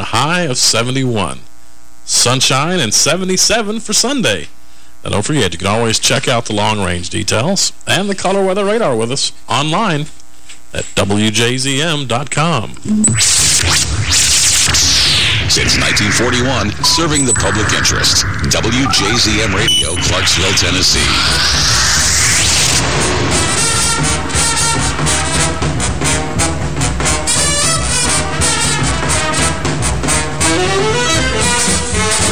and a high of 71. Sunshine and 77 for Sunday. And don't forget, you can always check out the long-range details and the color weather radar with us online at WJZM.com. Since 1941, serving the public interest. WJZM Radio, Clarksville, Tennessee.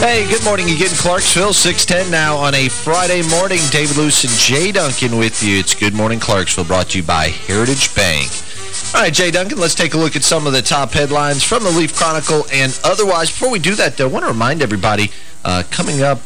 Hey, good morning again, Clarksville. 610 now on a Friday morning. David Luce and Jay Duncan with you. It's Good Morning Clarksville brought to you by Heritage Bank. All right, Jay Duncan, let's take a look at some of the top headlines from the Leaf Chronicle and otherwise. Before we do that, though, I want to remind everybody, uh, coming up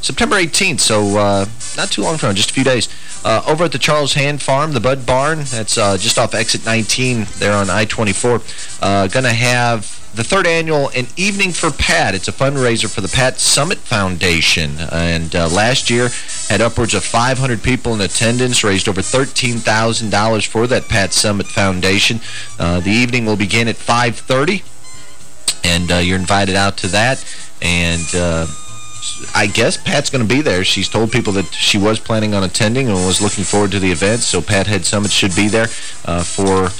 September 18th, so uh, not too long from now, just a few days, uh, over at the Charles Hand Farm, the Bud Barn, that's uh, just off exit 19 there on I-24, uh, going to have the third annual An Evening for Pat. It's a fundraiser for the Pat Summitt Foundation. And uh, last year had upwards of 500 people in attendance, raised over $13,000 for that Pat Summitt Foundation. Uh, the evening will begin at 5.30, and uh, you're invited out to that. And... Uh, I guess Pat's going to be there. She's told people that she was planning on attending and was looking forward to the event, so Pat Head Summitt should be there uh, for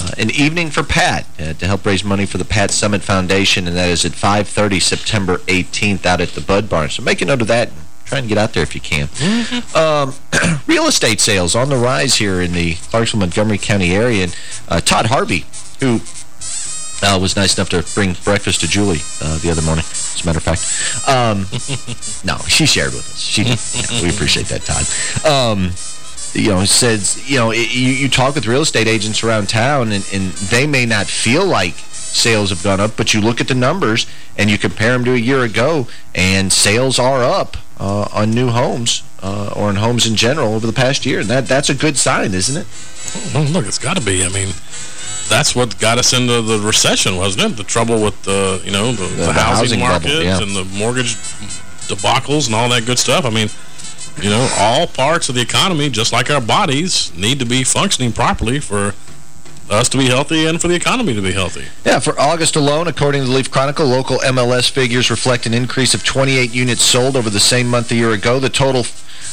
uh, an evening for Pat uh, to help raise money for the Pat Summitt Foundation, and that is at 5.30 September 18th out at the Bud Barn. So make a note of that. Try and get out there if you can. Mm -hmm. um, real estate sales on the rise here in the Clarksville-Montgomery County area. And uh, Todd Harvey, who uh, was nice enough to bring breakfast to Julie uh, the other morning, as a matter of fact. Um, no, she shared with us. She, we appreciate that, Todd. Um, you know, he says, you know, it, you, you talk with real estate agents around town, and, and they may not feel like sales have gone up, but you look at the numbers and you compare them to a year ago, and sales are up uh, on new homes uh, or in homes in general over the past year. And that that's a good sign, isn't it? Well, look, it's got to be. I mean, that's what got us into the recession, wasn't it? The trouble with the, you know, the, the, the housing, housing market yeah. and the mortgage debacles and all that good stuff. I mean, you know, all parts of the economy, just like our bodies, need to be functioning properly for us to be healthy and for the economy to be healthy. Yeah, for August alone, according to the Leaf Chronicle, local MLS figures reflect an increase of 28 units sold over the same month a year ago. The total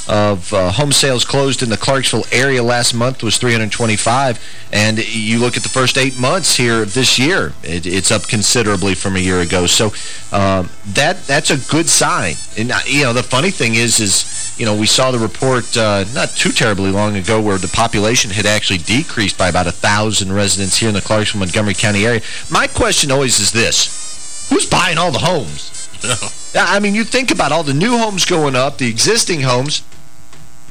of uh, home sales closed in the Clarksville area last month was 325. And you look at the first eight months here this year, it, it's up considerably from a year ago. So um, that that's a good sign. And, uh, you know, the funny thing is, is you know, we saw the report uh, not too terribly long ago where the population had actually decreased by about a 1,000 residents here in the Clarksville-Montgomery County area. My question always is this. Who's buying all the homes? I mean, you think about all the new homes going up, the existing homes.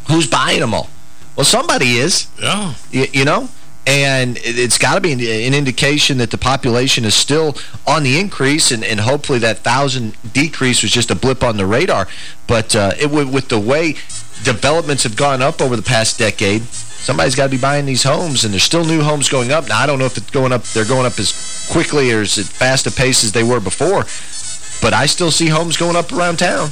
Who's buying them all? Well, somebody is. Yeah. You, you know? And it's got to be an indication that the population is still on the increase, and, and hopefully that 1,000 decrease was just a blip on the radar. But uh, it with the way developments have gone up over the past decade, somebody's got to be buying these homes, and there's still new homes going up. Now, I don't know if it's going up, they're going up as quickly or as fast a pace as they were before, but I still see homes going up around town.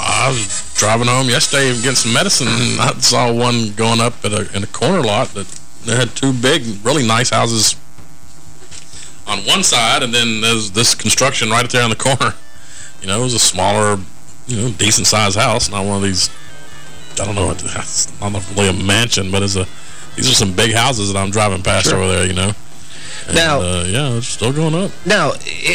I was driving home yesterday getting some medicine, and I saw one going up at a, in a corner lot that they had two big, really nice houses on one side, and then there's this construction right there on the corner. You know, it was a smaller, you know, decent-sized house, not one of these, I don't know, it's not really a mansion, but it's a, these are some big houses that I'm driving past sure. over there, you know. And, now, uh, yeah, it's still going up. Now,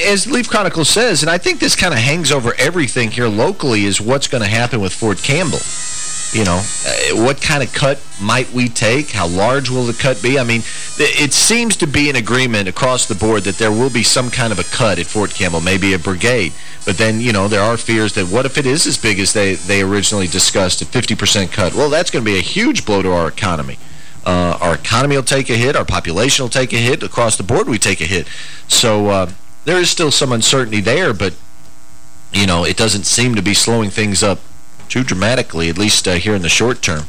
as Leaf Chronicle says, and I think this kind of hangs over everything here locally, is what's going to happen with Fort Campbell. You know, uh, what kind of cut might we take? How large will the cut be? I mean, it seems to be an agreement across the board that there will be some kind of a cut at Fort Campbell, maybe a brigade. But then, you know, there are fears that what if it is as big as they, they originally discussed, a 50% cut? Well, that's going to be a huge blow to our economy. Uh, our economy will take a hit. Our population will take a hit. Across the board, we take a hit. So uh, there is still some uncertainty there, but, you know, it doesn't seem to be slowing things up too dramatically, at least uh, here in the short term.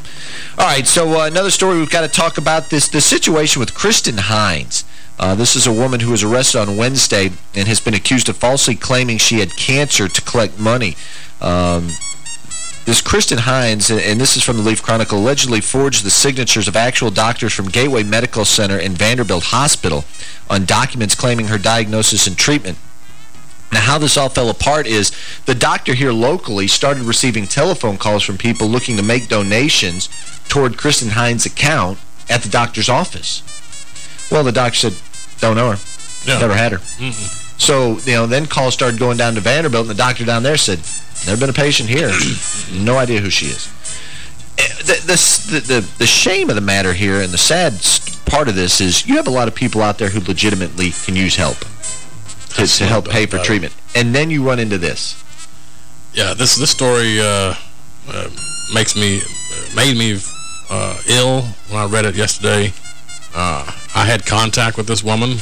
All right, so uh, another story we've got to talk about, this the situation with Kristen Hines. Uh, this is a woman who was arrested on Wednesday and has been accused of falsely claiming she had cancer to collect money. Um, this Kristen Hines, and this is from the Leaf Chronicle, allegedly forged the signatures of actual doctors from Gateway Medical Center and Vanderbilt Hospital on documents claiming her diagnosis and treatment. Now, how this all fell apart is the doctor here locally started receiving telephone calls from people looking to make donations toward Kristen Hines' account at the doctor's office. Well, the doctor said, don't know her. Yeah. Never had her. Mm -mm. So, you know, then calls started going down to Vanderbilt, and the doctor down there said, never been a patient here. no idea who she is. Eh, the, the, the, the shame of the matter here and the sad part of this is you have a lot of people out there who legitimately can use help to, to help pay for treatment. And then you run into this. Yeah, this this story uh, uh, makes me made me uh, ill when I read it yesterday. Uh, I had contact with this woman.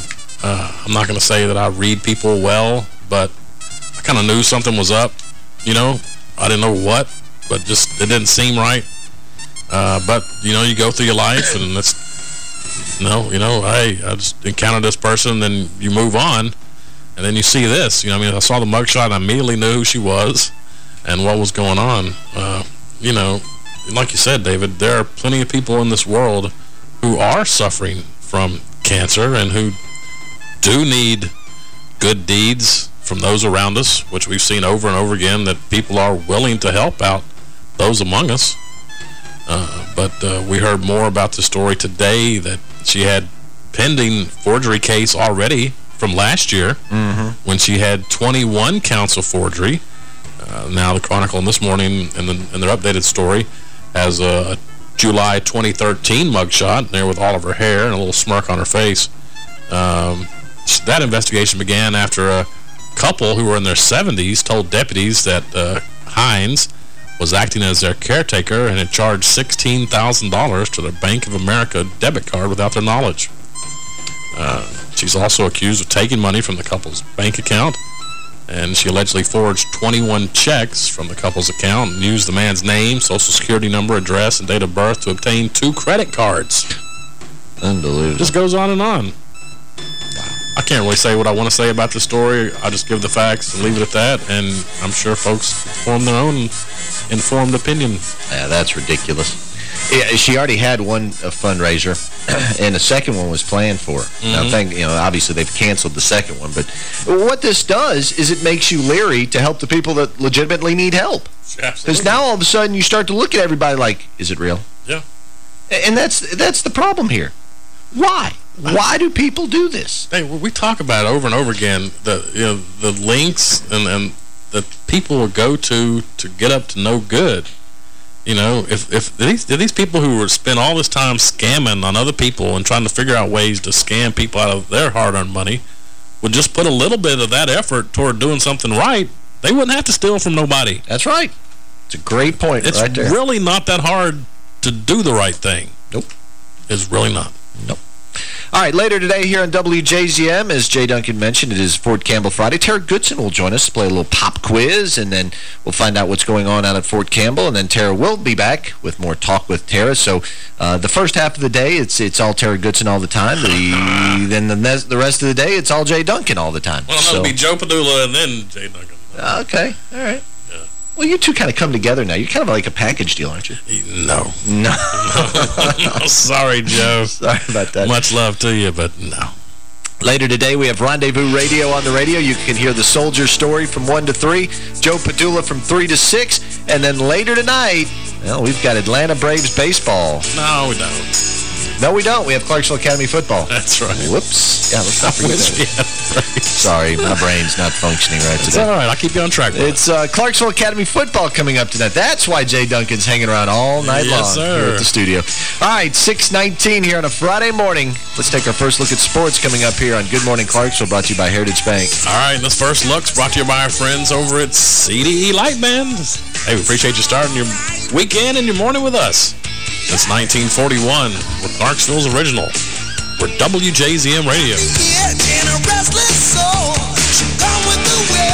Uh, I'm not going to say that I read people well, but I kind of knew something was up. You know, I didn't know what, but just it didn't seem right. Uh, but, you know, you go through your life and it's, no, you know, hey, I just encountered this person, then you move on. And then you see this. You know, I mean, I saw the mugshot and I immediately knew who she was and what was going on. Uh, you know, like you said, David, there are plenty of people in this world who are suffering from cancer and who do need good deeds from those around us, which we've seen over and over again, that people are willing to help out those among us. Uh, but uh, we heard more about the story today that she had pending forgery case already from last year mm -hmm. when she had 21 counts of forgery. Uh, now the Chronicle this morning in, the, in their updated story has a July 2013 mugshot there with all of her hair and a little smirk on her face. Um, that investigation began after a couple who were in their 70s told deputies that uh, Hines was acting as their caretaker and had charged $16,000 to their Bank of America debit card without their knowledge. Uh, she's also accused of taking money from the couple's bank account, and she allegedly forged 21 checks from the couple's account and used the man's name, social security number, address, and date of birth to obtain two credit cards. Unbelievable. Just goes on and on. I can't really say what I want to say about the story. I just give the facts and leave it at that, and I'm sure folks form their own informed opinion. Yeah, that's ridiculous. Yeah, she already had one fundraiser, and the second one was planned for. Mm -hmm. Now, mm-hmm. thank, you know, obviously they've canceled the second one, but what this does is it makes you leery to help the people that legitimately need help. Because now all of a sudden you start to look at everybody like, is it real? Yeah. And that's that's the problem here. Why? Why do people do this? Hey, we talk about it over and over again, the you know the links and, and that people will go to to get up to no good. You know, if if these these people who were spend all this time scamming on other people and trying to figure out ways to scam people out of their hard-earned money would just put a little bit of that effort toward doing something right, they wouldn't have to steal from nobody. That's right. It's a great point it's right really not that hard to do the right thing. Nope. It's really not. Nope. All right, later today here on WJZM, as Jay Duncan mentioned, it is Fort Campbell Friday. Tara Goodson will join us, to play a little pop quiz, and then we'll find out what's going on out at Fort Campbell, and then Tara will be back with more Talk with Tara. So uh, the first half of the day, it's it's all Tara Goodson all the time. The, then the, the rest of the day, it's all Jay Duncan all the time. Well, so. it'll be Joe Padula and then Jay Duncan. Okay, all right. Well, you two kind of come together now. You're kind of like a package deal, aren't you? Eh, no. No. no. Sorry, Joe. Sorry about that. Much love to you, but no. Later today, we have Rendezvous Radio on the radio. You can hear the Soldier story from 1 to 3, Joe Padula from 3 to 6, and then later tonight, well, we've got Atlanta Braves baseball. No, we don't. No, we don't. We have Clarksville Academy football. That's right. Whoops. Yeah, let's not forget that. Sorry, my brain's not functioning right today. It's all right. I'll keep you on track. It's uh, Clarksville Academy football coming up tonight. That's why Jay Duncan's hanging around all night yes, long sir. here at the studio. All right, 619 here on a Friday morning. Let's take our first look at sports coming up here on Good Morning Clarksville, brought to you by Heritage Bank. All right, this first look's brought to you by our friends over at CDE Lightband. Hey, we appreciate you starting your weekend and your morning with us. It's 1941, with Clarksville's original. We're WJZM Radio. When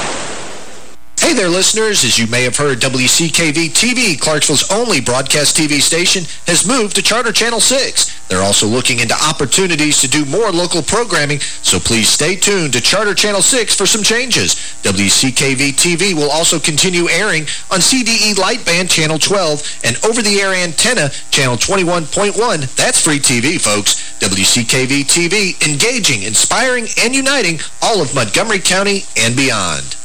Hey there, listeners. As you may have heard, WCKV-TV, Clarksville's only broadcast TV station, has moved to Charter Channel 6. They're also looking into opportunities to do more local programming, so please stay tuned to Charter Channel 6 for some changes. WCKV-TV will also continue airing on CDE Lightband Channel 12 and over-the-air antenna Channel 21.1. That's free TV, folks. WCKV-TV, engaging, inspiring, and uniting all of Montgomery County and beyond.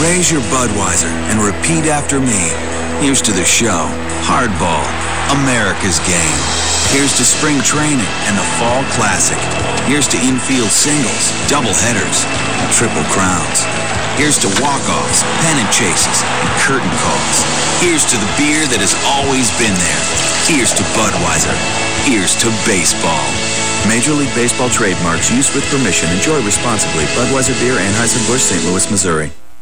Raise your Budweiser and repeat after me. Here's to the show, Hardball, America's Game. Here's to spring training and the Fall Classic. Here's to infield singles, double headers, and triple crowns. Here's to walk-offs, pennant chases, and curtain calls. Here's to the beer that has always been there. Here's to Budweiser. Here's to baseball. Major League Baseball trademarks used with permission. Enjoy responsibly. Budweiser Beer, Anheuser-Busch, St. Louis, Missouri.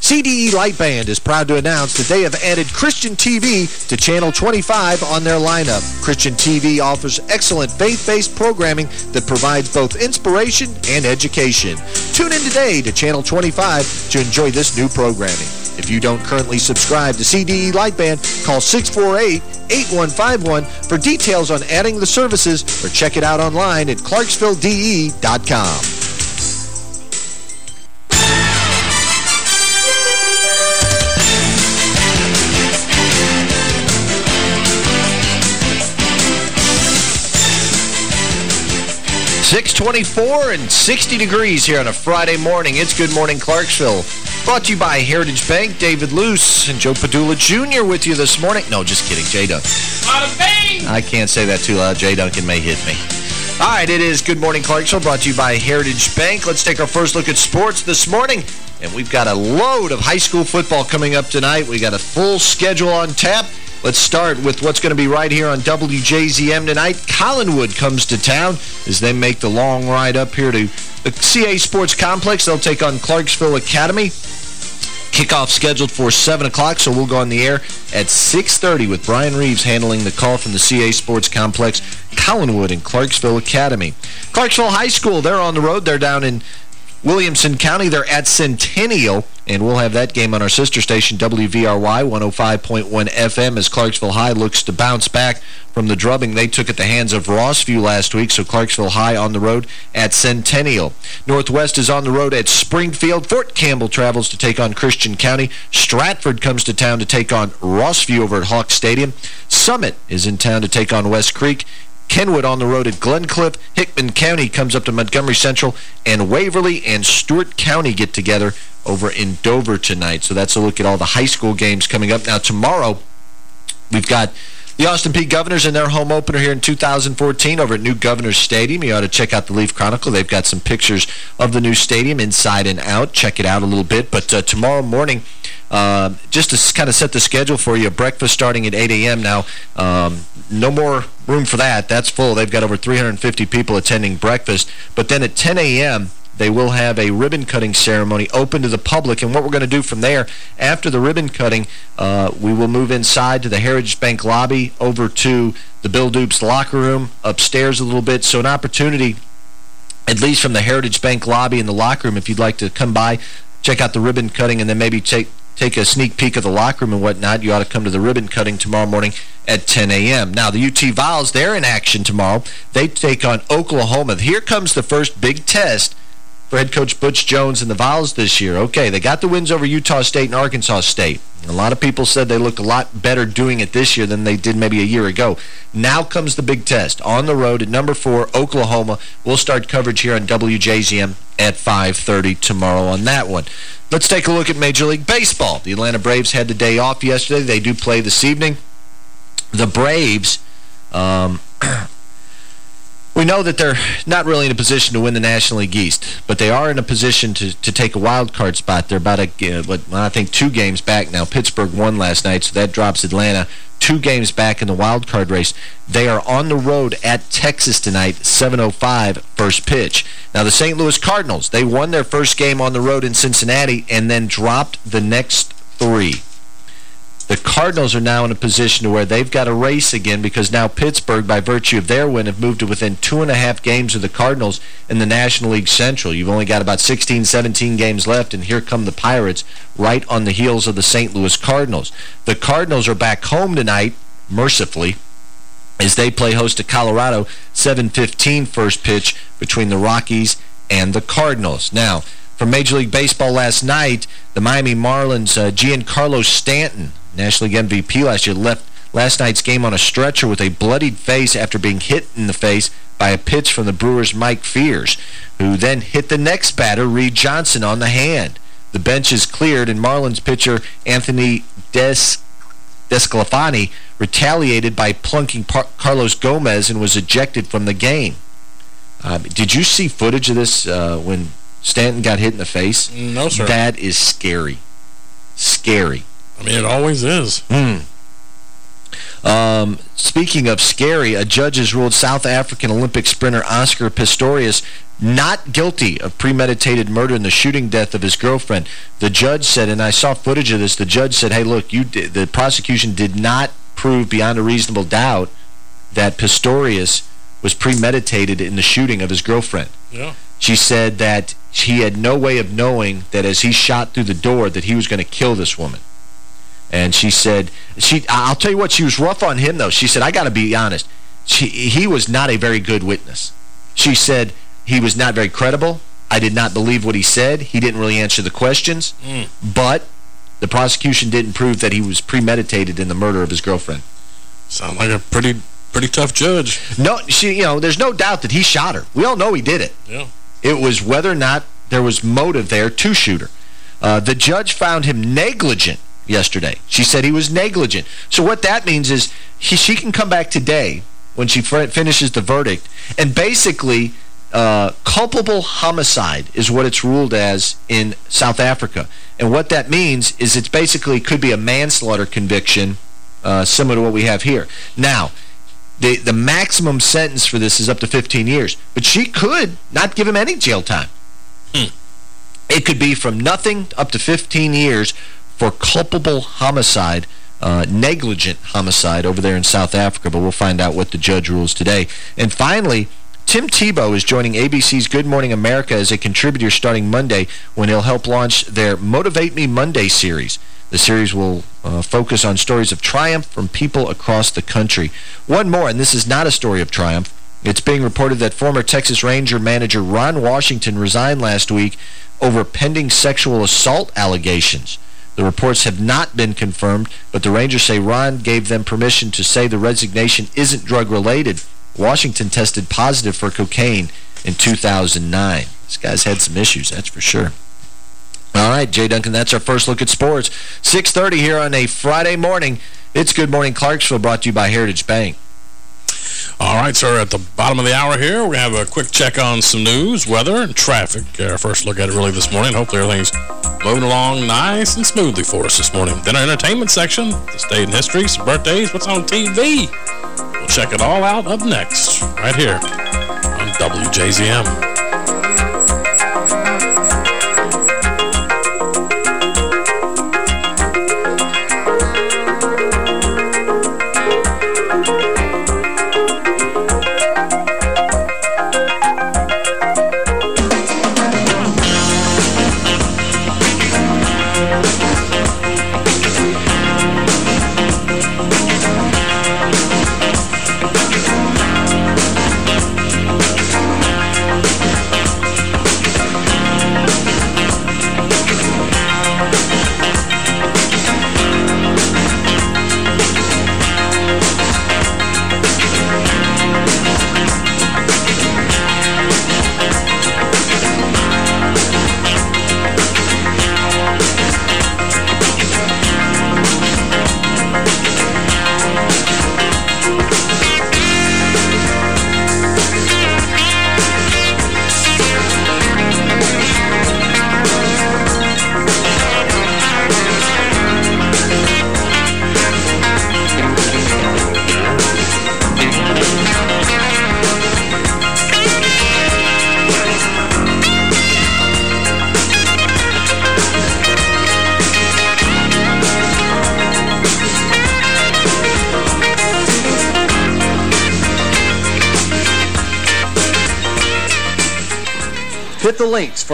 CDE Lightband is proud to announce that they have added Christian TV to Channel 25 on their lineup. Christian TV offers excellent faith-based programming that provides both inspiration and education. Tune in today to Channel 25 to enjoy this new programming. If you don't currently subscribe to CDE Lightband, call 648-8151 for details on adding the services or check it out online at clarksvilledE.com. Six twenty-four and 60 degrees here on a Friday morning. It's Good Morning Clarksville. Brought to you by Heritage Bank, David Luce, and Joe Padula Jr. with you this morning. No, just kidding, Jay Duncan. I can't say that too loud. Jay Duncan may hit me. All right, it is Good Morning Clarksville, brought to you by Heritage Bank. Let's take our first look at sports this morning. And we've got a load of high school football coming up tonight. we got a full schedule on tap. Let's start with what's going to be right here on WJZM tonight. Collinwood comes to town as they make the long ride up here to the CA Sports Complex. They'll take on Clarksville Academy. Kickoff scheduled for 7 o'clock, so we'll go on the air at 6.30 with Brian Reeves handling the call from the CA Sports Complex, Collinwood and Clarksville Academy. Clarksville High School, they're on the road. They're down in Williamson County, they're at Centennial, and we'll have that game on our sister station, WVRY 105.1 FM, as Clarksville High looks to bounce back from the drubbing they took at the hands of Rossview last week, so Clarksville High on the road at Centennial. Northwest is on the road at Springfield. Fort Campbell travels to take on Christian County. Stratford comes to town to take on Rossview over at Hawk Stadium. Summit is in town to take on West Creek. Kenwood on the road at Glencliff. Hickman County comes up to Montgomery Central. And Waverly and Stewart County get together over in Dover tonight. So that's a look at all the high school games coming up. Now, tomorrow, We've got the Austin Peay Governors in their home opener here in 2014 over at New Governors Stadium. You ought to check out the Leaf Chronicle. They've got some pictures of the new stadium inside and out. Check it out a little bit. But uh, tomorrow morning, uh, just to kind of set the schedule for you, breakfast starting at 8 a.m. Now, um, no more room for that. That's full. They've got over 350 people attending breakfast. But then at 10 a.m., they will have a ribbon cutting ceremony open to the public. And what we're going to do from there, after the ribbon cutting, uh, we will move inside to the Heritage Bank lobby, over to the Bill Dupes locker room, upstairs a little bit. So an opportunity, at least from the Heritage Bank lobby and the locker room, if you'd like to come by, check out the ribbon cutting, and then maybe take take a sneak peek of the locker room and whatnot, you ought to come to the ribbon cutting tomorrow morning at 10 a.m. Now, the UT Vols, they're in action tomorrow. They take on Oklahoma. Here comes the first big test for head coach Butch Jones and the Vols this year. Okay, they got the wins over Utah State and Arkansas State. A lot of people said they looked a lot better doing it this year than they did maybe a year ago. Now comes the big test. On the road at number four, Oklahoma. We'll start coverage here on WJZM at 5.30 tomorrow on that one. Let's take a look at Major League Baseball. The Atlanta Braves had the day off yesterday. They do play this evening. The Braves... Um, we know that they're not really in a position to win the National League East, but they are in a position to, to take a wild card spot. They're about, a, uh, I think, two games back now. Pittsburgh won last night, so that drops Atlanta two games back in the wild card race. They are on the road at Texas tonight, 7.05 first pitch. Now, the St. Louis Cardinals, they won their first game on the road in Cincinnati and then dropped the next three. The Cardinals are now in a position to where they've got a race again because now Pittsburgh, by virtue of their win, have moved to within two and a half games of the Cardinals in the National League Central. You've only got about 16, 17 games left, and here come the Pirates right on the heels of the St. Louis Cardinals. The Cardinals are back home tonight, mercifully, as they play host to Colorado, 7-15 first pitch between the Rockies and the Cardinals. Now, from Major League Baseball last night, the Miami Marlins, uh, Giancarlo Stanton, National League MVP last year, left last night's game on a stretcher with a bloodied face after being hit in the face by a pitch from the Brewers' Mike Fiers, who then hit the next batter, Reed Johnson, on the hand. The bench is cleared, and Marlins pitcher Anthony Des DeSclafani retaliated by plunking Par Carlos Gomez and was ejected from the game. Uh, did you see footage of this uh, when Stanton got hit in the face? No, sir. That is scary. Scary. I mean, it always is. Hmm. Um, speaking of scary, a judge has ruled South African Olympic sprinter Oscar Pistorius not guilty of premeditated murder in the shooting death of his girlfriend. The judge said, and I saw footage of this, the judge said, hey, look, you did, the prosecution did not prove beyond a reasonable doubt that Pistorius was premeditated in the shooting of his girlfriend. Yeah. She said that he had no way of knowing that as he shot through the door that he was going to kill this woman. And she said, she I'll tell you what, she was rough on him, though. She said, I got to be honest. She, he was not a very good witness. She said he was not very credible. I did not believe what he said. He didn't really answer the questions. Mm. But the prosecution didn't prove that he was premeditated in the murder of his girlfriend. Sound like a pretty pretty tough judge. No, she, you know, there's no doubt that he shot her. We all know he did it. Yeah. It was whether or not there was motive there to shoot her. Uh, the judge found him negligent yesterday. She said he was negligent. So what that means is he, she can come back today when she finishes the verdict and basically uh, culpable homicide is what it's ruled as in South Africa. And what that means is it's basically could be a manslaughter conviction uh, similar to what we have here. Now, the, the maximum sentence for this is up to 15 years. But she could not give him any jail time. Hmm. It could be from nothing up to 15 years for culpable homicide, uh, negligent homicide over there in South Africa, but we'll find out what the judge rules today. And finally, Tim Tebow is joining ABC's Good Morning America as a contributor starting Monday when he'll help launch their Motivate Me Monday series. The series will uh, focus on stories of triumph from people across the country. One more, and this is not a story of triumph. It's being reported that former Texas Ranger manager Ron Washington resigned last week over pending sexual assault allegations. The reports have not been confirmed, but the Rangers say Ron gave them permission to say the resignation isn't drug-related. Washington tested positive for cocaine in 2009. This guy's had some issues, that's for sure. All right, Jay Duncan, that's our first look at sports. 6.30 here on a Friday morning. It's Good Morning Clarksville, brought to you by Heritage Bank. All right, sir, at the bottom of the hour here, we have a quick check on some news, weather, and traffic. Our first look at it really this morning. Hopefully everything's moving along nice and smoothly for us this morning. Then our entertainment section, the state and history, some birthdays, what's on TV. We'll check it all out up next, right here on WJZM.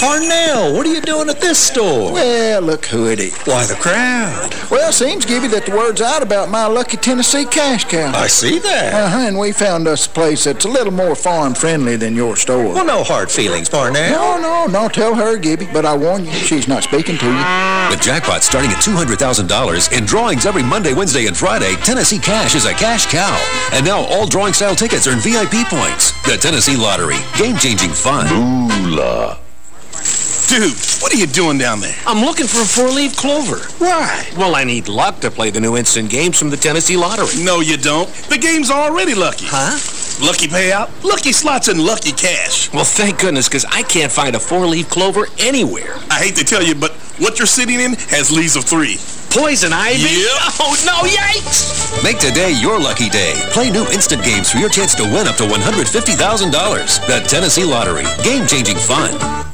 Parnell, what are you doing at this store? Well, look who it is. Why, the crowd. Well, seems, Gibby, that the word's out about my lucky Tennessee cash cow. I see that. Uh-huh, and we found us a place that's a little more farm-friendly than your store. Well, no hard feelings, Parnell. No, no, no, tell her, Gibby, but I warn you, she's not speaking to you. With jackpots starting at $200,000 and drawings every Monday, Wednesday, and Friday, Tennessee Cash is a cash cow. And now all drawing-style tickets earn VIP points. The Tennessee Lottery. Game-changing fun. Moolah. Dude, what are you doing down there? I'm looking for a four-leaf clover. Why? Well, I need luck to play the new instant games from the Tennessee Lottery. No, you don't. The game's already lucky. Huh? Lucky payout, lucky slots, and lucky cash. Well, thank goodness, because I can't find a four-leaf clover anywhere. I hate to tell you, but what you're sitting in has leaves of three. Poison ivy? Yep. Oh, no, yikes! Make today your lucky day. Play new instant games for your chance to win up to $150,000. The Tennessee Lottery. Game-changing fun.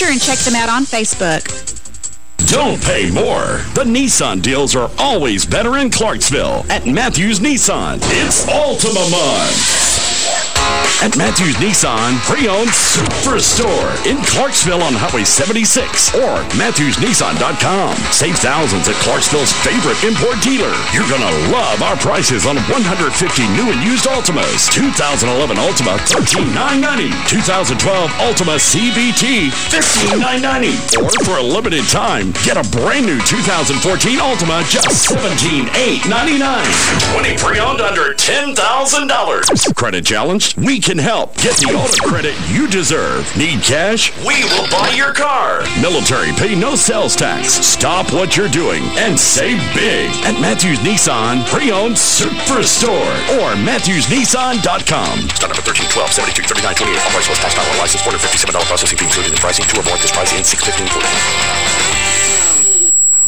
and check them out on Facebook. Don't pay more. The Nissan deals are always better in Clarksville at Matthews Nissan. It's Altima Month. At Matthews Nissan Pre-Owned Superstore in Clarksville on Highway 76 or MatthewsNissan.com. Save thousands at Clarksville's favorite import dealer. You're going to love our prices on 150 new and used Altimas. 2011 Altima, 13,990. 2012 Altima CVT, 15,990. Or for a limited time, get a brand new 2014 Altima, just $17,899. 20 pre-owned under $10,000. Credit challenged? We can help. Get the auto credit you deserve. Need cash? We will buy your car. Military, pay no sales tax. Stop what you're doing and save big at Matthews Nissan Pre-Owned Superstore or MatthewsNissan.com. Start number 13, 12, 72, 39, 28. All price was tax not license. $457 processing fee included in pricing. Two or more at this price. And 615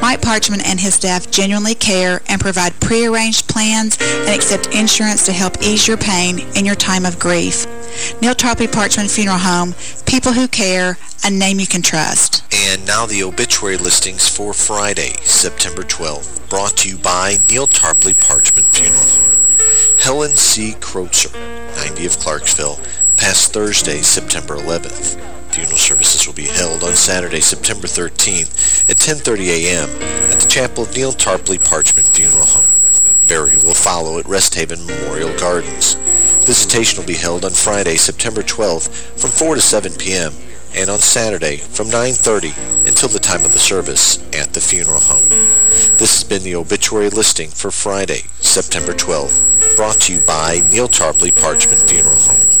Mike Parchman and his staff genuinely care and provide prearranged plans and accept insurance to help ease your pain in your time of grief. Neil Tarpley Parchman Funeral Home, people who care, a name you can trust. And now the obituary listings for Friday, September 12th, brought to you by Neil Tarpley Parchman Funeral Home. Helen C. Kreutzer, 90 of Clarksville, passed Thursday, September 11th. Funeral services will be held on Saturday, September 13th at 10.30 a.m. at the chapel of Neil Tarpley Parchman Funeral Home. Burial will follow at Rest Haven Memorial Gardens. Visitation will be held on Friday, September 12th from 4 to 7 p.m. and on Saturday from 9.30 until the time of the service at the funeral home. This has been the obituary listing for Friday, September 12th, brought to you by Neil Tarpley Parchman Funeral Home.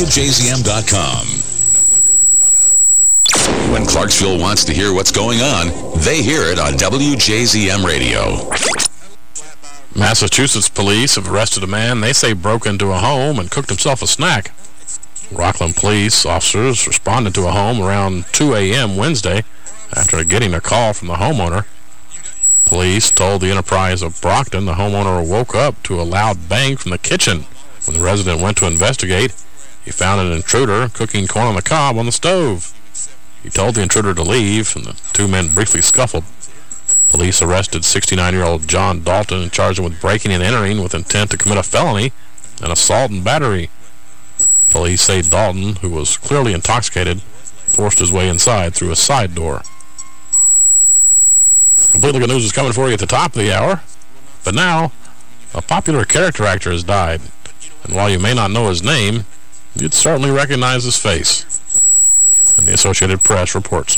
WJZM.com. When Clarksville wants to hear what's going on, they hear it on WJZM Radio. Massachusetts police have arrested a man they say broke into a home and cooked himself a snack. Rockland police officers responded to a home around 2 a.m. Wednesday after getting a call from the homeowner. Police told the Enterprise of Brockton the homeowner woke up to a loud bang from the kitchen. When the resident went to investigate, he found an intruder cooking corn on the cob on the stove. He told the intruder to leave, and the two men briefly scuffled. Police arrested 69-year-old John Dalton and charged him with breaking and entering with intent to commit a felony and assault and battery. Police say Dalton, who was clearly intoxicated, forced his way inside through a side door. Completely Good News is coming for you at the top of the hour. But now, a popular character actor has died. And while you may not know his name, you'd certainly recognize his face. And the Associated Press reports.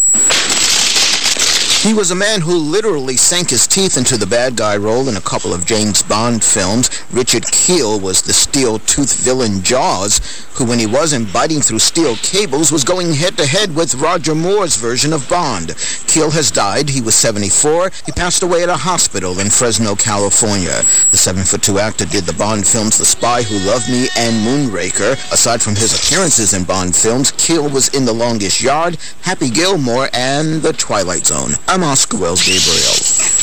He was a man who literally sank his teeth into the bad guy role in a couple of James Bond films. Richard Kiel was the steel-toothed villain Jaws, who when he wasn't biting through steel cables was going head-to-head with Roger Moore's version of Bond. Kiel has died. He was 74. He passed away at a hospital in Fresno, California. The 7'2 actor did the Bond films The Spy Who Loved Me and Moonraker. Aside from his appearances in Bond films, Kiel was in The Longest Yard, Happy Gilmore, and The Twilight Zone. I'm Oscar Wells Gabriel.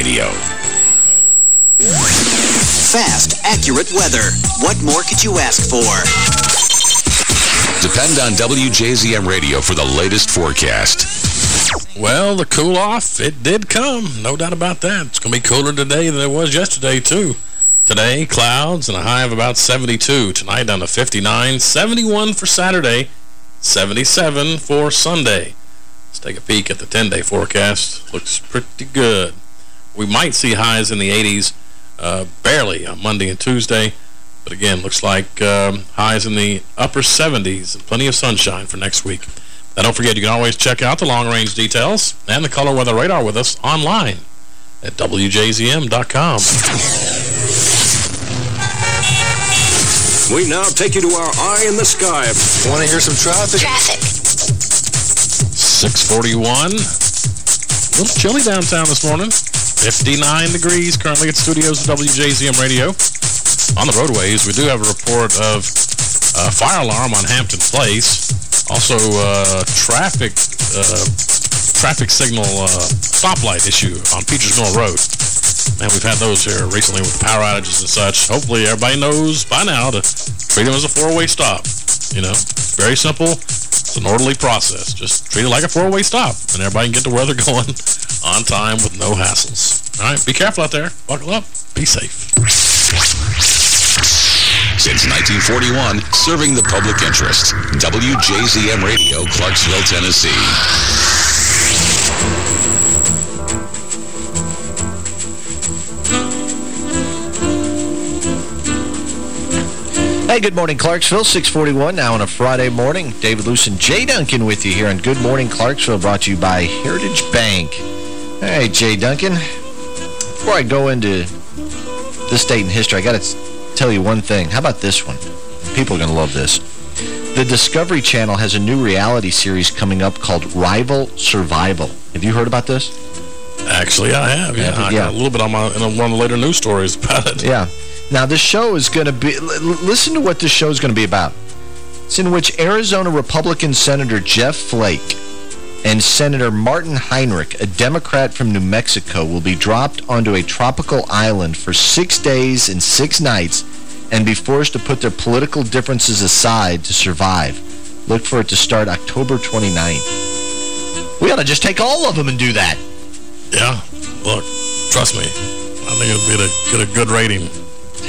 Fast, accurate weather. What more could you ask for? Depend on WJZM Radio for the latest forecast. Well, the cool-off, it did come. No doubt about that. It's going to be cooler today than it was yesterday, too. Today, clouds and a high of about 72. Tonight, down to 59. 71 for Saturday. 77 for Sunday. Let's take a peek at the 10-day forecast. Looks pretty good. We might see highs in the 80s uh, barely on Monday and Tuesday. But again, looks like um, highs in the upper 70s and plenty of sunshine for next week. Now, don't forget, you can always check out the long-range details and the color weather radar with us online at WJZM.com. We now take you to our eye in the sky. Want to hear some traffic? Traffic. 641. A little chilly downtown this morning. 59 degrees currently at studios of WJZM Radio. On the roadways, we do have a report of a fire alarm on Hampton Place. Also, uh, traffic uh, traffic signal uh, stoplight issue on Peachers Mill Road. And we've had those here recently with power outages and such. Hopefully, everybody knows by now to treat them as a four-way stop. You know, very simple. It's an orderly process. Just treat it like a four-way stop, and everybody can get to where they're going on time with no hassles. All right, be careful out there. Buckle up. Be safe. Since 1941, serving the public interest. WJZM Radio, Clarksville, Tennessee. Hey, good morning, Clarksville. 641 now on a Friday morning. David Luce and Jay Duncan with you here on Good Morning Clarksville, brought to you by Heritage Bank. Hey, Jay Duncan. Before I go into this date in history, I got to tell you one thing. How about this one? People are going to love this. The Discovery Channel has a new reality series coming up called Rival Survival. Have you heard about this? Actually, I have. Yeah, Yeah, I got a little bit on my in one of the later news stories about it. Yeah. Now, this show is going to be... Listen to what this show is going to be about. It's in which Arizona Republican Senator Jeff Flake and Senator Martin Heinrich, a Democrat from New Mexico, will be dropped onto a tropical island for six days and six nights and be forced to put their political differences aside to survive. Look for it to start October 29th. We ought to just take all of them and do that. Yeah. Look, trust me. I think it'll be a, get a good rating.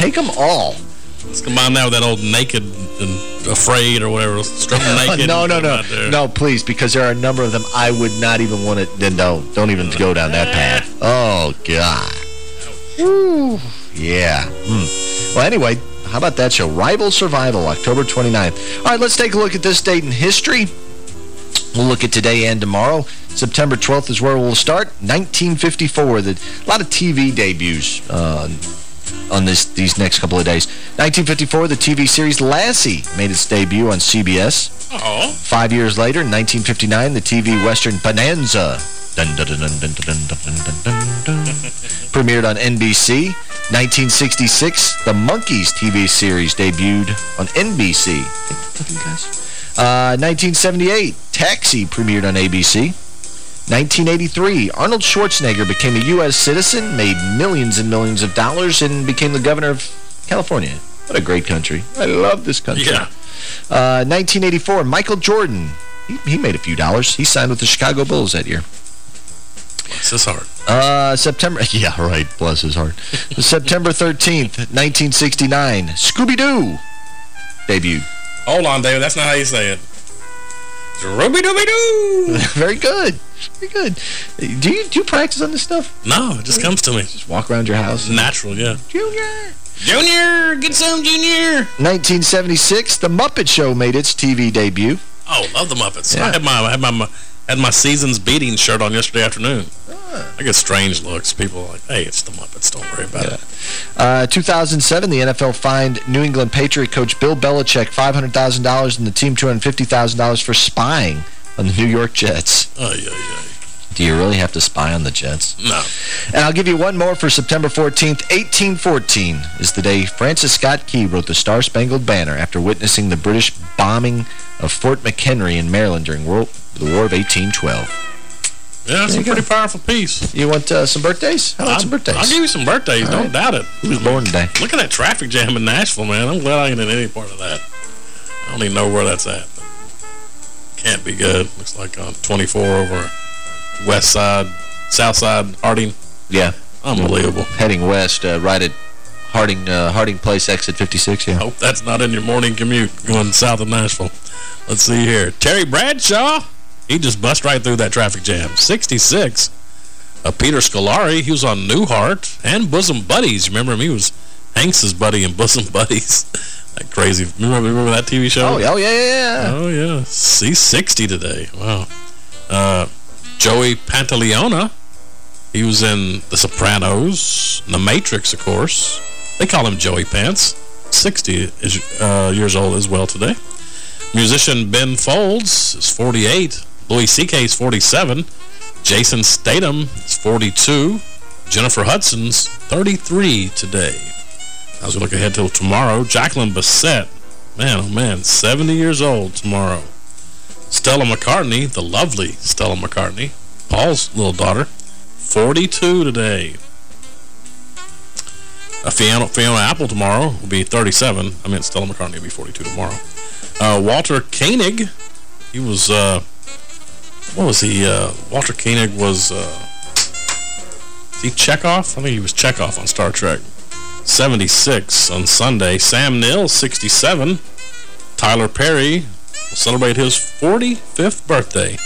Take them all. Let's combine that with that old naked and afraid or whatever. Strip naked. no, no, and put 'em no. No, please, because there are a number of them I would not even want to... Then no, don't even go down that path. Oh, God. Yeah. Hmm. Well, anyway, how about that show? Rival Survival, October 29th. All right, let's take a look at this date in history. We'll look at today and tomorrow. September 12th is where we'll start. 1954. The, a lot of TV debuts uh, on this these next couple of days. 1954, the TV series Lassie made its debut on CBS. Oh. Five years later, in 1959, the TV Western Bonanza premiered on NBC. 1966, the Monkees TV series debuted on NBC. Uh, 1978, Taxi premiered on ABC. 1983, Arnold Schwarzenegger became a U.S. citizen, made millions and millions of dollars, and became the governor of California. What a great country. I love this country. Yeah. Uh, 1984, Michael Jordan. He, he made a few dollars. He signed with the Chicago Bulls that year. Bless his heart. Uh, September, yeah, right, bless his heart. September 13th, 1969, Scooby-Doo debuted. Hold on, David. That's not how you say it. Ruby-dooby-doo! Very good. Very good. Do you, do you practice on this stuff? No, it just comes to me. Just walk around your house? Natural, yeah. Junior! Junior! Get some, Junior! 1976, The Muppet Show made its TV debut. Oh, love the Muppets. Yeah. I had my, I had my, had my season's beating shirt on yesterday afternoon. I get strange looks. People are like, hey, it's the Muppets. Don't worry about Yeah. it. Uh, 2007, the NFL fined New England Patriot coach Bill Belichick $500,000 and the team $250,000 for spying on the New York Jets. Oh, yeah, yeah. Do you really have to spy on the Jets? No. And I'll give you one more for September 14th. 1814 is the day Francis Scott Key wrote the Star-Spangled Banner after witnessing the British bombing of Fort McHenry in Maryland during World, the War of 1812. Yeah, it's a pretty powerful piece. You want uh, some birthdays? How about some birthdays? I'll give you some birthdays. All don't right. doubt it. Who's born today? Look at that traffic jam in Nashville, man. I'm glad I ain't in any part of that. I don't even know where that's at. Can't be good. Looks like on 24 over west side, south side, Harding. Yeah. Unbelievable. Heading west, uh, right at Harding uh, Harding Place, exit 56, yeah. Hope that's not in your morning commute going south of Nashville. Let's see here. Terry Bradshaw, he just bust right through that traffic jam. 66. Uh, Peter Scolari, he was on Newhart and Bosom Buddies. Remember him? He was Hanks's buddy in Bosom Buddies. that crazy. Remember, remember that TV show? Oh, yeah, oh, yeah, yeah, yeah. Oh, yeah. He's 60 today. Wow. Uh, Joey Pantoliano. He was in The Sopranos, The Matrix, of course. They call him Joey Pants. 60 is, uh, years old as well today. Musician Ben Folds is 48. Louis C.K. is 47. Jason Statham is 42. Jennifer Hudson's 33 today. As we look ahead till tomorrow, Jacqueline Bassett, man, oh man, 70 years old tomorrow. Stella McCartney, the lovely Stella McCartney, Paul's little daughter, 42 today. Uh, Fiona, Fiona Apple tomorrow will be 37. I mean, Stella McCartney will be 42 tomorrow. Uh, Walter Koenig, he was, uh, what was he? Uh, Walter Koenig was, uh, he Chekov? I think he was Chekov on Star Trek. 76 on Sunday. Sam Neill, 67. Tyler Perry will celebrate his 45th birthday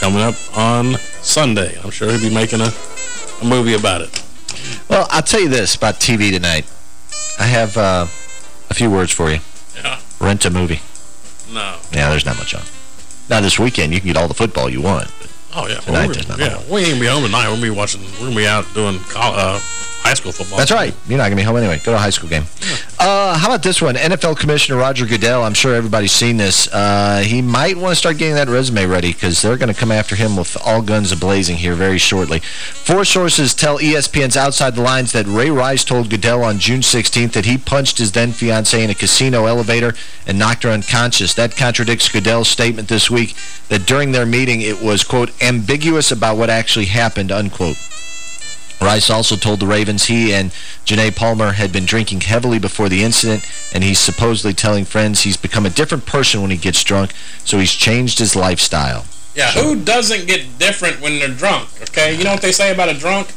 coming up on Sunday. I'm sure he'll be making a, a movie about it. Well, I'll tell you this about TV tonight. I have uh, a few words for you. Yeah. Rent a movie. No. Yeah, there's not much on. Now, this weekend, you can get all the football you want. Oh, yeah. Tonight Well, yeah, we ain't gonna be home tonight. We're going to be watching, we're going to be out doing col uh, high school football. That's right. You're not going to be home anyway. Go to a high school game. Uh, how about this one? NFL Commissioner Roger Goodell, I'm sure everybody's seen this. Uh, he might want to start getting that resume ready because they're going to come after him with all guns a-blazing here very shortly. Four sources tell ESPN's Outside the Lines that Ray Rice told Goodell on June 16th that he punched his then-fiancee in a casino elevator and knocked her unconscious. That contradicts Goodell's statement this week that during their meeting it was, quote, ambiguous about what actually happened, unquote. Rice also told the Ravens he and Janay Palmer had been drinking heavily before the incident, and he's supposedly telling friends he's become a different person when he gets drunk, so he's changed his lifestyle. Yeah, who doesn't get different when they're drunk, okay? You know what they say about a drunk?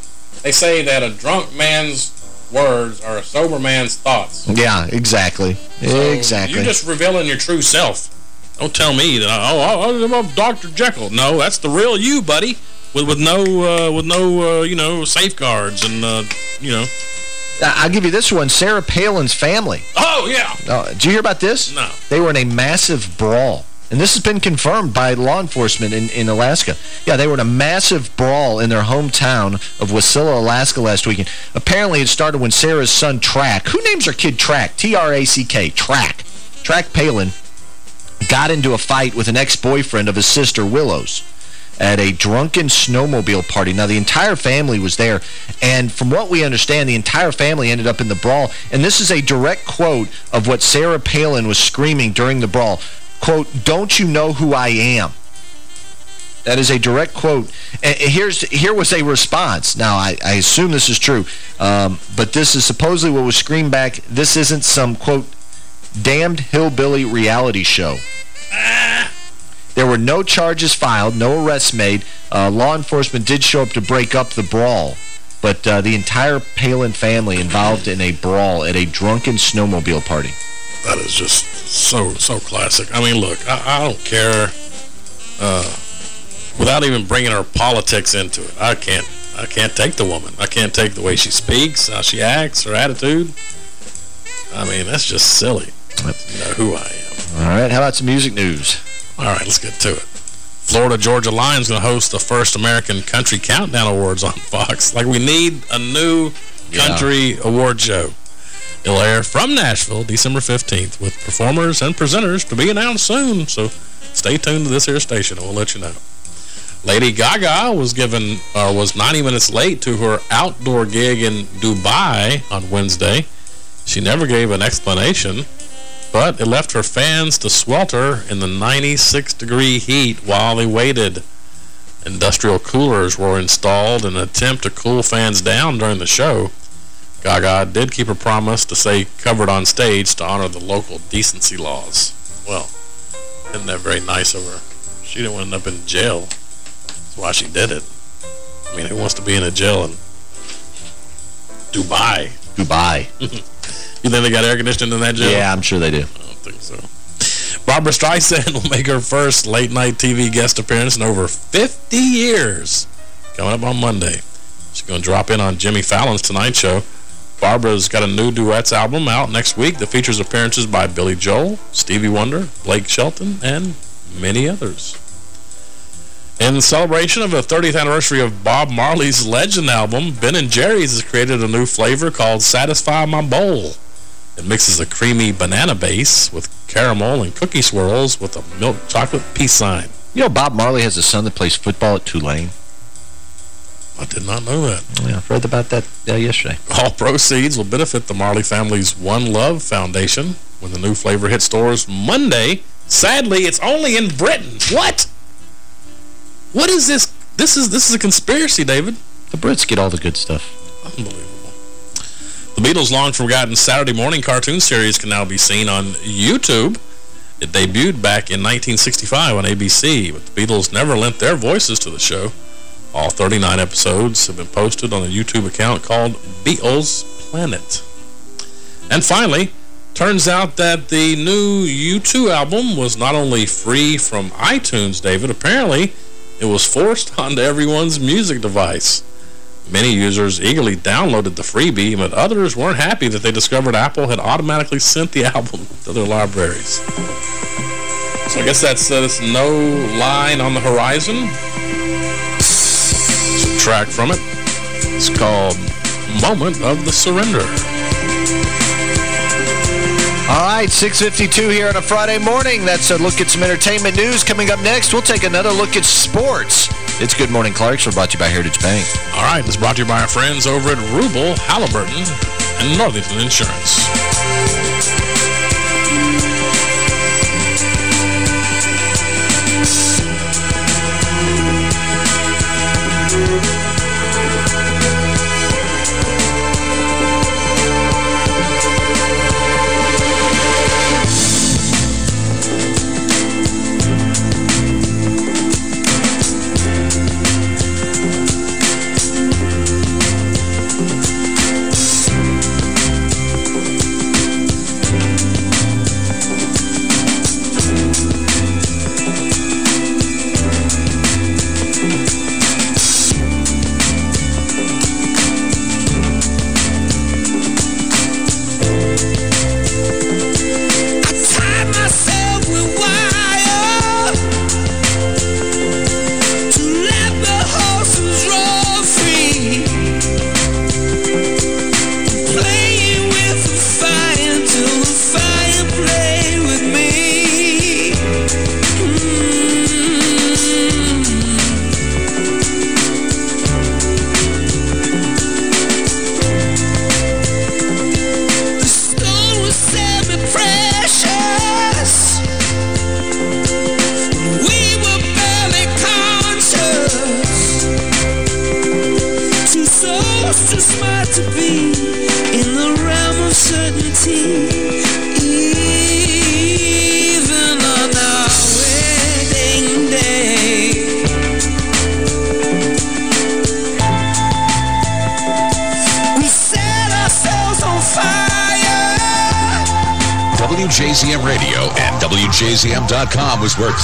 They say that a drunk man's words are a sober man's thoughts. Yeah, exactly. So exactly. You're just revealing your true self. Don't tell me that, oh, oh, oh, oh I'm Dr. Jekyll. No, that's the real you, buddy, with with no, uh, with no uh, you know, safeguards and, uh, you know. Uh, I'll give you this one. Sarah Palin's family. Oh, yeah. Oh, did you hear about this? No. They were in a massive brawl. And this has been confirmed by law enforcement in, in Alaska. Yeah, they were in a massive brawl in their hometown of Wasilla, Alaska last weekend. Apparently, it started when Sarah's son, Track, who names her kid Track? T-R-A-C-K, Track. Track Palin got into a fight with an ex-boyfriend of his sister, Willow's, at a drunken snowmobile party. Now, the entire family was there, and from what we understand, the entire family ended up in the brawl. And this is a direct quote of what Sarah Palin was screaming during the brawl. Quote, don't you know who I am? That is a direct quote. And here's here was a response. Now, I, I assume this is true, um, but this is supposedly what was screamed back. This isn't some, quote, damned hillbilly reality show. There were no charges filed, no arrests made. Uh, law enforcement did show up to break up the brawl, but uh, the entire Palin family involved in a brawl at a drunken snowmobile party. That is just so, so classic. I mean, look, I, I don't care, uh, without even bringing her politics into it. I can't, I can't take the woman. I can't take the way she speaks, how she acts, her attitude. I mean, that's just silly. You know who I am. All right, how about some music news? All right, let's get to it. Florida-Georgia Line's going to host the first American Country Countdown Awards on Fox. Like, we need a new country yeah. award show. It'll air from Nashville December 15th with performers and presenters to be announced soon. So stay tuned to this here station and we'll let you know. Lady Gaga was given uh, was 90 minutes late to her outdoor gig in Dubai on Wednesday. She never gave an explanation, but it left her fans to swelter in the 96-degree heat while they waited. Industrial coolers were installed in an attempt to cool fans down during the show. Gaga did keep her promise to stay covered on stage to honor the local decency laws. Well, isn't that very nice of her? She didn't end up in jail. That's why she did it. I mean, who wants to be in a jail in Dubai? Dubai. you think they got air conditioning in that jail? Yeah, I'm sure they do. I don't think so. Barbra Streisand will make her first late-night TV guest appearance in over 50 years. Coming up on Monday. She's going to drop in on Jimmy Fallon's Tonight Show. Barbra's got a new duets album out next week that features appearances by Billy Joel, Stevie Wonder, Blake Shelton, and many others. In celebration of the 30th anniversary of Bob Marley's Legend album, Ben & Jerry's has created a new flavor called Satisfy My Bowl. It mixes a creamy banana base with caramel and cookie swirls with a milk chocolate peace sign. You know, Bob Marley has a son that plays football at Tulane. I did not know that. Yeah, I read about that uh, yesterday. All proceeds will benefit the Marley family's One Love Foundation when the new flavor hits stores Monday. Sadly, it's only in Britain. What? What is this? This is this is a conspiracy, David. The Brits get all the good stuff. Unbelievable. The Beatles' long-forgotten Saturday morning cartoon series can now be seen on YouTube. It debuted back in 1965 on ABC, but the Beatles never lent their voices to the show. All 39 episodes have been posted on a YouTube account called Beatles Planet. And finally, turns out that the new U2 album was not only free from iTunes, David, apparently it was forced onto everyone's music device. Many users eagerly downloaded the freebie, but others weren't happy that they discovered Apple had automatically sent the album to their libraries. So I guess that's, uh, no line on the horizon track from it. It's called Moment of the Surrender. All right, 6.52 here on a Friday morning. That's a look at some entertainment news. Coming up next, we'll take another look at sports. It's Good Morning Clarksville, brought to you by Heritage Bank. All right, it's brought to you by our friends over at Rubel, Halliburton, and Northington Insurance.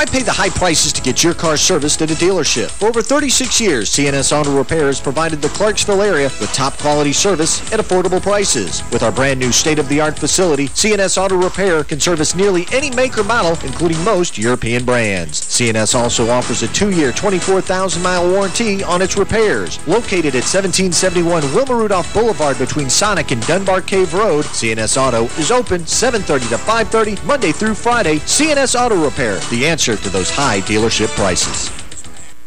I pay the high prices to get your car serviced at a dealership. For over 36 years, CNS Auto Repair has provided the Clarksville area with top-quality service at affordable prices. With our brand-new state-of-the-art facility, CNS Auto Repair can service nearly any make or model, including most European brands. CNS also offers a two-year, 24,000-mile warranty on its repairs. Located at 1771 Wilma Rudolph Boulevard between Sonic and Dunbar Cave Road, CNS Auto is open 7.30 to 5.30, Monday through Friday. CNS Auto Repair, the answer to those high dealership prices.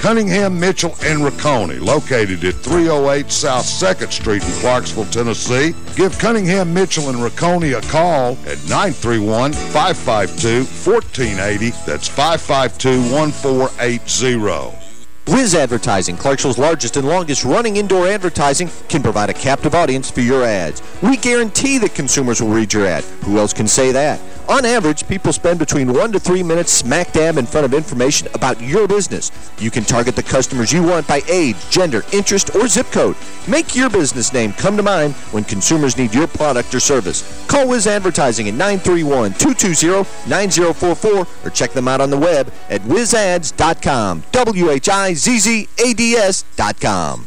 Cunningham, Mitchell, and Rocconi, located at 308 South 2nd Street in Clarksville, Tennessee. Give Cunningham, Mitchell, and Rocconi a call at 931-552-1480. That's 552-1480. Whizz Advertising, Clarksville's largest and longest running indoor advertising, can provide a captive audience for your ads. We guarantee that consumers will read your ad. Who else can say that? On average, people spend between one to three minutes smack dab in front of information about your business. You can target the customers you want by age, gender, interest, or zip code. Make your business name come to mind when consumers need your product or service. Call Whizz Advertising at 931-220-9044 or check them out on the web at whizzads.com. W-H-I-Z-Z-A-D-S.com.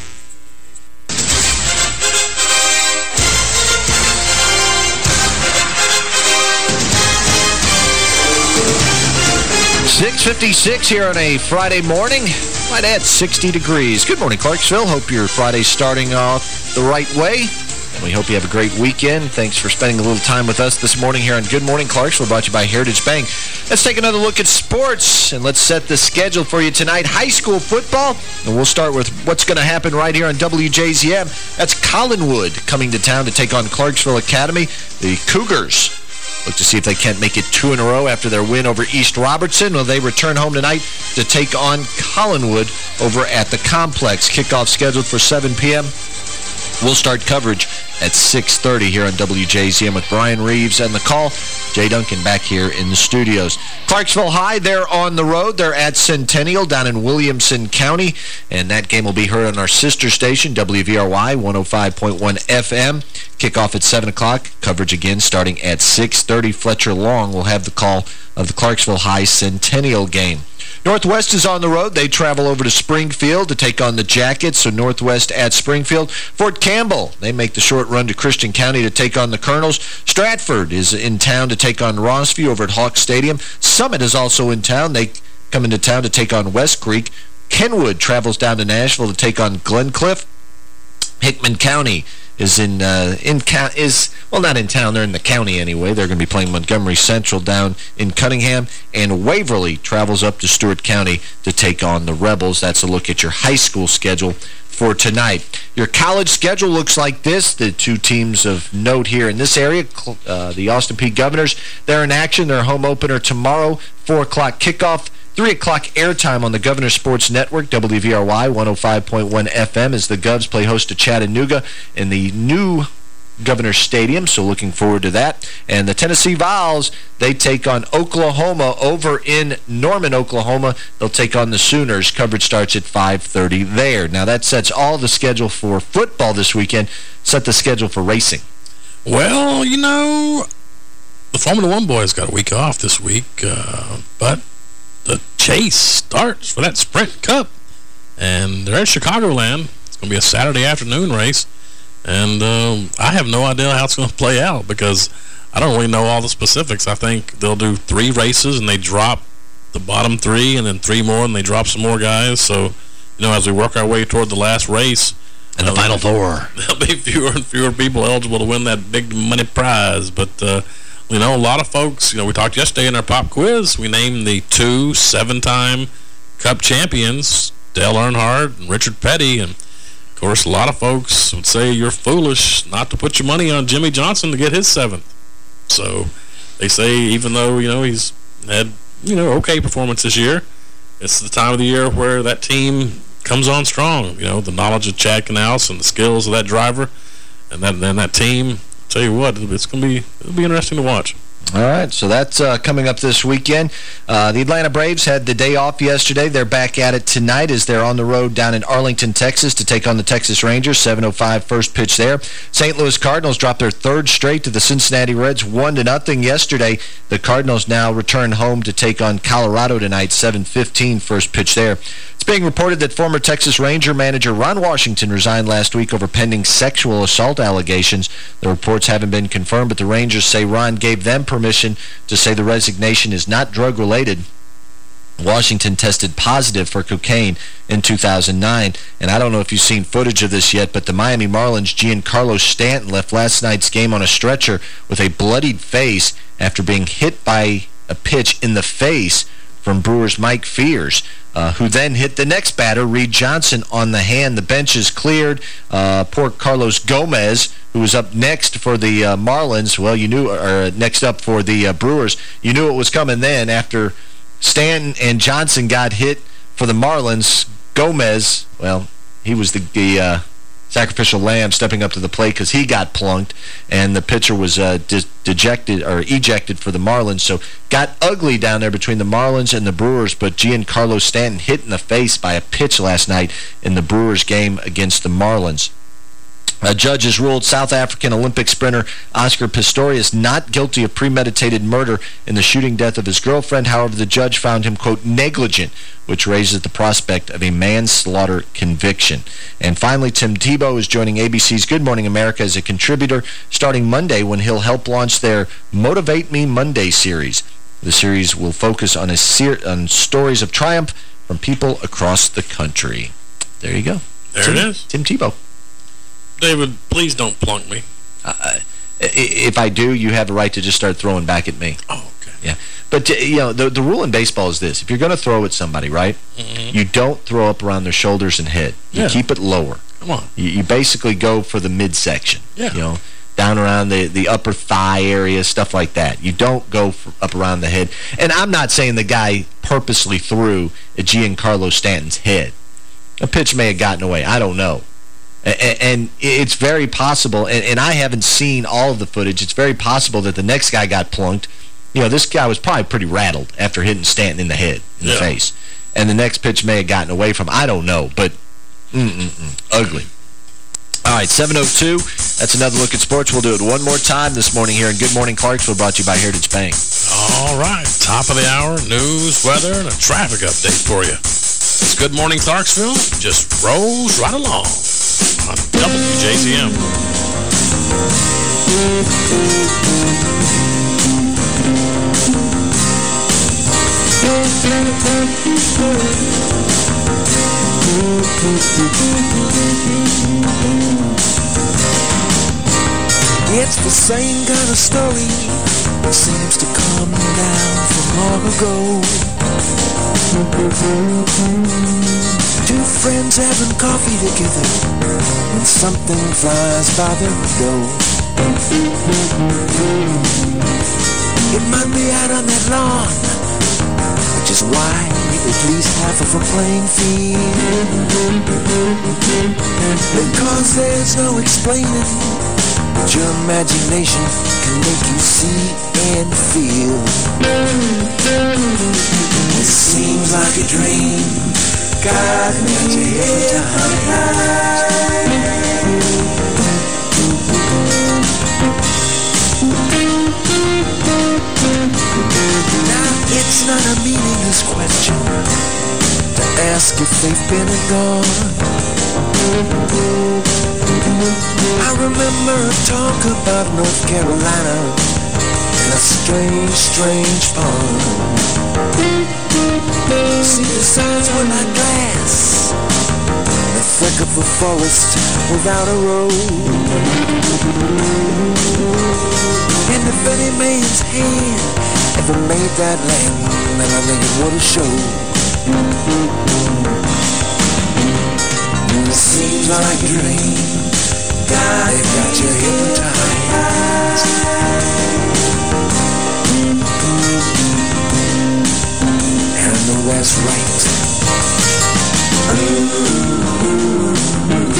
656 here on a Friday morning. Might add 60 degrees. Good morning, Clarksville. Hope your Friday's starting off the right way. And we hope you have a great weekend. Thanks for spending a little time with us this morning here on Good Morning Clarksville, brought to you by Heritage Bank. Let's take another look at sports, and let's set the schedule for you tonight. High school football, and we'll start with what's going to happen right here on WJZM. That's Collinwood coming to town to take on Clarksville Academy. The Cougars Look to see if they can't make it two in a row after their win over East Robertson. Well, they return home tonight to take on Collinwood over at the Complex. Kickoff scheduled for 7 p.m. We'll start coverage at 6.30 here on WJZM with Brian Reeves and the call. Jay Duncan back here in the studios. Clarksville High, they're on the road. They're at Centennial down in Williamson County, and that game will be heard on our sister station, WVRY 105.1 FM. Kickoff at 7 o'clock. Coverage again starting at 6.30. Fletcher Long will have the call of the Clarksville High Centennial game. Northwest is on the road. They travel over to Springfield to take on the Jackets, so Northwest at Springfield. Fort Campbell, they make the short run to Christian County to take on the Colonels. Stratford is in town to take on Rossview over at Hawk Stadium. Summit is also in town. They come into town to take on West Creek. Kenwood travels down to Nashville to take on Glencliff. Hickman County is in uh, in is well not in town they're in the county anyway. They're going to be playing Montgomery Central down in Cunningham and Waverly travels up to Stewart County to take on the Rebels. That's a look at your high school schedule for tonight. Your college schedule looks like this the two teams of note here in this area uh, the Austin Peay Governors. They're in action their home opener tomorrow 4 o'clock kickoff 3 o'clock airtime on the Governor Sports Network, WVRY 105.1 FM, as the Govs play host to Chattanooga in the new Governor Stadium, so looking forward to that. And the Tennessee Vols, they take on Oklahoma over in Norman, Oklahoma. They'll take on the Sooners. Coverage starts at 5.30 there. Now, that sets all the schedule for football this weekend. Set the schedule for racing. Well, you know, the Formula One boys got a week off this week, uh, but the chase starts for that Sprint Cup. And they're at Chicagoland. It's going to be a Saturday afternoon race. And um, I have no idea how it's going to play out because I don't really know all the specifics. I think they'll do three races and they drop the bottom three and then three more and they drop some more guys. So, you know, as we work our way toward the last race, and the Final Four. There'll be fewer and fewer people eligible to win that big money prize. But, uh, you know, a lot of folks, you know, we talked yesterday in our pop quiz, we named the two seven-time Cup champions, Dale Earnhardt and Richard Petty. And, of course, a lot of folks would say you're foolish not to put your money on Jimmie Johnson to get his seventh. So they say even though, you know, he's had, you know, okay performance this year, it's the time of the year where that team comes on strong. You know, the knowledge of Chad Knaus and the skills of that driver and that, that team. Tell you what, it's going to be it'll be interesting to watch. All right, so that's uh, coming up this weekend. Uh, the Atlanta Braves had the day off yesterday. They're back at it tonight as they're on the road down in Arlington, Texas to take on the Texas Rangers. 7.05 first pitch there. St. Louis Cardinals dropped their third straight to the Cincinnati Reds, 1 to nothing yesterday. The Cardinals now return home to take on Colorado tonight, 7.15 first pitch there. It's being reported that former Texas Ranger manager Ron Washington resigned last week over pending sexual assault allegations. The reports haven't been confirmed, but the Rangers say Ron gave them permission to say the resignation is not drug-related. Washington tested positive for cocaine in 2009. And I don't know if you've seen footage of this yet, but the Miami Marlins' Giancarlo Stanton left last night's game on a stretcher with a bloodied face after being hit by a pitch in the face from Brewers' Mike Fiers, uh, who then hit the next batter, Reed Johnson, on the hand. The bench is cleared. Uh, poor Carlos Gomez, who was up next for the uh, Marlins, well, you knew, or next up for the uh, Brewers, you knew it was coming then after Stanton and Johnson got hit for the Marlins. Gomez, well, he was the, the uh, sacrificial lamb stepping up to the plate because he got plunked, and the pitcher was uh, de dejected or ejected for the Marlins. So got ugly down there between the Marlins and the Brewers, but Giancarlo Stanton hit in the face by a pitch last night in the Brewers game against the Marlins. A judge has ruled South African Olympic sprinter Oscar Pistorius not guilty of premeditated murder in the shooting death of his girlfriend. However, the judge found him, quote, negligent, which raises the prospect of a manslaughter conviction. And finally, Tim Tebow is joining ABC's Good Morning America as a contributor starting Monday when he'll help launch their Motivate Me Monday series. The series will focus on, a ser on stories of triumph from people across the country. There you go. There Tim, it is. Tim Tebow. David, please don't plunk me. Uh, if I do, you have a right to just start throwing back at me. Oh, okay. Yeah. But, uh, you know, the, the rule in baseball is this. If you're going to throw at somebody, right, mm -hmm. you don't throw up around their shoulders and head. You yeah. keep it lower. Come on. You, you basically go for the midsection. Yeah. You know, down around the, the upper thigh area, stuff like that. You don't go up around the head. And I'm not saying the guy purposely threw at Giancarlo Stanton's head. A pitch may have gotten away. I don't know. And it's very possible, and I haven't seen all of the footage, it's very possible that the next guy got plunked. You know, this guy was probably pretty rattled after hitting Stanton in the head, in yeah. the face. And the next pitch may have gotten away from I don't know, but mm -mm -mm, ugly. All right, 702. That's another look at sports. We'll do it one more time this morning here in Good Morning Clarksville, brought to you by Heritage Bank. All right, top of the hour, news, weather, and a traffic update for you. It's Good Morning Clarksville. Just rolls right along on WJZM. It's the same kind of story that seems to come down from long ago. Two friends having coffee together when something flies by the door. It might be out on that lawn, which is wide at least half of a playing field. Because there's no explaining what your imagination can make you see and feel. It seems like a dream it's not a meaningless question to ask if they've been and gone. I remember a talk about North Carolina and a strange, strange pond. See, the signs were like glass, the thick of a forest without a road. And if any man's hand ever made that land, then I think it would have showed. It seems like a dream. God, they got you hypnotized. And I know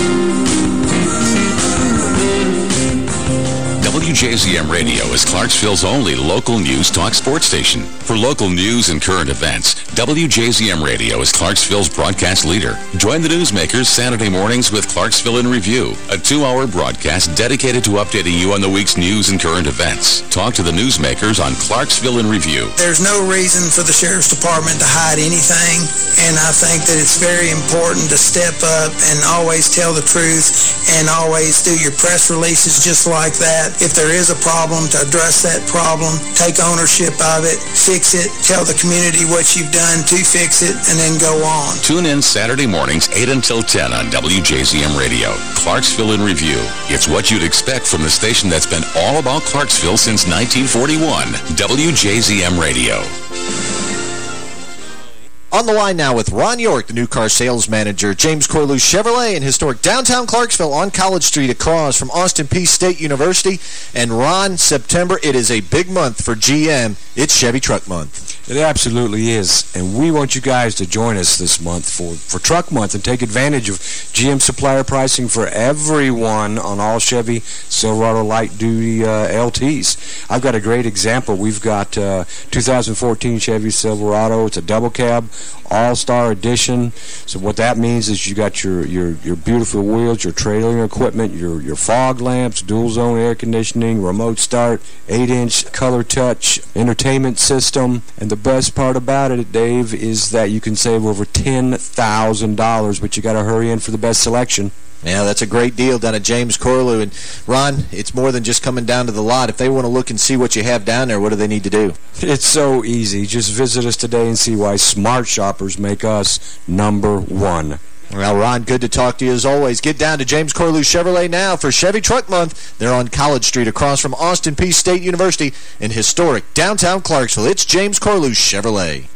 WJZM Radio is Clarksville's only local news talk sports station. For local news and current events, WJZM Radio is Clarksville's broadcast leader. Join the newsmakers Saturday mornings with Clarksville in Review, a two-hour broadcast dedicated to updating you on the week's news and current events. Talk to the newsmakers on Clarksville in Review. There's no reason for the Sheriff's Department to hide anything, and I think that it's very important to step up and always tell the truth and always do your press releases just like that. If there is a problem, to address that problem, take ownership of it, fix it, tell the community what you've done to fix it, and then go on. Tune in Saturday mornings 8 until 10 on WJZM Radio. Clarksville in Review. It's what you'd expect from the station that's been all about Clarksville since 1941. WJZM Radio. On the line now with Ron York, the new car sales manager, James Corlew Chevrolet in historic downtown Clarksville on College Street across from Austin Peay State University. And Ron, September, it is a big month for GM. It's Chevy Truck Month. It absolutely is. And we want you guys to join us this month for, for Truck Month and take advantage of GM supplier pricing for everyone on all Chevy Silverado light-duty uh, LTs. I've got a great example. We've got uh, 2014 Chevy Silverado. It's a double cab, all-star edition. So what that means is you got your, your, your beautiful wheels, your trailing equipment, your, your fog lamps, dual-zone air conditioning, remote start, 8-inch color touch entertainment system, and the best part about it, Dave, is that you can save over $10,000, but you got to hurry in for the best selection. Yeah, that's a great deal down at James Corlew. And, Ron, it's more than just coming down to the lot. If they want to look and see what you have down there, what do they need to do? It's so easy. Just visit us today and see why smart shoppers make us number one. Well, Ron, good to talk to you as always. Get down to James Corlew Chevrolet now for Chevy Truck Month. They're on College Street across from Austin Peay State University in historic downtown Clarksville. It's James Corlew Chevrolet.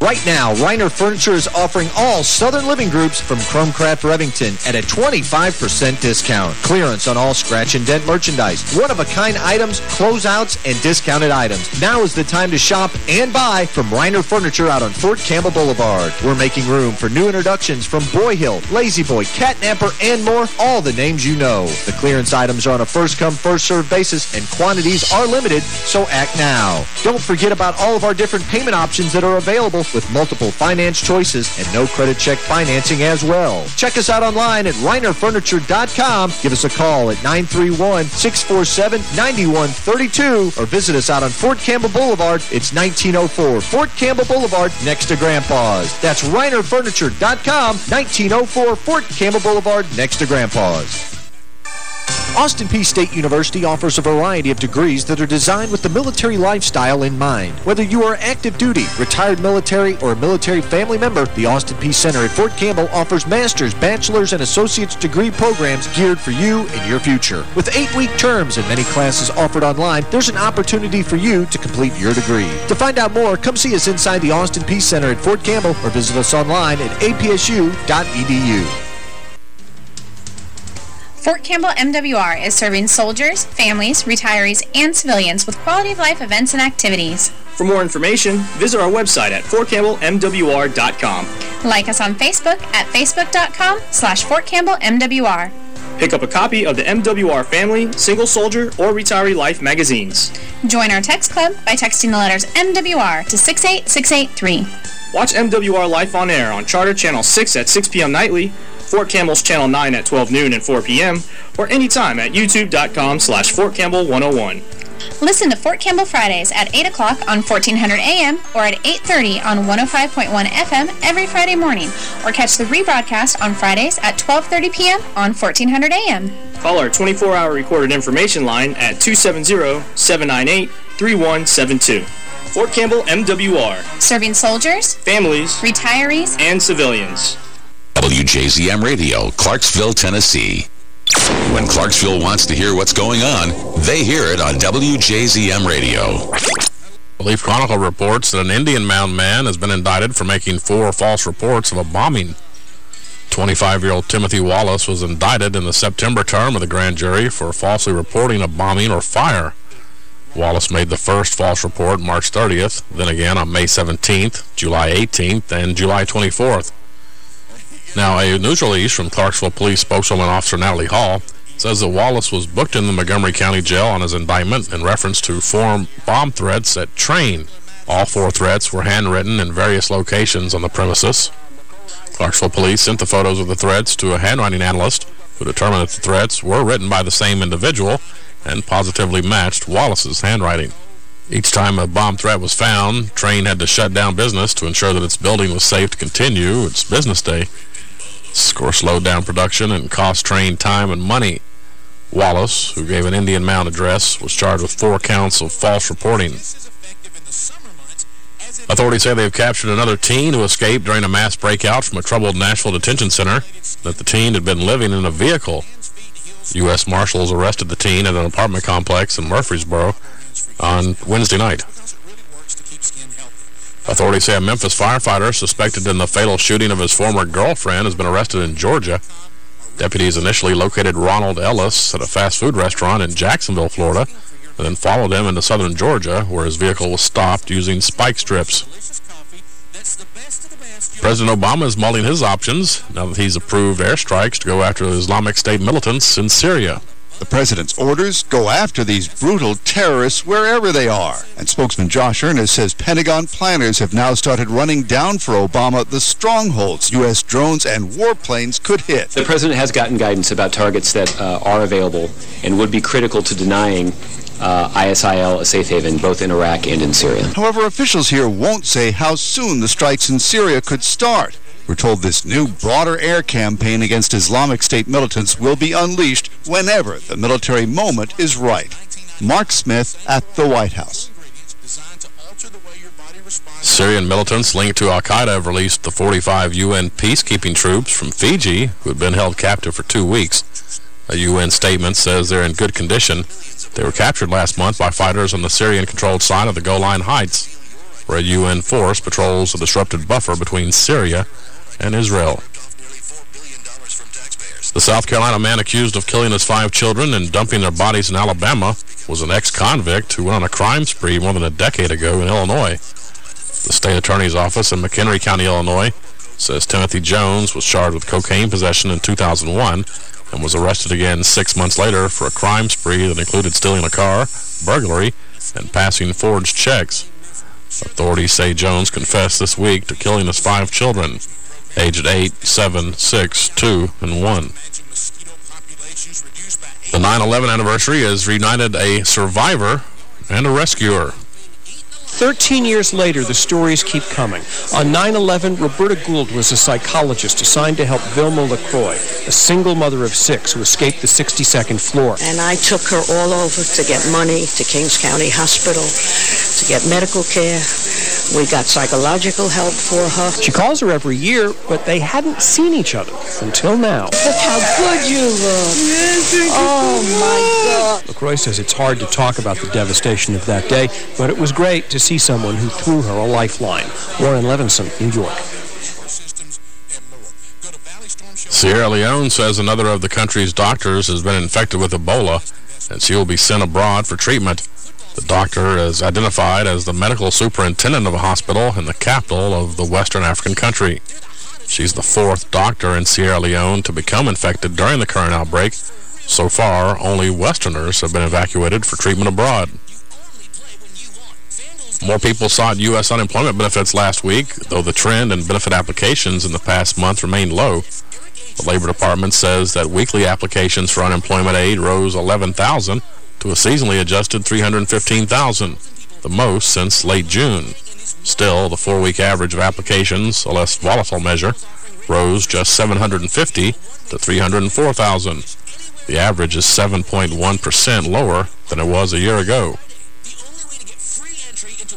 Right now, Reiner Furniture is offering all Southern Living groups from Chromcraft Revington at a 25% discount. Clearance on all scratch and dent merchandise, one-of-a-kind items, closeouts, and discounted items. Now is the time to shop and buy from Reiner Furniture out on Fort Campbell Boulevard. We're making room for new introductions from Broyhill, Lazy Boy, Catnapper, and more, all the names you know. The clearance items are on a first-come, first-served basis, and quantities are limited, so act now. Don't forget about all of our different payment options that are available with multiple finance choices and no credit check financing as well. Check us out online at reinerfurniture.com. Give us a call at 931-647-9132 or visit us out on Fort Campbell Boulevard. It's 1904 Fort Campbell Boulevard next to Grandpa's. That's reinerfurniture.com, 1904 Fort Campbell Boulevard next to Grandpa's. Austin Peay State University offers a variety of degrees that are designed with the military lifestyle in mind. Whether you are active duty, retired military, or a military family member, the Austin Peay Center at Fort Campbell offers master's, bachelor's, and associate's degree programs geared for you and your future. With eight-week terms and many classes offered online, there's an opportunity for you to complete your degree. To find out more, come see us inside the Austin Peay Center at Fort Campbell or visit us online at apsu.edu. Fort Campbell MWR is serving soldiers, families, retirees, and civilians with quality of life events and activities. For more information, visit our website at fortcampbellmwr.com. Like us on Facebook at facebook.com slash fortcampbellmwr. Pick up a copy of the MWR Family, Single Soldier, or Retiree Life magazines. Join our text club by texting the letters MWR to 68683. Watch MWR Life on Air on Charter Channel 6 at 6 p.m. nightly, Fort Campbell's Channel 9 at 12 noon and 4 p.m., or anytime at youtube.com slash fortcampbell101. Listen to Fort Campbell Fridays at 8 o'clock on 1400 AM or at 8.30 on 105.1 FM every Friday morning, or catch the rebroadcast on Fridays at 12.30 p.m. on 1400 AM. Call our 24-hour recorded information line at 270-798-3172. Fort Campbell MWR. Serving soldiers, families, retirees, and civilians. WJZM Radio, Clarksville, Tennessee. When Clarksville wants to hear what's going on, they hear it on WJZM Radio. The Leaf Chronicle reports that an Indian Mound man has been indicted for making four false reports of a bombing. 25-year-old Timothy Wallace was indicted in the September term of the grand jury for falsely reporting a bombing or fire. Wallace made the first false report March 30th, then again on May 17th, July 18th, and July 24th. Now, a news release from Clarksville Police spokeswoman Officer Natalie Hall says that Wallace was booked in the Montgomery County Jail on his indictment in reference to four bomb threats at Trane. All four threats were handwritten in various locations on the premises. Clarksville Police sent the photos of the threats to a handwriting analyst who determined that the threats were written by the same individual and positively matched Wallace's handwriting. Each time a bomb threat was found, Trane had to shut down business to ensure that its building was safe to continue its business day. Score slowed down production and cost Trane time and money. Wallace, who gave an Indian Mound address, was charged with four counts of false reporting. Authorities say they've captured another teen who escaped during a mass breakout from a troubled Nashville detention center, that the teen had been living in a vehicle. U.S. Marshals arrested the teen at an apartment complex in Murfreesboro on Wednesday night. Authorities say a Memphis firefighter suspected in the fatal shooting of his former girlfriend has been arrested in Georgia. Deputies initially located Ronald Ellis at a fast food restaurant in Jacksonville, Florida, and then followed him into southern Georgia, where his vehicle was stopped using spike strips. President Obama is mulling his options now that he's approved airstrikes to go after Islamic State militants in Syria. The president's orders go after these brutal terrorists wherever they are. And spokesman Josh Earnest says Pentagon planners have now started running down for Obama the strongholds U.S. drones and warplanes could hit. The president has gotten guidance about targets that uh, are available and would be critical to denying uh, ISIL a safe haven both in Iraq and in Syria. However, officials here won't say how soon the strikes in Syria could start. We're told this new, broader air campaign against Islamic State militants will be unleashed whenever the military moment is right. Mark Smith at the White House. Syrian militants linked to al-Qaeda have released the 45 UN peacekeeping troops from Fiji who had been held captive for two weeks. A UN statement says they're in good condition. They were captured last month by fighters on the Syrian-controlled side of the Golan Heights, where a UN force patrols a disrupted buffer between Syria and Israel. The South Carolina man accused of killing his five children and dumping their bodies in Alabama was an ex-convict who went on a crime spree more than a decade ago in Illinois. The state attorney's office in McHenry County, Illinois, says Timothy Jones was charged with cocaine possession in 2001 and was arrested again six months later for a crime spree that included stealing a car, burglary, and passing forged checks. Authorities say Jones confessed this week to killing his five children aged 8, 7, 6, 2, and 1. The 9-11 anniversary has reunited a survivor and a rescuer. 13 years later, the stories keep coming. On 9-11, Roberta Gould was a psychologist assigned to help Vilma LaCroix, a single mother of six who escaped the 62nd floor. And I took her all over to get money to Kings County Hospital, to get medical care. We got psychological help for her. She calls her every year, but they hadn't seen each other until now. Look how good you look. oh, my God. LaCroix says it's hard to talk about the devastation of that day, but it was great to see someone who threw her a lifeline. Warren Levinson, New York. Sierra Leone says another of the country's doctors has been infected with Ebola, and she will be sent abroad for treatment. The doctor is identified as the medical superintendent of a hospital in the capital of the Western African country. She's the fourth doctor in Sierra Leone to become infected during the current outbreak. So far, only Westerners have been evacuated for treatment abroad. More people sought U.S. unemployment benefits last week, though the trend in benefit applications in the past month remained low. The Labor Department says that weekly applications for unemployment aid rose 11,000 to a seasonally adjusted 315,000, the most since late June. Still, the four-week average of applications, a less volatile measure, rose just 750 to 304,000. The average is 7.1% lower than it was a year ago.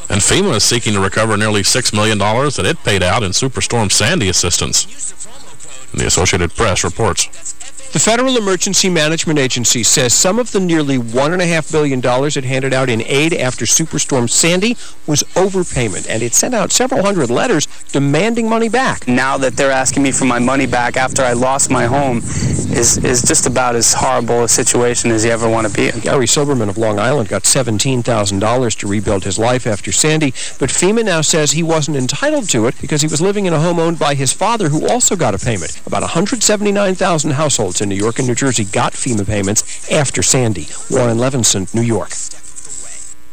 And FEMA is seeking to recover nearly $6 million that it paid out in Superstorm Sandy assistance. The Associated Press reports. The Federal Emergency Management Agency says some of the nearly $1.5 billion it handed out in aid after Superstorm Sandy was overpayment, and it sent out several hundred letters demanding money back. Now that they're asking me for my money back after I lost my home is, is just about as horrible a situation as you ever want to be in. Gary Silverman of Long Island got $17,000 to rebuild his life after Sandy, but FEMA now says he wasn't entitled to it because he was living in a home owned by his father who also got a payment. About 179,000 households in New York and New Jersey got FEMA payments after Sandy. Warren Levinson, New York.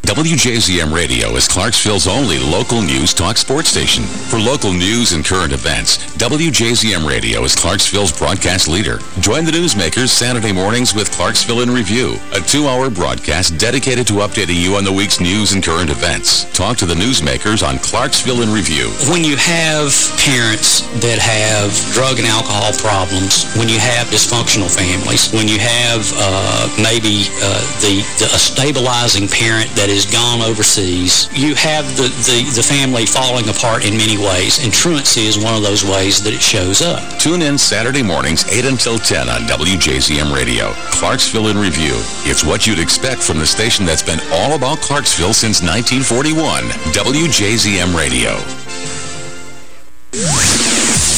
WJZM Radio is Clarksville's only local news talk sports station. For local news and current events, WJZM Radio is Clarksville's broadcast leader. Join the newsmakers Saturday mornings with Clarksville in Review, a two-hour broadcast dedicated to updating you on the week's news and current events. Talk to the newsmakers on Clarksville in Review. When you have parents that have drug and alcohol problems, when you have dysfunctional families, when you have uh, maybe uh, the, the a stabilizing parent that is gone overseas, you have the, the, the family falling apart in many ways, and truancy is one of those ways that it shows up. Tune in Saturday mornings 8 until 10 on WJZM Radio. Clarksville in Review. It's what you'd expect from the station that's been all about Clarksville since 1941. WJZM Radio.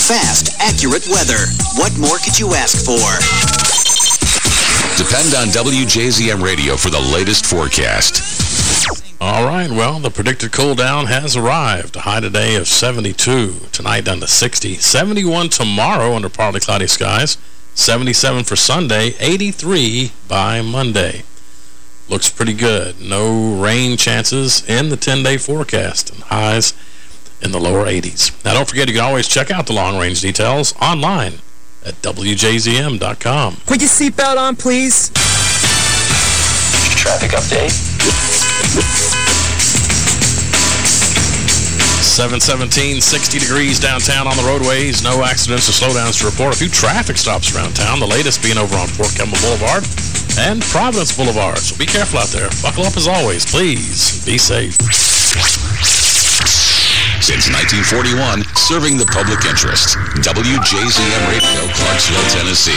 Fast, accurate weather. What more could you ask for? Depend on WJZM Radio for the latest forecast. All right, well, the predicted cool down has arrived. A high today of 72. Tonight down to 60. 71 tomorrow under partly cloudy skies. 77 for Sunday. 83 by Monday. Looks pretty good. No rain chances in the 10-day forecast. And highs in the lower 80s. Now, don't forget, you can always check out the long-range details online at WJZM.com. Put your seatbelt on, please. Traffic update. 717, 60 degrees downtown on the roadways. No accidents or slowdowns to report. A few traffic stops around town, the latest being over on Fort Campbell Boulevard and Providence Boulevard. So be careful out there. Buckle up as always. Please be safe. Since 1941, serving the public interest. WJZM Radio, Clarksville, Tennessee.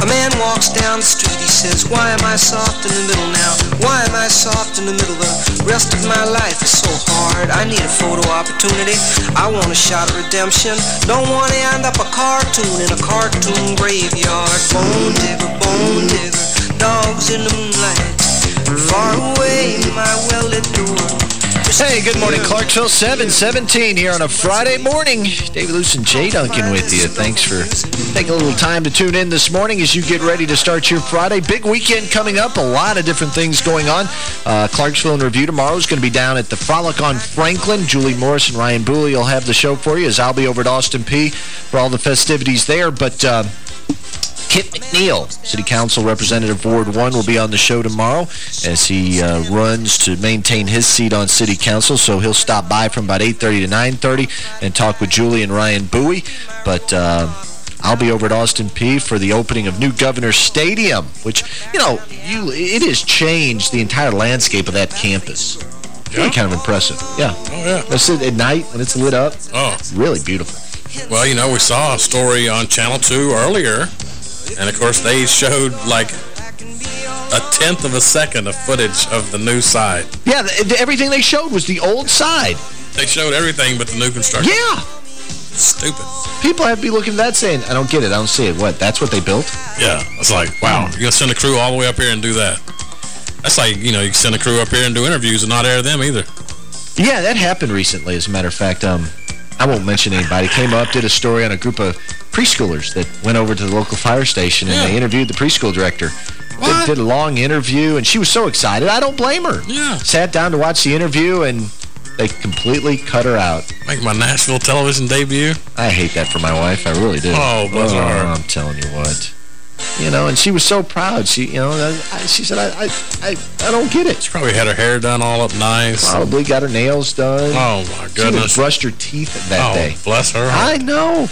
A man walks down the street, says, Why am I soft in the middle now? Why am I soft in the middle? The rest of my life is so hard. I need a photo opportunity. I want a shot of redemption. Don't want to end up a cartoon in a cartoon graveyard. Bone digger, bone digger, dogs in the moonlight. Far away, my well-lit door. Hey, good morning, Clarksville. 717 here on a Friday morning. David Luce and Jay Duncan with you. Thanks for taking a little time to tune in this morning as you get ready to start your Friday. Big weekend coming up. A lot of different things going on. Uh, Clarksville in Review tomorrow is going to be down at the Frolic on Franklin. Julie Morris and Ryan Booley will have the show for you as I'll be over at Austin Peay for all the festivities there. But... Uh, Kit McNeil, City Council Representative Ward 1, will be on the show tomorrow as he uh, runs to maintain his seat on City Council. So he'll stop by from about 8.30 to 9.30 and talk with Julie and Ryan Bowie. But... Uh, I'll be over at Austin Peay for the opening of New Governor Stadium, which, you know, you it has changed the entire landscape of that campus. Yeah. Really kind of impressive. Yeah. Oh, yeah. That's it at night when it's lit up. Oh. Really beautiful. Well, you know, we saw a story on Channel 2 earlier, and of course they showed like a tenth of a second of footage of the new side. Yeah, the, everything they showed was the old side. They showed everything but the new construction. Yeah. Stupid. People have to be looking at that saying, I don't get it, I don't see it. What, that's what they built? Yeah. It's like, wow, you're going to send a crew all the way up here and do that. That's like, you know, you can send a crew up here and do interviews and not air them either. Yeah, that happened recently, as a matter of fact. Um, I won't mention anybody. Came up, did a story on a group of preschoolers that went over to the local fire station, and Yeah. they interviewed the preschool director. Did, did a long interview, and she was so excited. I don't blame her. Yeah. Sat down to watch the interview, and they completely cut her out. Make my Nashville television debut. I hate that for my wife. I really do. Oh, bless her. Oh, I'm telling you what. You know, and she was so proud. She, you know, I, she said, I, I, I, I don't get it. She probably had her hair done all up nice. Probably got her nails done. Oh, my goodness. even brushed her teeth that oh, day. bless her. I know.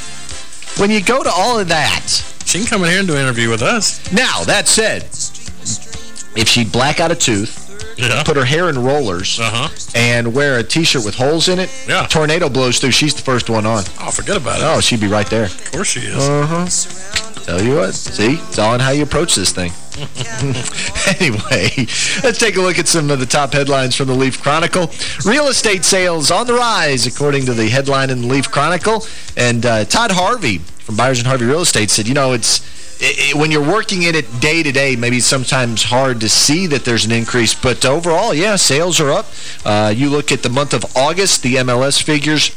When you go to all of that. She can come in here and do an interview with us. Now, that said, if she'd black out a tooth, Yeah. put her hair in rollers, Uh-huh. and wear a T-shirt with holes in it, Yeah. tornado blows through, she's the first one on. Oh, forget about it. Oh, she'd be right there. Of course she is. Uh-huh. Tell you what, see? It's all in how you approach this thing. anyway, let's take a look at some of the top headlines from the Leaf Chronicle. Real estate sales on the rise, according to the headline in the Leaf Chronicle. And uh, Todd Harvey from Byers and Harvey Real Estate said, you know, it's i i when you're working in it day to day, maybe it's sometimes hard to see that there's an increase. But overall, yeah, sales are up. Uh, you look at the month of August, the MLS figures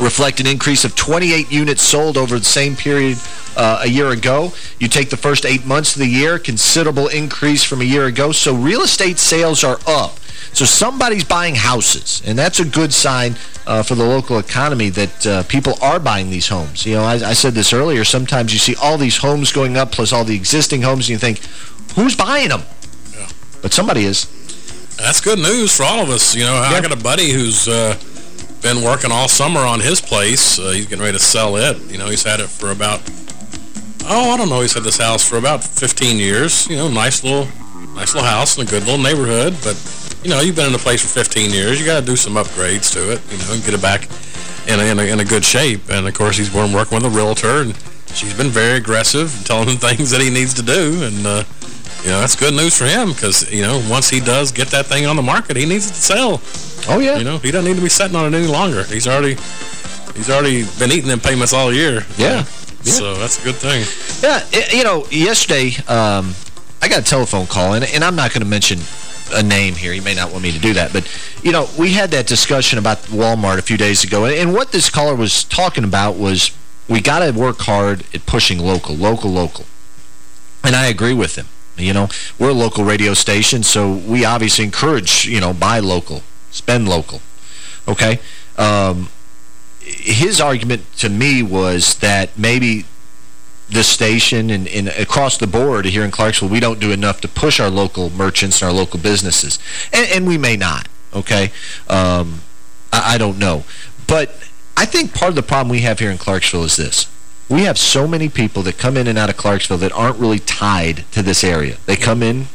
reflect an increase of 28 units sold over the same period uh, a year ago. You take the first eight months of the year, considerable increase from a year ago. So real estate sales are up. So somebody's buying houses, and that's a good sign uh, for the local economy that uh, people are buying these homes. You know, I, I said this earlier, sometimes you see all these homes going up plus all the existing homes, and you think, who's buying them? But somebody is. That's good news for all of us. You know, I got a buddy who's uh, been working all summer on his place. Uh, he's getting ready to sell it. You know, he's had it for about, oh, I don't know, he's had this house for about 15 years. You know, nice little, nice little house in a good little neighborhood. But, you know, you've been in the place for 15 years. You got to do some upgrades to it, you know, and get it back in a, in a, in a good shape. And, of course, he's been working with a realtor, and she's been very aggressive and telling him things that he needs to do. And, uh, you know, that's good news for him because, you know, once he does get that thing on the market, he needs it to sell. Oh, yeah. You know, he doesn't need to be sitting on it any longer. He's already he's already been eating them payments all year. Yeah. So that's a good thing. Yeah, i- you know, yesterday, um, I got a telephone call, and, and I'm not going to mention a name here. You may not want me to do that. But, you know, we had that discussion about Walmart a few days ago, and, and what this caller was talking about was we got to work hard at pushing local, local, local. And I agree with him. You know, we're a local radio station, so we obviously encourage, you know, buy local, spend local. Okay? Um, his argument to me was that maybe the station and, and across the board here in Clarksville, we don't do enough to push our local merchants and our local businesses. And, and we may not, okay? Um, I, I don't know. But I think part of the problem we have here in Clarksville is this. We have so many people that come in and out of Clarksville that aren't really tied to this area. They come in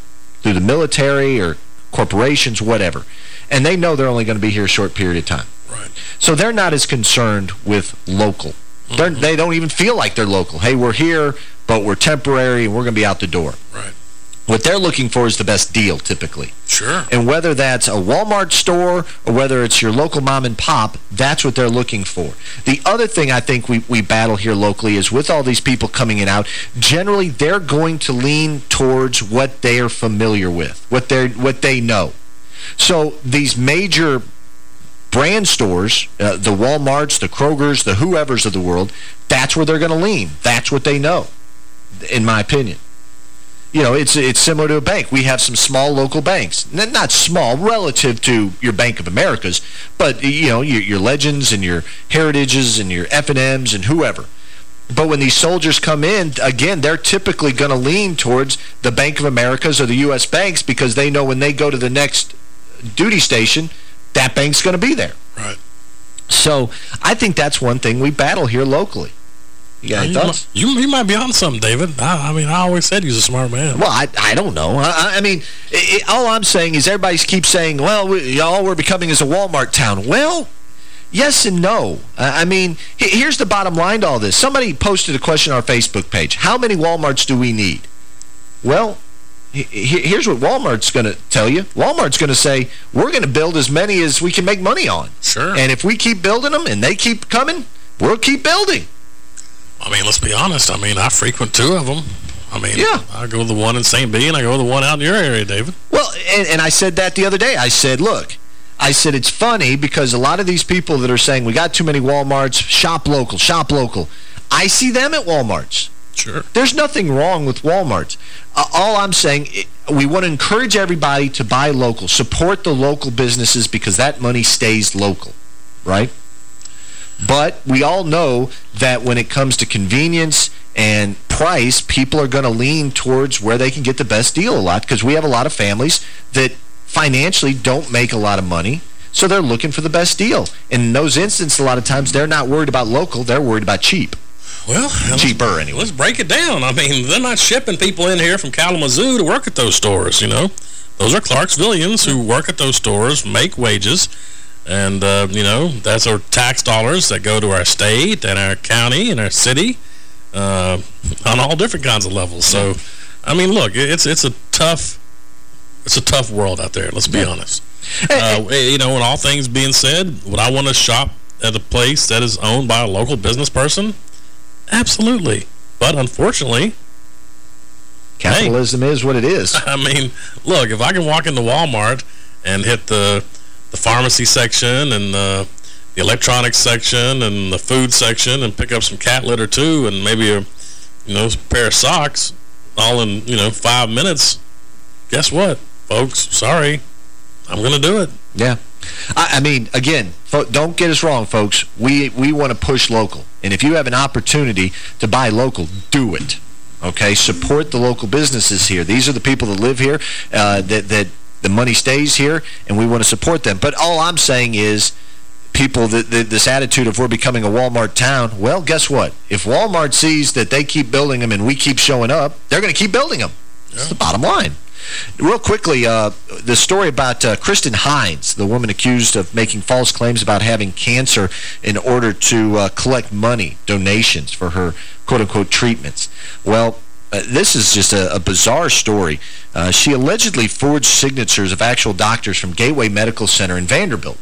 through the military or corporations, whatever, and they know they're only going to be here a short period of time. Right. So they're not as concerned with local. They're, Mm-hmm. they don't even feel like they're local. Hey, we're here, but we're temporary, and we're going to be out the door. Right. What they're looking for is the best deal, typically. Sure. And whether that's a Walmart store or whether it's your local mom and pop, that's what they're looking for. The other thing I think we, we battle here locally is with all these people coming in out, generally they're going to lean towards what they are familiar with, what, they're, what they know. So these major brand stores, uh, the Walmarts, the Krogers, the whoever's of the world, that's where they're going to lean. That's what they know, in my opinion. You know, it's it's similar to a bank. We have some small local banks. Not small relative to your Bank of America's, but, you know, your, your Legends and your Heritages and your F&Ms and whoever. But when these soldiers come in, again, they're typically going to lean towards the Bank of America's or the U.S. banks because they know when they go to the next duty station, that bank's going to be there. Right. So I think that's one thing we battle here locally. You you, thoughts? might, you, you might be on something, David. I, I mean, I always said he's a smart man. Well, I, I don't know. I, I mean, it, it, all I'm saying is everybody keeps saying, well, we, all we're becoming is a Walmart town. Well, yes and no. I, I mean, here's the bottom line to all this. Somebody posted a question on our Facebook page. How many Walmarts do we need? Well, here's what Walmart's going to tell you. Walmart's going to say, we're going to build as many as we can make money on. Sure. And if we keep building them and they keep coming, we'll keep building. I mean, let's be honest. I mean, I frequent two of them. I mean, Yeah. I go to the one in St. B and I go to the one out in your area, David. Well, and, and I said that the other day. I said, look, I said it's funny because a lot of these people that are saying we got too many Walmarts, shop local, shop local. I see them at Walmarts. Sure. There's nothing wrong with Walmart. Uh, all I'm saying, we want to encourage everybody to buy local, support the local businesses because that money stays local, right? But we all know that when it comes to convenience and price, people are going to lean towards where they can get the best deal a lot because we have a lot of families that financially don't make a lot of money, so they're looking for the best deal. In those instances, a lot of times, they're not worried about local, they're worried about cheap. Well, cheaper anyway. Let's break it down. I mean, they're not shipping people in here from Kalamazoo to work at those stores, you know. Those are Clarksvillians who work at those stores, make wages, and, uh, you know, that's our tax dollars that go to our state and our county and our city uh, on all different kinds of levels. So, I mean, look, it's it's a tough it's a tough world out there, let's be yeah. honest. Uh, you know, when all things being said, would I want to shop at a place that is owned by a local business person? Absolutely. But unfortunately... Capitalism hey, is what it is. I mean, look, if I can walk into Walmart and hit the the pharmacy section and the, the electronics section and the food section and pick up some cat litter too and maybe a you know pair of socks all in you know five minutes guess what folks sorry i'm gonna do it yeah I, I mean again don't get us wrong folks we we want to push local and if you have an opportunity to buy local do it okay support the local businesses here these are the people that live here uh, that that the money stays here, and we want to support them. But all I'm saying is people, that this attitude of we're becoming a Walmart town, well, guess what? If Walmart sees that they keep building them and we keep showing up, they're going to keep building them. Yeah. That's the bottom line. Real quickly, uh, the story about uh, Kristen Hines, the woman accused of making false claims about having cancer in order to uh, collect money, donations for her quote-unquote treatments. Well, uh, this is just a, a bizarre story. Uh, she allegedly forged signatures of actual doctors from Gateway Medical Center in Vanderbilt,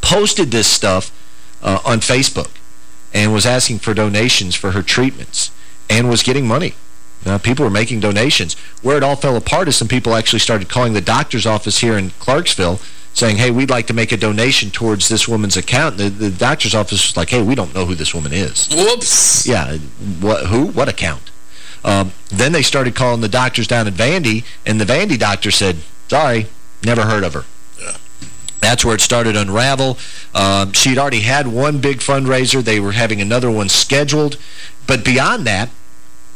posted this stuff uh, on Facebook, and was asking for donations for her treatments, and was getting money. Uh, people were making donations. Where it all fell apart is some people actually started calling the doctor's office here in Clarksville saying, hey, we'd like to make a donation towards this woman's account. The, the doctor's office was like, hey, we don't know who this woman is. Whoops. Yeah. What, who? What account? Um, then they started calling the doctors down at Vandy, and the Vandy doctor said, sorry, never heard of her. Yeah. That's where it started to unravel. Um, she'd already had one big fundraiser. They were having another one scheduled. But beyond that,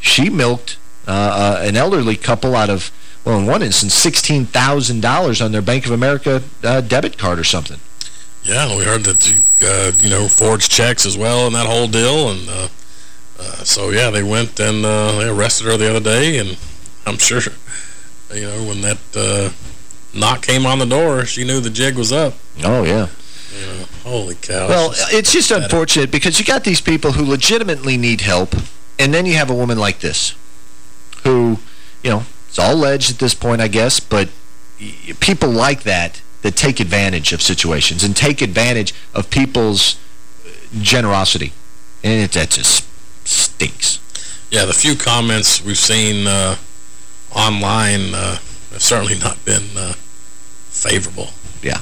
she milked uh, uh, an elderly couple out of, well, in one instance, $16,000 on their Bank of America uh, debit card or something. Yeah, we heard that you, uh, you know, forged checks as well and that whole deal. And uh, uh, so, yeah, they went and uh, they arrested her the other day, and I'm sure, you know, when that uh, knock came on the door, she knew the jig was up. Oh, yeah. You know, holy cow. Well, it's just, it's just unfortunate because you got these people who legitimately need help, and then you have a woman like this who, you know, it's all alleged at this point, I guess, but people like that that take advantage of situations and take advantage of people's generosity. And it, that just stinks. Yeah, the few comments we've seen uh, online uh, have certainly not been uh, favorable. Yeah.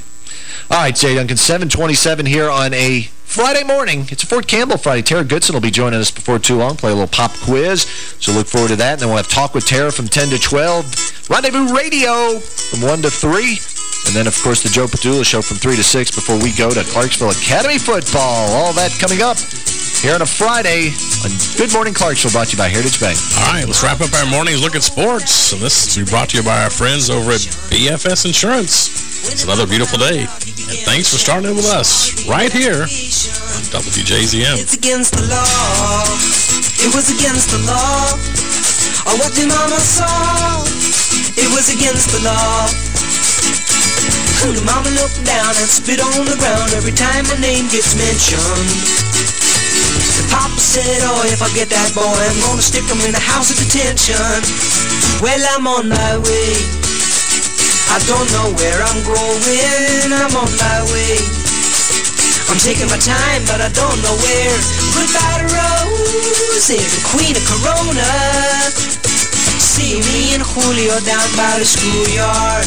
All right, Jay Duncan, 727 here on a Friday morning. It's a Fort Campbell Friday. Tara Goodson will be joining us before too long, play a little pop quiz. So look forward to that. And then we'll have Talk with Tara from 10 to 12. Rendezvous Radio from 1 to 3. And then, of course, the Joe Padula Show from 3 to 6 before we go to Clarksville Academy Football. All that coming up here on a Friday on Good Morning Clarksville, brought to you by Heritage Bank. All right, let's wrap up our mornings look at sports. And this is brought to you by our friends over at BFS Insurance. It's another beautiful day. And thanks for starting it with us right here on WJZM. It's against the law. It was against the law. Or what the mama saw. It was against the law. The mama looked down and spit on the ground every time my name gets mentioned. The papa said, oh, if I get that boy, I'm gonna stick him in the house of detention. Well, I'm on my way. I don't know where I'm going. I'm on my way. I'm taking my time, but I don't know where. Goodbye to Rose, the queen of Corona. See me and Julio down by the schoolyard.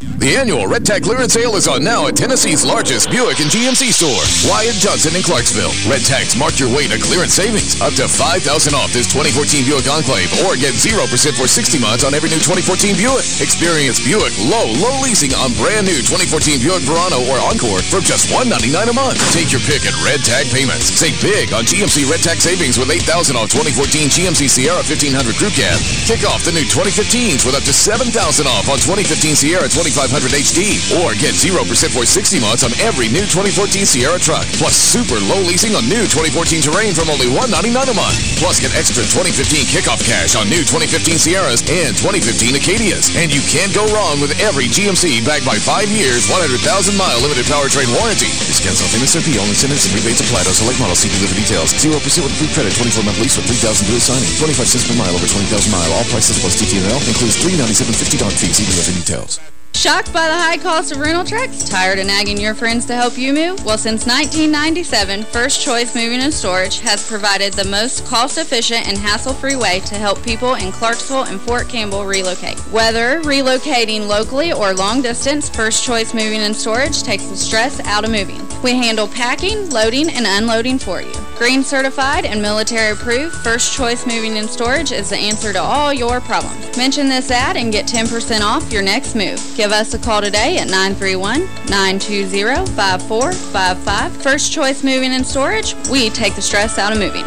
The annual Red Tag clearance sale is on now at Tennessee's largest Buick and GMC store, Wyatt Johnson in Clarksville. Red Tags mark your way to clearance savings, up to 5,000 off this 2014 Buick Enclave, or get 0% for 60 months on every new 2014 Buick. Experience Buick low, low leasing on brand new 2014 Buick Verano or Encore for just 199 a month. Take your pick at Red Tag Payments. Save big on GMC Red Tag savings with 8000 off 2014 GMC Sierra 1500 Crew Cab. Kick off the new 2015s with up to 7000 off on 2015 Sierra 20 2500 HD or get 0% for 60 months on every new 2014 Sierra truck. Plus super low leasing on new 2014 Terrain from only 199 a month. Plus get extra 2015 kickoff cash on new 2015 Sierras and 2015 Acadias. And you can't go wrong with every GMC backed by 5 years, 100,000-mile limited powertrain warranty. Discounts off MSRP. All incentives and rebates apply to select models. See delivery details. 0% with free credit. 24-month lease with 3000 due signing. 25 cents per mile over 20,000 mile. All prices plus TTL. Includes 397.50 dollars fee. See delivery details. Shocked by the high cost of rental trucks? Tired of nagging your friends to help you move? Well, since 1997, First Choice Moving and Storage has provided the most cost-efficient and hassle-free way to help people in Clarksville and Fort Campbell relocate. Whether relocating locally or long distance, First Choice Moving and Storage takes the stress out of moving. We handle packing, loading, and unloading for you. Green certified and military approved, First Choice Moving and Storage is the answer to all your problems. Mention this ad and get 10% off your next move. Give us a call today at 931-920-5455. First Choice Moving and Storage, we take the stress out of moving.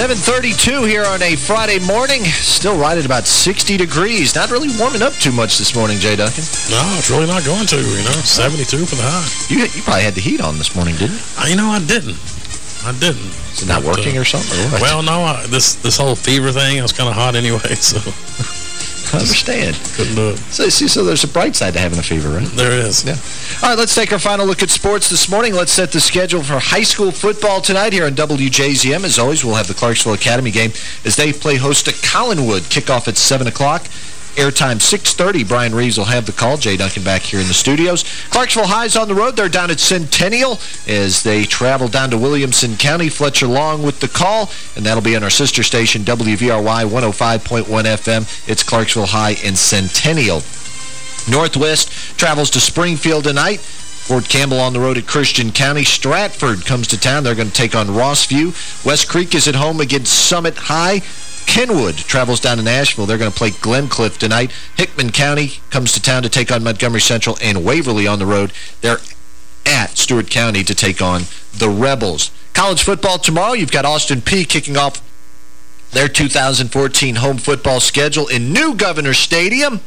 Seven thirty-two here on a Friday morning. Still right at about 60 degrees. Not really warming up too much this morning, Jay Duncan. No, it's really not going to, you know. 72 for the high. You you probably had the heat on this morning, didn't you? Uh, you know, I didn't. I didn't. Is it not But, working uh, or something? Or? Well, no, I, this this whole fever thing, I was kind of hot anyway, so... I understand. Couldn't do it. So, see, so there's a bright side to having a fever, right? There is. Yeah. All right, let's take our final look at sports this morning. Let's set the schedule for high school football tonight here on WJZM. As always, we'll have the Clarksville Academy game as they play host to Collinwood. Kickoff at 7 o'clock. Airtime 6.30. Brian Reeves will have the call. Jay Duncan back here in the studios. Clarksville High's on the road. They're down at Centennial as they travel down to Williamson County. Fletcher Long with the call, and that'll be on our sister station, WVRY 105.1 FM. It's Clarksville High in Centennial. Northwest travels to Springfield tonight. Fort Campbell on the road at Christian County. Stratford comes to town. They're going to take on Rossview. West Creek is at home against Summit High. Kenwood travels down to Nashville. They're going to play Glencliff tonight. Hickman County comes to town to take on Montgomery Central. And Waverly on the road. They're at Stewart County to take on the Rebels. College football tomorrow. You've got Austin Peay kicking off their 2014 home football schedule in New Governor Stadium.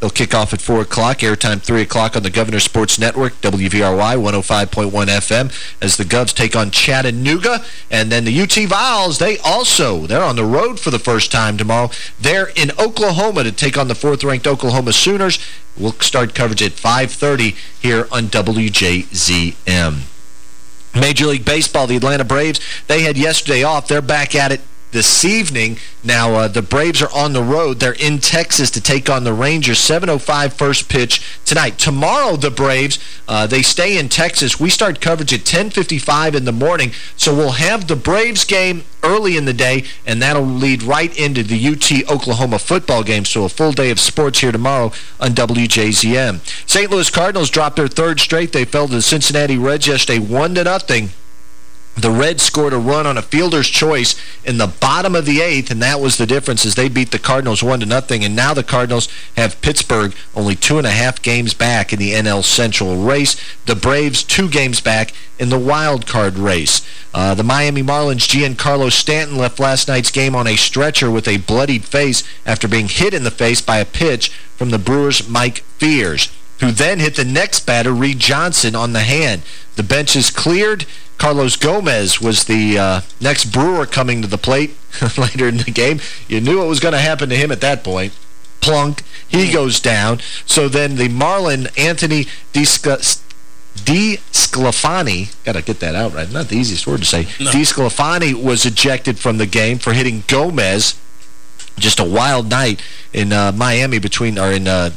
They'll kick off at 4 o'clock, airtime 3 o'clock on the Governor Sports Network, WVRY 105.1 FM, as the Govs take on Chattanooga. And then the UT Vols, they also, they're on the road for the first time tomorrow. They're in Oklahoma to take on the fourth-ranked Oklahoma Sooners. We'll start coverage at 5.30 here on WJZM. Major League Baseball, the Atlanta Braves, they had yesterday off. They're back at it this evening. Now, uh, the Braves are on the road. They're in Texas to take on the Rangers. 7.05 first pitch tonight. Tomorrow, the Braves, uh, they stay in Texas. We start coverage at 10.55 in the morning, so we'll have the Braves game early in the day, and that'll lead right into the UT-Oklahoma football game, so a full day of sports here tomorrow on WJZM. St. Louis Cardinals dropped their third straight. They fell to the Cincinnati Reds yesterday 1 to nothing. The Reds scored a run on a fielder's choice in the bottom of the eighth, and that was the difference as they beat the Cardinals 1 to nothing. And now the Cardinals have Pittsburgh only two and a half games back in the NL Central race. The Braves two games back in the wild card race. Uh, the Miami Marlins Giancarlo Stanton left last night's game on a stretcher with a bloodied face after being hit in the face by a pitch from the Brewers' Mike Fiers who then hit the next batter, Reed Johnson, on the hand. The bench is cleared. Carlos Gomez was the uh, next Brewer coming to the plate later in the game. You knew what was going to happen to him at that point. Plunk. He goes down. So then the Marlin, Anthony DeSclafani, got to get that out right, not the easiest word to say, no. DeSclafani was ejected from the game for hitting Gomez. Just a wild night in uh, Miami between, or in uh,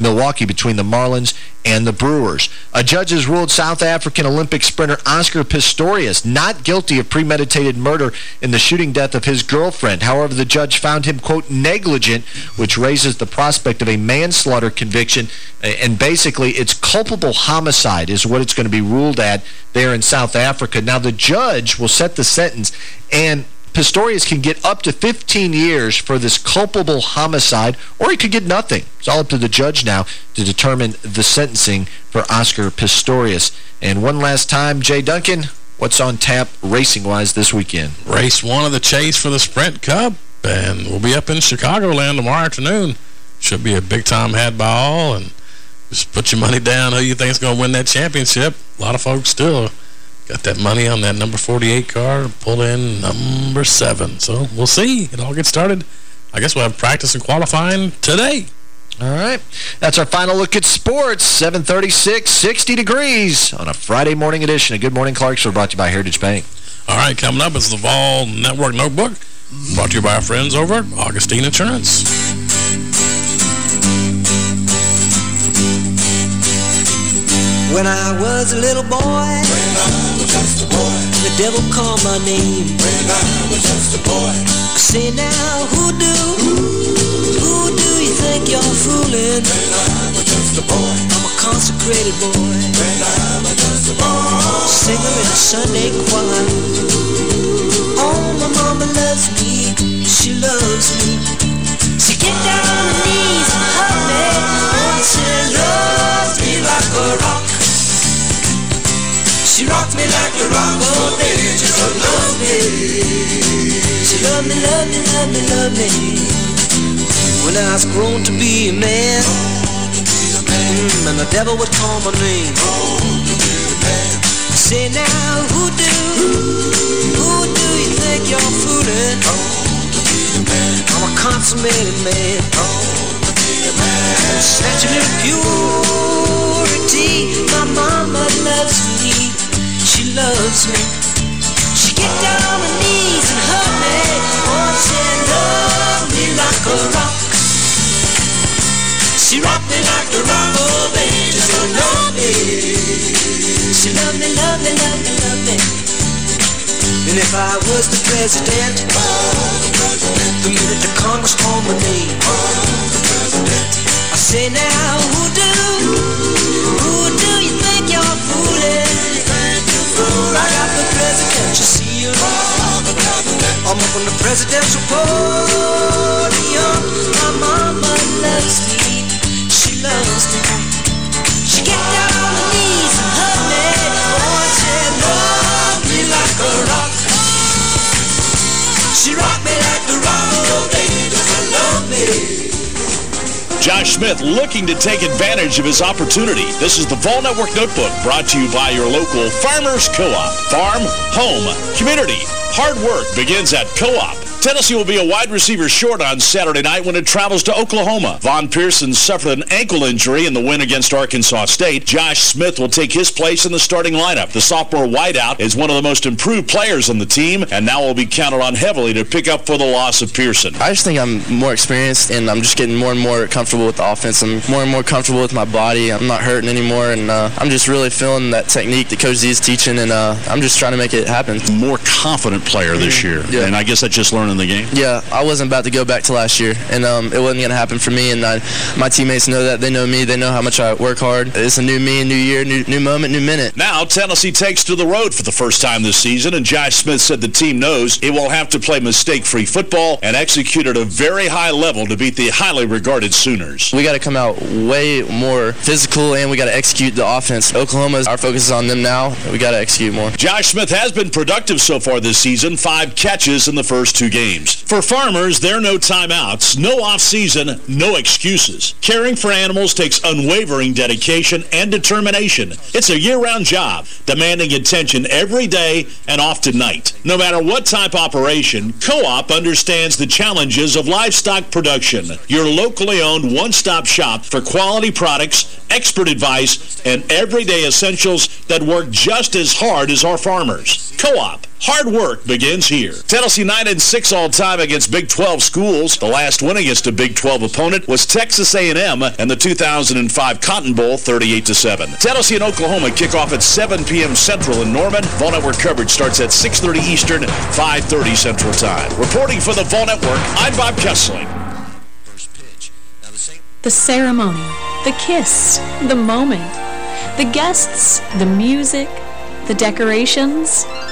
Milwaukee between the Marlins and the Brewers. A judge has ruled South African Olympic sprinter Oscar Pistorius not guilty of premeditated murder in the shooting death of his girlfriend. However, the judge found him, quote, negligent, which raises the prospect of a manslaughter conviction. And basically, it's culpable homicide is what it's going to be ruled at there in South Africa. Now, the judge will set the sentence, and Pistorius can get up to 15 years for this culpable homicide, or he could get nothing. It's all up to the judge now to determine the sentencing for Oscar Pistorius. And one last time, Jay Duncan, what's on tap racing-wise this weekend? Race one of the chase for the Sprint Cup, and we'll be up in Chicagoland tomorrow afternoon. Should be a big time had by all, and just put your money down who you think is going to win that championship. A lot of folks still Got that money on that number 48 car, pulled in number 7. So we'll see. It all gets started. I guess we'll have practice and qualifying today. All right. That's our final look at sports. 736, 60 degrees on a Friday morning edition of Good Morning Clarksville brought to you by Heritage Bank. All right, coming up is the Vol Network Notebook brought to you by our friends over at Augustine Insurance. When I was a little boy, the devil called my name. When I was just a boy, I say now, who do, who, do you think you're fooling? When I was just a boy, I'm a consecrated boy. When I was just a boy, singer in a Sunday choir. Oh, my mama loves me, she loves me. She get down on her knees and hug me, oh, she loves me like a rock. She rocked me like a rock, oh baby, just so love me. She loved me, loved me, loved me, loved me. When I was grown to be a man, mm, and the devil would call my name. Say now, who do, who do you think you're fooling? I'm a consummated man. Snatching in purity, my mama loves me she loves me. She get down on her knees and hug me. Oh, she love me like a rock. She rock me like a rock, oh baby, so love me. She love me, love me, love me, love me. And if I was the president, the minute the Congress called my name, I say now, who do, who do I got the presidential seal. I'm up on the presidential podium. My mama loves me. She loves me. She get down on her knees and hug me. Oh, she loves me like a rock. She rock me like a rock. Oh, baby, just love me. Josh Smith looking to take advantage of his opportunity. This is the Vol Network Notebook brought to you by your local Farmers Co-op. Farm, home, community. Hard work begins at Co-op. Tennessee will be a wide receiver short on Saturday night when it travels to Oklahoma. Von Pearson suffered an ankle injury in the win against Arkansas State. Josh Smith will take his place in the starting lineup. The sophomore wideout is one of the most improved players on the team and now will be counted on heavily to pick up for the loss of Pearson. I just think I'm more experienced and I'm just getting more and more comfortable with the offense. I'm more and more comfortable with my body. I'm not hurting anymore and uh, I'm just really feeling that technique that Coach Z is teaching and uh, I'm just trying to make it happen. More confident player this year. Yeah. And I guess that's just learning the game. Yeah, I wasn't about to go back to last year, and um, it wasn't going to happen for me. And I, my teammates know that. They know me. They know how much I work hard. It's a new me, new year, new, new moment, new minute. Now, Tennessee takes to the road for the first time this season, and Josh Smith said the team knows it will have to play mistake-free football and execute at a very high level to beat the highly regarded Sooners. We got to come out way more physical, and we got to execute the offense. Oklahoma's our focus is on them now. We got to execute more. Josh Smith has been productive so far this season, five catches in the first two games. For farmers, there are no timeouts, no off-season, no excuses. Caring for animals takes unwavering dedication and determination. It's a year-round job, demanding attention every day and often night. No matter what type operation, Co-op understands the challenges of livestock production. Your locally owned one-stop shop for quality products, expert advice, and everyday essentials that work just as hard as our farmers. Co-op. Hard work begins here. Tennessee 9 and 6 all time against Big 12 schools. The last win against a Big 12 opponent was Texas A&M and the 2005 Cotton Bowl 38 to 7. Tennessee and Oklahoma kick off at 7 p.m. Central in Norman. Vol Network coverage starts at 6:30 Eastern, 5:30 Central Time. Reporting for the Vol Network, I'm Bob Kessling. The ceremony, the kiss, the moment, the guests, the music, the decorations,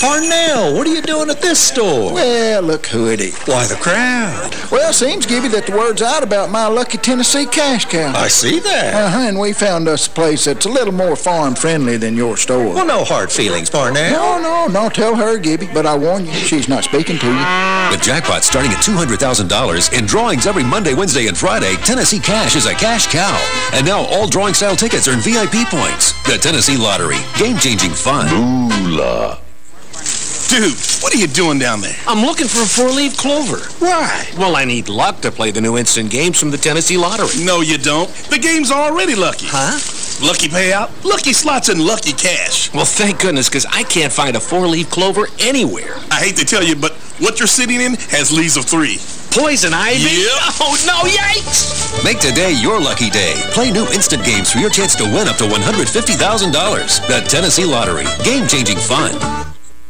Parnell, what are you doing at this store? Well, look who it is. Why, the crowd. Well, seems, Gibby, that the word's out about my lucky Tennessee cash cow. I see that. Uh-huh, and we found us a place that's a little more farm-friendly than your store. Well, no hard feelings, Parnell. No, no, no, tell her, Gibby, but I warn you, she's not speaking to you. With jackpots starting at $200,000 and drawings every Monday, Wednesday, and Friday, Tennessee Cash is a cash cow. And now all drawing-style tickets earn VIP points. The Tennessee Lottery. Game-changing fun. Moolah. Dude, what are you doing down there? I'm looking for a four-leaf clover. Why? Well, I need luck to play the new instant games from the Tennessee Lottery. No, you don't. The game's already lucky. Huh? Lucky payout, lucky slots, and lucky cash. Well, thank goodness, because I can't find a four-leaf clover anywhere. I hate to tell you, but what you're sitting in has leaves of three. Poison ivy? Yeah. Oh, no, yikes! Make today your lucky day. Play new instant games for your chance to win up to $150,000. The Tennessee Lottery. Game-changing fun.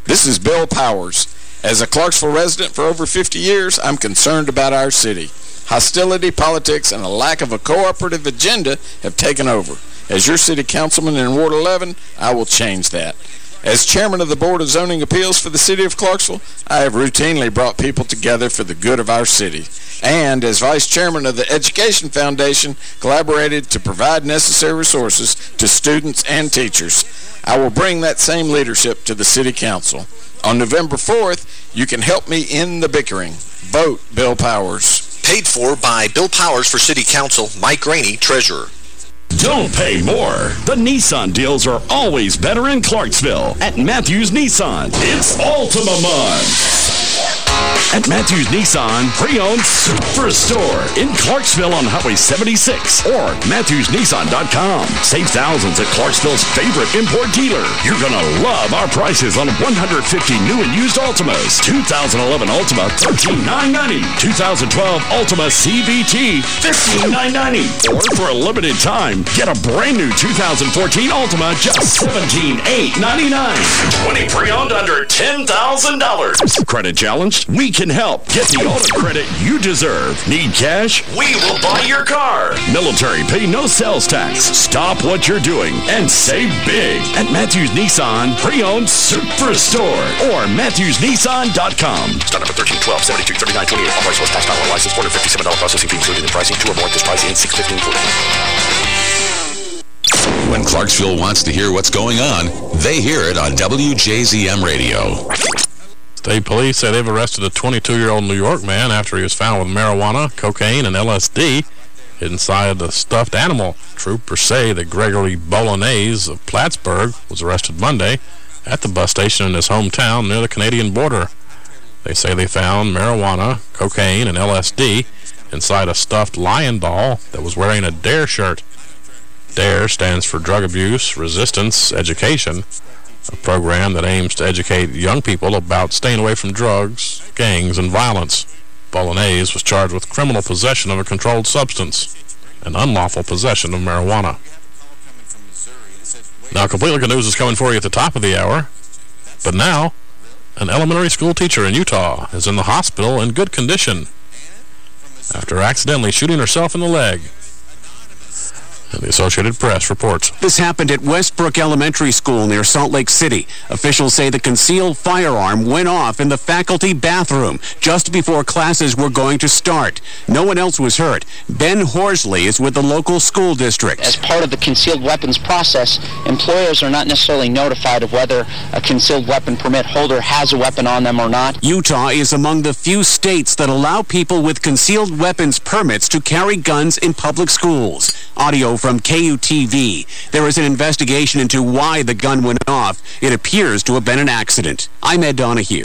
This is Bill Powers. As a Clarksville resident for over 50 years, I'm concerned about our city. Hostility, politics, and a lack of a cooperative agenda have taken over. As your city councilman in Ward 11, I will change that. As chairman of the Board of Zoning Appeals for the City of Clarksville, I have routinely brought people together for the good of our city. And as vice chairman of the Education Foundation, collaborated to provide necessary resources to students and teachers. I will bring that same leadership to the City Council. On November 4th, you can help me in the bickering. Vote Bill Powers. Paid for by Bill Powers for City Council, Mike Rainey, Treasurer. Don't pay more. The Nissan deals are always better in Clarksville at Matthews Nissan. It's Altima Month. At Matthews Nissan Pre-Owned Superstore in Clarksville on Highway 76 or MatthewsNissan.com. Save thousands at Clarksville's favorite import dealer. You're going to love our prices on 150 new and used Altimas. 2011 Altima, 13,990. 2012 Altima CVT, 15,990. Or for a limited time, get a brand new 2014 Altima, just 17,899. 20 pre-owned under $10,000. Credit challenged? We can help. Get the auto credit you deserve. Need cash? We will buy your car. Military, pay no sales tax. Stop what you're doing and save big at Matthews Nissan Pre-Owned Superstore or MatthewsNissan.com. Start number 13, 12, 72, 39, 28. All price was tax not on license. $457 processing fee included in pricing. Two or more at this price and 615 When Clarksville wants to hear what's going on, they hear it on WJZM Radio. State police say they've arrested a 22-year-old New York man after he was found with marijuana, cocaine, and LSD inside a stuffed animal. Troopers say that Gregory Bolognese of Plattsburgh was arrested Monday at the bus station in his hometown near the Canadian border. They say they found marijuana, cocaine, and LSD inside a stuffed lion doll that was wearing a DARE shirt. DARE stands for Drug Abuse Resistance Education, a program that aims to educate young people about staying away from drugs, gangs, and violence. Bolognese was charged with criminal possession of a controlled substance and unlawful possession of marijuana. Now, Complete Good News is coming for you at the top of the hour. But now, an elementary school teacher in Utah is in the hospital in good condition after accidentally shooting herself in the leg. And the Associated Press reports. This happened at Westbrook Elementary School near Salt Lake City. Officials say the concealed firearm went off in the faculty bathroom just before classes were going to start. No one else was hurt. Ben Horsley is with the local school district. As part of the concealed weapons process, employers are not necessarily notified of whether a concealed weapon permit holder has a weapon on them or not. Utah is among the few states that allow people with concealed weapons permits to carry guns in public schools. Audio from KUTV. There is an investigation into why the gun went off. It appears to have been an accident. I'm Ed Donahue.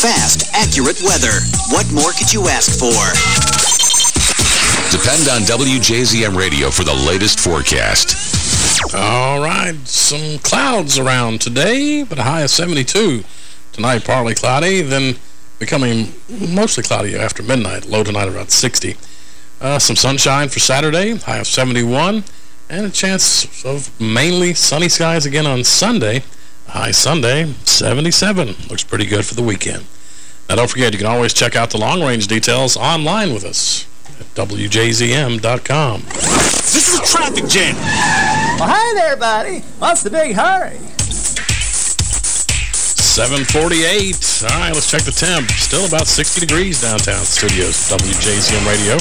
Fast, accurate weather. What more could you ask for? Depend on WJZM Radio for the latest forecast. All right, some clouds around today, but a high of 72. Tonight, partly cloudy, then becoming mostly cloudy after midnight. Low tonight around 60. Uh, some sunshine for Saturday, high of 71. And a chance of mainly sunny skies again on Sunday. High Sunday, 77. Looks pretty good for the weekend. Now, don't forget, you can always check out the long-range details online with us at WJZM.com. This is a traffic jam. Well, hi there, buddy. What's the big hurry? 748. All right, let's check the temp. Still about 60 degrees downtown studios, WJZM Radio.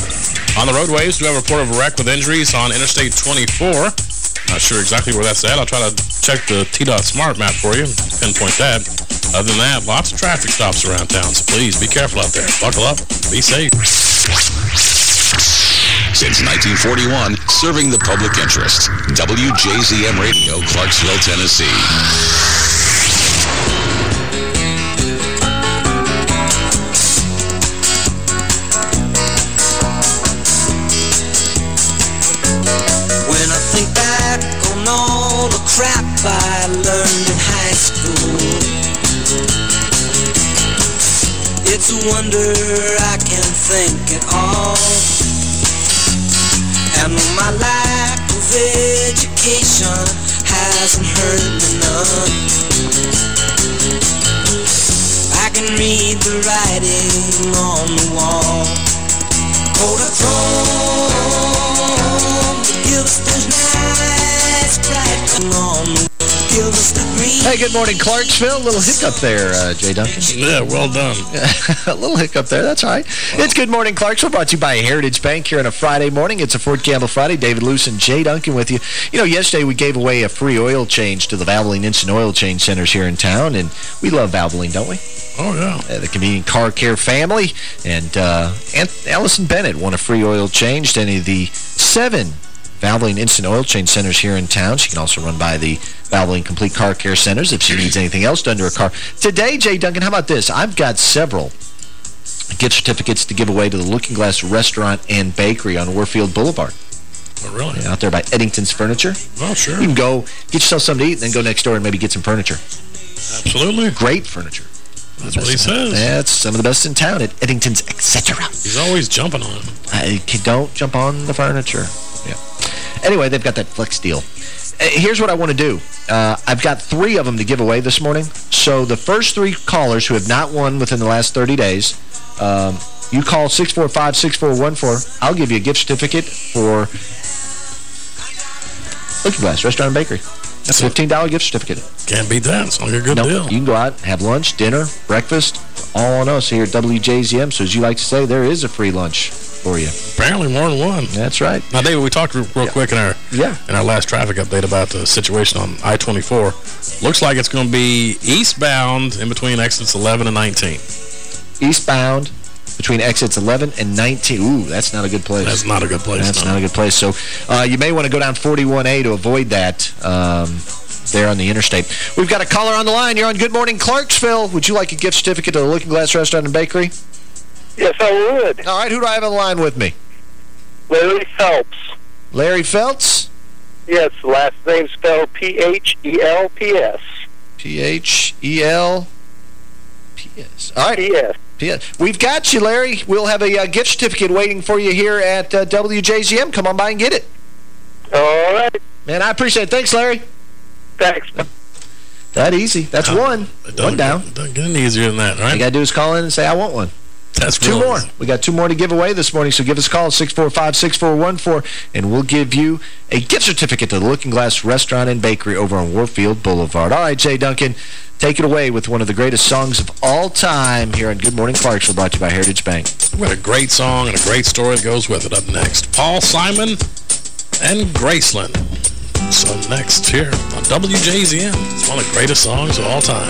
On the roadways, we have a report of a wreck with injuries on Interstate 24. Not sure exactly where that's at. I'll try to check the T-Dot Smart Map for you, pinpoint that. Other than that, lots of traffic stops around town, so please be careful out there. Buckle up, be safe. Since 1941, serving the public interest. WJZM Radio, Clarksville, Tennessee. Crap I learned in high school. It's a wonder I can think at all. And my lack of education hasn't hurt me none. I can read the writing on the wall. Kodachrome, give us Hey, good morning, Clarksville. A little hiccup there, uh, Jay Duncan. Yeah, well done. a little hiccup there. That's all right. It's Good Morning, Clarksville, brought to you by Heritage Bank here on a Friday morning. It's a Fort Campbell Friday. David Luce and Jay Duncan with you. You know, yesterday we gave away a free oil change to the Valvoline Instant Oil Change Centers here in town, and we love Valvoline, don't we? Oh, yeah. Uh, the convenient car care family. And uh, Aunt Allison Bennett won a free oil change to any of the seven Valvoline Instant Oil Change Centers here in town. She can also run by the Valvoline Complete Car Care Centers if she needs anything else done to her car. Today, Jay Duncan, how about this? I've got several gift certificates to give away to the Looking Glass Restaurant and Bakery on Warfield Boulevard. Oh, really? Out there by Eddington's Furniture. Oh, sure. You can go get yourself something to eat and then go next door and maybe get some furniture. Absolutely. Great furniture. That's what he says. That's some of the best in town at Eddington's, etc. He's always jumping on him. I, don't jump on the furniture. Anyway, they've got that flex deal. Here's what I want to do. Uh, I've got three of them to give away this morning. So the first three callers who have not won within the last 30 days, um, you call 645-6414. I'll give you a gift certificate for Looking Glass Restaurant and Bakery. That's a $15 gift certificate. Can't beat that. It's like a good nope. deal. You can go out, have lunch, dinner, breakfast, all on us here at WJZM. So as you like to say, there is a free lunch for you. Apparently more than one. That's right. Now, David, we talked real yeah. quick in our yeah. in our last traffic update about the situation on I-24. Looks like it's going to be eastbound in between exits 11 and 19. Eastbound between exits 11 and 19. Ooh, that's not a good place. That's not a good place. That's no. not a good place. So uh, you may want to go down 41A to avoid that um, there on the interstate. We've got a caller on the line. You're on Good Morning Clarksville. Would you like a gift certificate to the Looking Glass Restaurant and Bakery? Yes, I would. All right, who do I have on the line with me? Larry Phelps. Larry Phelps? Yes, last name spelled P-H-E-L-P-S. P-H-E-L-P-S. All right. P-S. P.S. We've got you, Larry. We'll have a uh, gift certificate waiting for you here at uh, WJZM. Come on by and get it. All right. Man, I appreciate it. Thanks, Larry. Thanks. That easy. That's no, one. One down. It doesn't get any easier than that, right? All you got to do is call in and say, I want one. That's two really more. We got two more to give away this morning, so give us a call at 645-6414, and we'll give you a gift certificate to the Looking Glass Restaurant and Bakery over on Warfield Boulevard. All right, Jay Duncan, take it away with one of the greatest songs of all time here on Good Morning Clarksville, brought to you by Heritage Bank. Got a great song and a great story that goes with it up next. Paul Simon and Graceland. So next here on WJZM, it's one of the greatest songs of all time.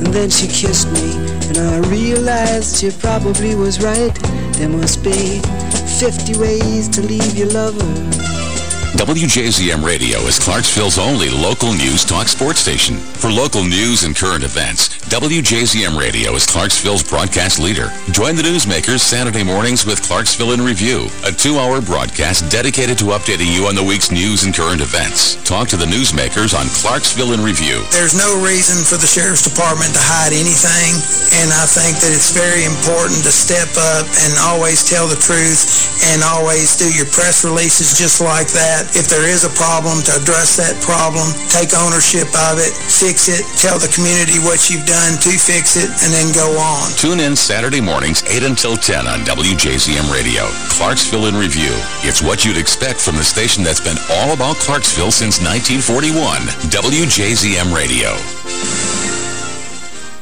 And then she kissed me, and I realized she probably was right. There must be 50 ways to leave your lover. WJZM Radio is Clarksville's only local news talk sports station. For local news and current events, WJZM Radio is Clarksville's broadcast leader. Join the newsmakers Saturday mornings with Clarksville in Review, a two-hour broadcast dedicated to updating you on the week's news and current events. Talk to the newsmakers on Clarksville in Review. There's no reason for the Sheriff's Department to hide anything, and I think that it's very important to step up and always tell the truth and always do your press releases just like that if there is a problem, to address that problem, take ownership of it, fix it, tell the community what you've done to fix it, and then go on. Tune in Saturday mornings, 8 until 10 on WJZM Radio. Clarksville in Review. It's what you'd expect from the station that's been all about Clarksville since 1941. WJZM Radio.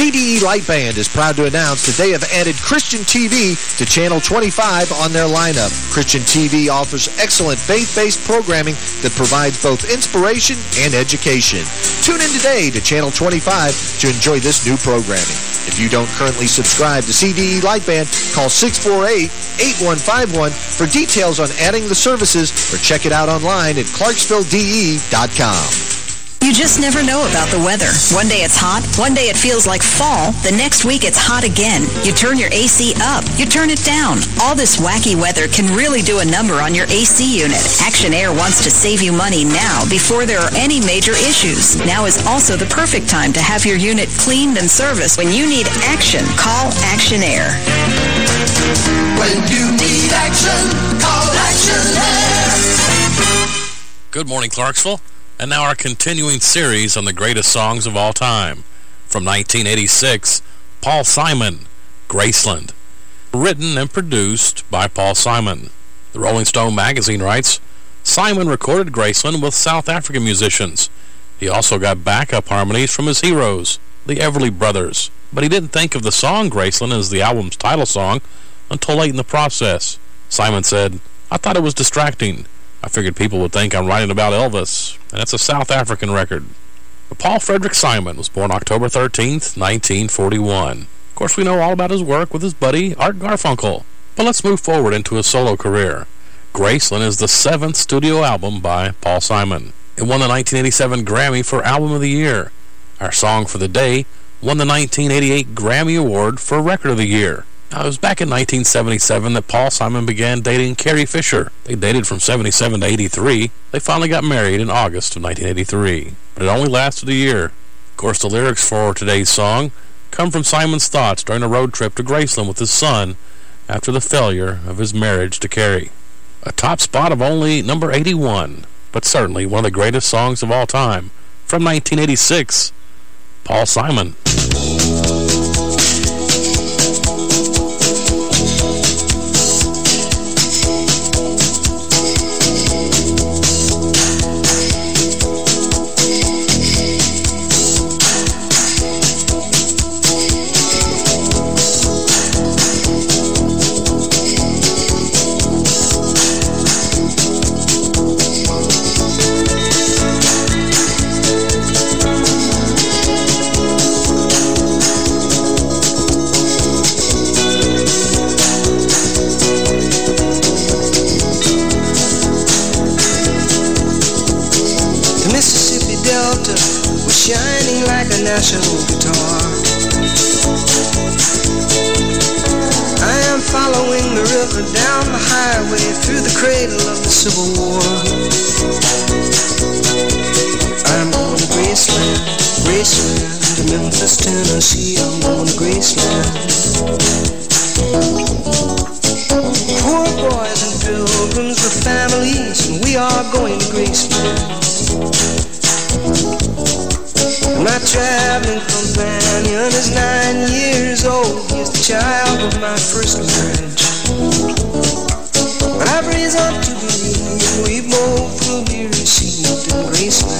CDE Lightband is proud to announce that they have added Christian TV to Channel 25 on their lineup. Christian TV offers excellent faith-based programming that provides both inspiration and education. Tune in today to Channel 25 to enjoy this new programming. If you don't currently subscribe to CDE Lightband, call 648-8151 for details on adding the services or check it out online at clarksvilledE.com. You just never know about the weather. One day it's hot, one day it feels like fall, the next week it's hot again. You turn your AC up, you turn it down. All this wacky weather can really do a number on your AC unit. Action Air wants to save you money now before there are any major issues. Now is also the perfect time to have your unit cleaned and serviced. When you need action, call Action Air. When you need action, call Action Air. Good morning, Clarksville. And now our continuing series on the greatest songs of all time. From 1986, Paul Simon, Graceland. Written and produced by Paul Simon. The Rolling Stone magazine writes, Simon recorded Graceland with South African musicians. He also got backup harmonies from his heroes, the Everly Brothers. But he didn't think of the song Graceland as the album's title song until late in the process. Simon said, I thought it was distracting. I figured people would think I'm writing about Elvis, and it's a South African record. But Paul Frederick Simon was born October 13th, 1941. Of course, we know all about his work with his buddy Art Garfunkel. But let's move forward into his solo career. Graceland is the seventh studio album by Paul Simon. It won the 1987 Grammy for Album of the Year. Our song for the day won the 1988 Grammy Award for Record of the Year. Now, it was back in 1977 that Paul Simon began dating Carrie Fisher. They dated from 77 to 83. They finally got married in August of 1983. But it only lasted a year. Of course, the lyrics for today's song come from Simon's thoughts during a road trip to Graceland with his son after the failure of his marriage to Carrie. A top spot of only number 81, but certainly one of the greatest songs of all time. From 1986, Paul Simon. Tennessee. I'm going to Graceland. Poor boys and pilgrims with families, and we are going to Graceland. My traveling companion is nine years old. He's the child of my first marriage. But I've reason to believe we both will be received in Graceland.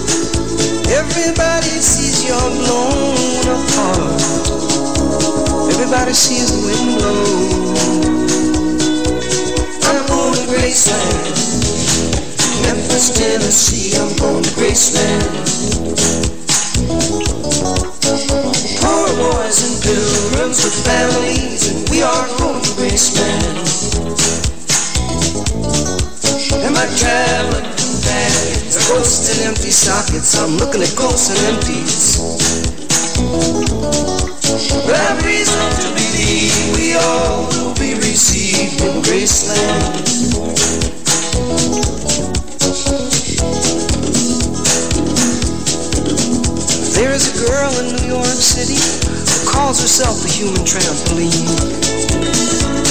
Everybody sees you're blown apart. Everybody sees the wind blow. I'm going to Graceland. Memphis, Tennessee, I'm going to Graceland. Poor boys and pilgrims with families, and we are going to Graceland. And my are ghosts and empty sockets. I'm looking at ghosts and empties. But I've reason to believe we all will be received in Graceland. There is a girl in New York City who calls herself a human trampoline.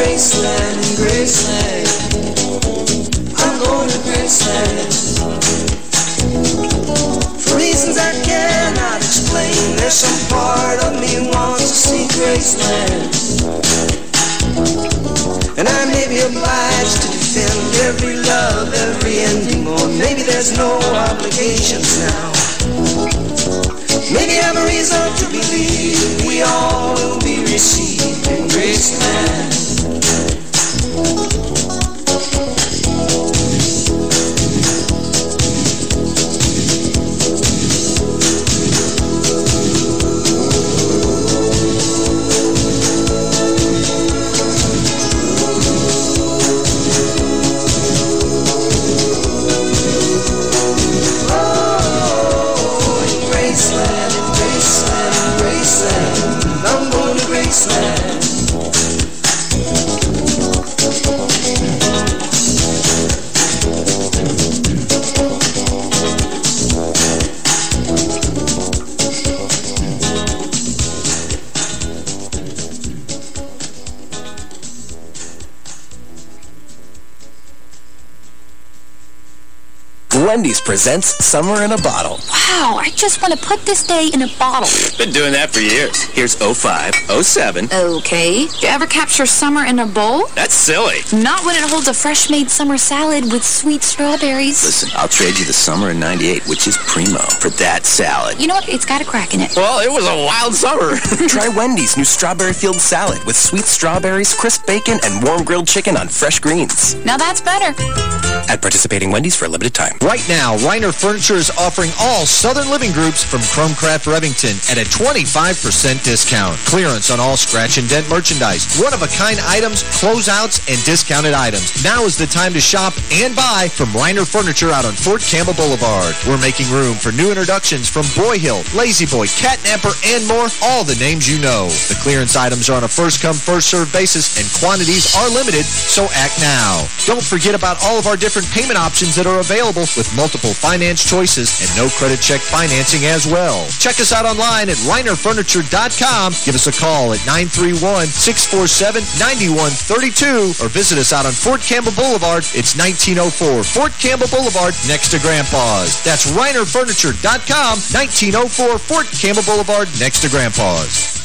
Graceland, Graceland. I'm going to Graceland. For reasons I cannot explain, there's some part of me wants to see Graceland. And I may be obliged to defend every love, every ending, or maybe there's no obligations now. Maybe I have a reason to believe we all will be received in Graceland. Wendy's presents Summer in a Bottle. Wow, I just want to put this day in a bottle. Been doing that for years. Here's 05, 07. Okay. You ever capture summer in a bowl? That's silly. Not when it holds a fresh-made summer salad with sweet strawberries. Listen, I'll trade you the summer in 98, which is primo, for that salad. You know what? It's got a crack in it. Well, it was a wild summer. Try Wendy's new strawberry field salad with sweet strawberries, crisp bacon, and warm grilled chicken on fresh greens. Now that's better. At participating Wendy's for a limited time. Right now, Reiner Furniture is offering all Southern Living Groups from Chromcraft Revington at a 25% discount. Clearance on all scratch and dent merchandise, one-of-a-kind items, closeouts, and discounted items. Now is the time to shop and buy from Reiner Furniture out on Fort Campbell Boulevard. We're making room for new introductions from Broyhill, Lazy Boy, Catnapper, and more, all the names you know. The clearance items are on a first-come, first-served basis, and quantities are limited, so act now. Don't forget about all of our different payment options that are available with multiple finance choices and no credit check check financing as well. Check us out online at reinerfurniture.com. Give us a call at 931-647-9132 or visit us out on Fort Campbell Boulevard. It's 1904 Fort Campbell Boulevard next to Grandpa's. That's reinerfurniture.com, 1904 Fort Campbell Boulevard next to Grandpa's.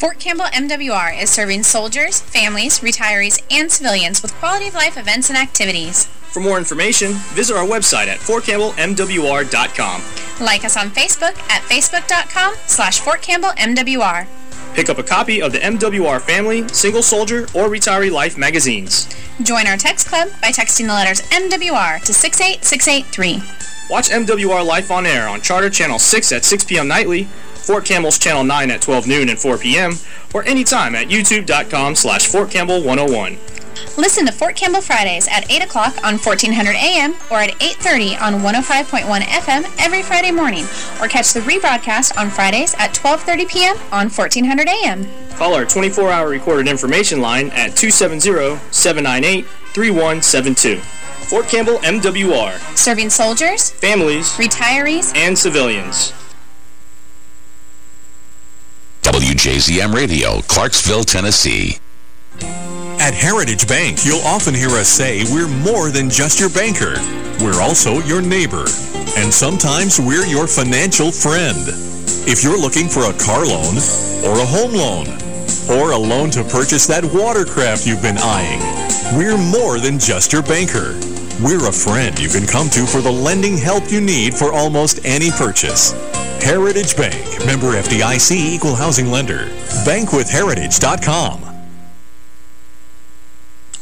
Fort Campbell MWR is serving soldiers, families, retirees, and civilians with quality of life events and activities. For more information, visit our website at fortcampbellmwr.com. Like us on Facebook at facebook.com slash fortcampbellmwr. Pick up a copy of the MWR Family, Single Soldier, or Retiree Life magazines. Join our text club by texting the letters MWR to 68683. Watch MWR Life on air on Charter Channel 6 at 6 p.m. nightly, Fort Campbell's Channel 9 at 12 noon and 4 p.m., or anytime at youtube.com slash fortcampbell101. Listen to Fort Campbell Fridays at 8 o'clock on 1400 AM or at 8.30 on 105.1 FM every Friday morning, or catch the rebroadcast on Fridays at 12.30 p.m. on 1400 AM. Call our 24-hour recorded information line at 270-798-3172. Fort Campbell MWR. Serving soldiers, families, retirees, and civilians. WJZM Radio, Clarksville, Tennessee. At Heritage Bank, you'll often hear us say we're more than just your banker. We're also your neighbor. And sometimes we're your financial friend. If you're looking for a car loan, or a home loan, or a loan to purchase that watercraft you've been eyeing, we're more than just your banker. We're a friend you can come to for the lending help you need for almost any purchase. Heritage Bank, member FDIC equal housing lender. Bankwithheritage.com.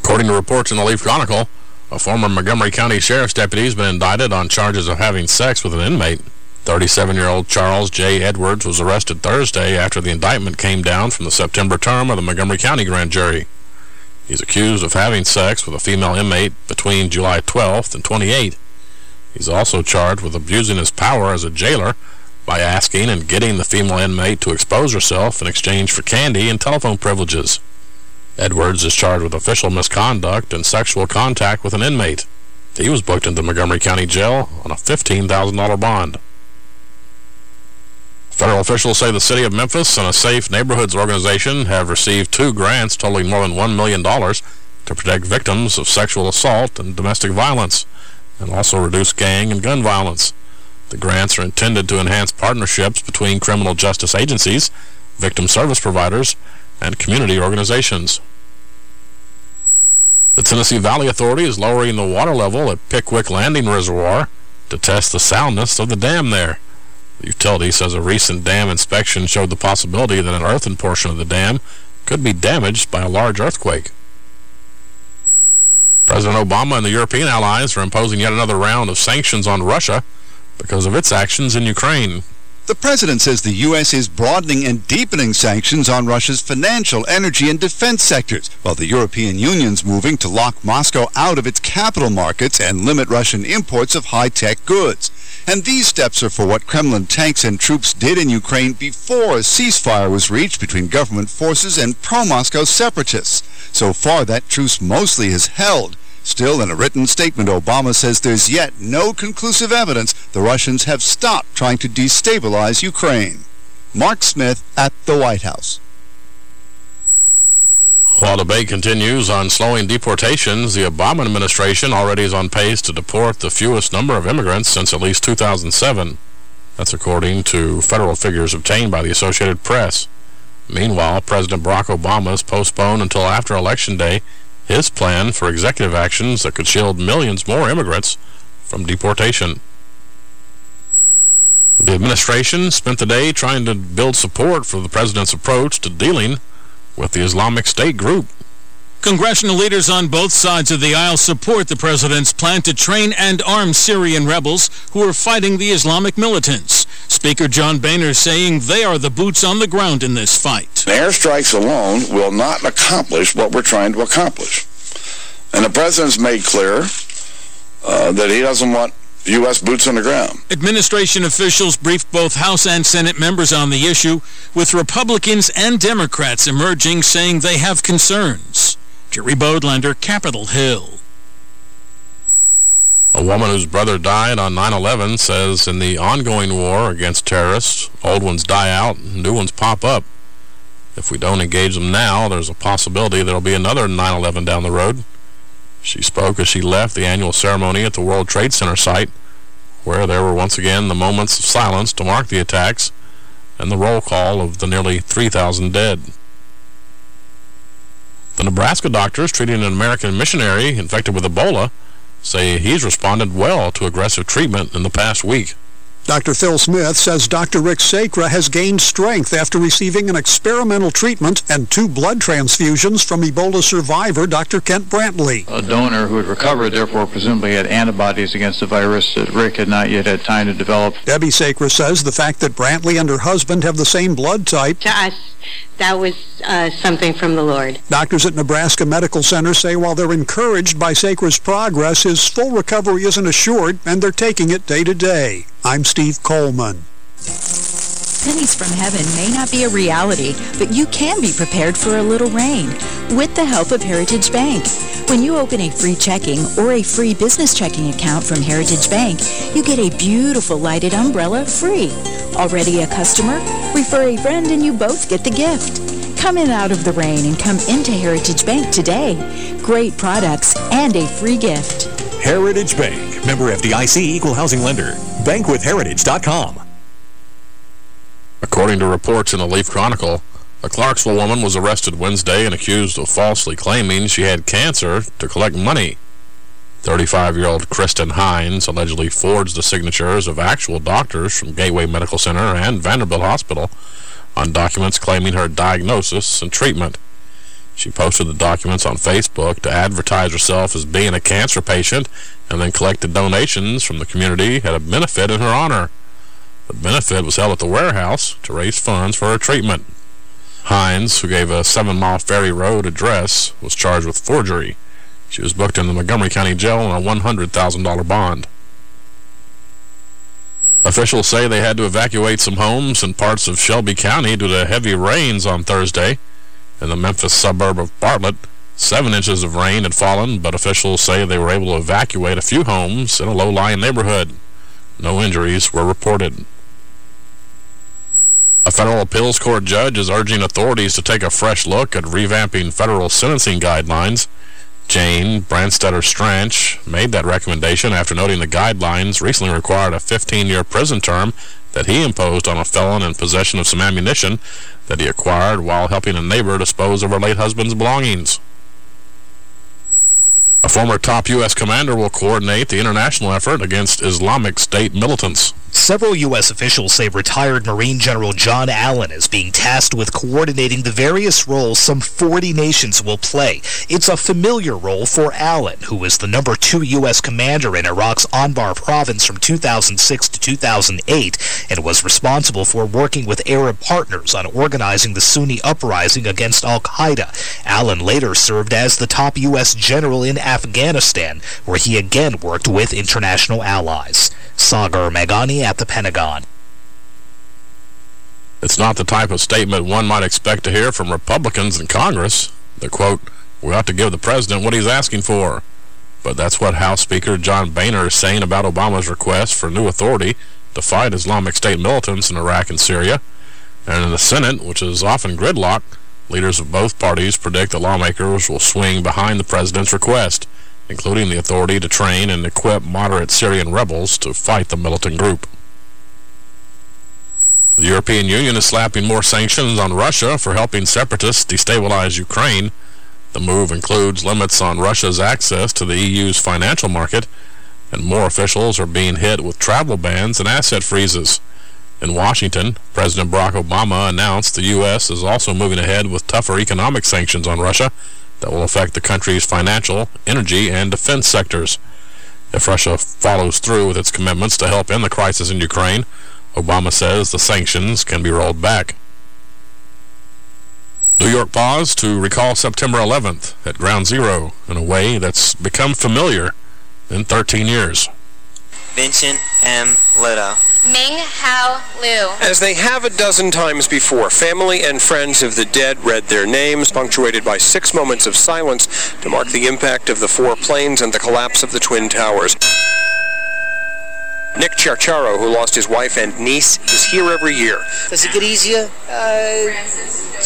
According to reports in the Leaf Chronicle, a former Montgomery County Sheriff's deputy has been indicted on charges of having sex with an inmate. 37-year-old Charles J. Edwards was arrested Thursday after the indictment came down from the September term of the Montgomery County grand jury. He's accused of having sex with a female inmate between July 12th and 28th. He's also charged with abusing his power as a jailer by asking and getting the female inmate to expose herself in exchange for candy and telephone privileges. Edwards is charged with official misconduct and sexual contact with an inmate. He was booked into Montgomery County Jail on a $15,000 bond. Federal officials say the city of Memphis and a Safe Neighborhoods organization have received two grants totaling more than $1 million to protect victims of sexual assault and domestic violence, and also reduce gang and gun violence. The grants are intended to enhance partnerships between criminal justice agencies, victim service providers, and community organizations. The Tennessee Valley Authority is lowering the water level at Pickwick Landing Reservoir to test the soundness of the dam there. The utility says a recent dam inspection showed the possibility that an earthen portion of the dam could be damaged by a large earthquake. President Obama and the European allies are imposing yet another round of sanctions on Russia because of its actions in Ukraine. The president says the U.S. is broadening and deepening sanctions on Russia's financial, energy, and defense sectors, while the European Union's moving to lock Moscow out of its capital markets and limit Russian imports of high-tech goods. And these steps are for what Kremlin tanks and troops did in Ukraine before a ceasefire was reached between government forces and pro-Moscow separatists. So far, that truce mostly has held. Still, in a written statement, Obama says there's yet no conclusive evidence the Russians have stopped trying to destabilize Ukraine. Mark Smith at the White House. While debate continues on slowing deportations, the Obama administration already is on pace to deport the fewest number of immigrants since at least 2007. That's according to federal figures obtained by the Associated Press. Meanwhile, President Barack Obama has postponed until after Election Day his plan for executive actions that could shield millions more immigrants from deportation. The administration spent the day trying to build support for the president's approach to dealing with the Islamic State group. Congressional leaders on both sides of the aisle support the president's plan to train and arm Syrian rebels who are fighting the Islamic militants. Speaker John Boehner saying they are the boots on the ground in this fight. Airstrikes alone will not accomplish what we're trying to accomplish. And the president's made clear uh, that he doesn't want U.S. boots on the ground. Administration officials briefed both House and Senate members on the issue, with Republicans and Democrats emerging saying they have concerns. Jerry Bodlander, Capitol Hill. A woman whose brother died on 9-11 says in the ongoing war against terrorists, old ones die out and new ones pop up. If we don't engage them now, there's a possibility there'll be another 9-11 down the road. She spoke as she left the annual ceremony at the World Trade Center site, where there were once again the moments of silence to mark the attacks and the roll call of the nearly 3,000 dead. The Nebraska doctors treating an American missionary infected with Ebola say he's responded well to aggressive treatment in the past week. Dr. Phil Smith says Dr. Rick Sacra has gained strength after receiving an experimental treatment and two blood transfusions from Ebola survivor Dr. Kent Brantly. A donor who had recovered, therefore presumably had antibodies against the virus that Rick had not yet had time to develop. Debbie Sacra says the fact that Brantly and her husband have the same blood type. To us, that was uh, something from the Lord. Doctors at Nebraska Medical Center say while they're encouraged by Sacra's progress, his full recovery isn't assured, and they're taking it day to day. I'm Steve Coleman. Pennies from heaven may not be a reality, but you can be prepared for a little rain with the help of Heritage Bank. When you open a free checking or a free business checking account from Heritage Bank, you get a beautiful lighted umbrella free. Already a customer? Refer a friend and you both get the gift. Come in out of the rain and come into Heritage Bank today. Great products and a free gift. Heritage Bank. Member FDIC Equal Housing Lender. Bankwithheritage.com. According to reports in the Leaf Chronicle, a Clarksville woman was arrested Wednesday and accused of falsely claiming she had cancer to collect money. 35-year-old Kristen Hines allegedly forged the signatures of actual doctors from Gateway Medical Center and Vanderbilt Hospital on documents claiming her diagnosis and treatment. She posted the documents on Facebook to advertise herself as being a cancer patient and then collected donations from the community at a benefit in her honor. The benefit was held at the warehouse to raise funds for her treatment. Hines, who gave a seven-mile Ferry Road address, was charged with forgery. She was booked in the Montgomery County Jail on a $100,000 bond. Officials say they had to evacuate some homes in parts of Shelby County due to heavy rains on Thursday. In the Memphis suburb of Bartlett, seven inches of rain had fallen, but officials say they were able to evacuate a few homes in a low-lying neighborhood. No injuries were reported. A federal appeals court judge is urging authorities to take a fresh look at revamping federal sentencing guidelines. Jane Branstetter Stranch made that recommendation after noting the guidelines recently required a 15-year prison term that he imposed on a felon in possession of some ammunition that he acquired while helping a neighbor dispose of her late husband's belongings. A former top U.S. commander will coordinate the international effort against Islamic State militants. Several U.S. officials say retired Marine General John Allen is being tasked with coordinating the various roles some 40 nations will play. It's a familiar role for Allen, who was the number two U.S. commander in Iraq's Anbar province from 2006 to 2008 and was responsible for working with Arab partners on organizing the Sunni uprising against al-Qaeda. Allen later served as the top U.S. general in Afghanistan, where he again worked with international allies. Sagar Meghani at the Pentagon. It's not the type of statement one might expect to hear from Republicans in Congress. The quote, we ought to give the president what he's asking for. But that's what House Speaker John Boehner is saying about Obama's request for new authority to fight Islamic State militants in Iraq and Syria. And in the Senate, which is often gridlocked, leaders of both parties predict the lawmakers will swing behind the president's request, including the authority to train and equip moderate Syrian rebels to fight the militant group. The European Union is slapping more sanctions on Russia for helping separatists destabilize Ukraine. The move includes limits on Russia's access to the EU's financial market, and more officials are being hit with travel bans and asset freezes. In Washington, President Barack Obama announced the U.S. is also moving ahead with tougher economic sanctions on Russia that will affect the country's financial, energy, and defense sectors. If Russia follows through with its commitments to help end the crisis in Ukraine, Obama says the sanctions can be rolled back. New York paused to recall September 11th at Ground Zero in a way that's become familiar in 13 years. Vincent M. Litto. Ming Hao Liu. As they have a dozen times before, family and friends of the dead read their names, punctuated by six moments of silence to mark the impact of the four planes and the collapse of the Twin Towers. Nick Ciarciaro, who lost his wife and niece, is here every year. Does it get easier? Uh,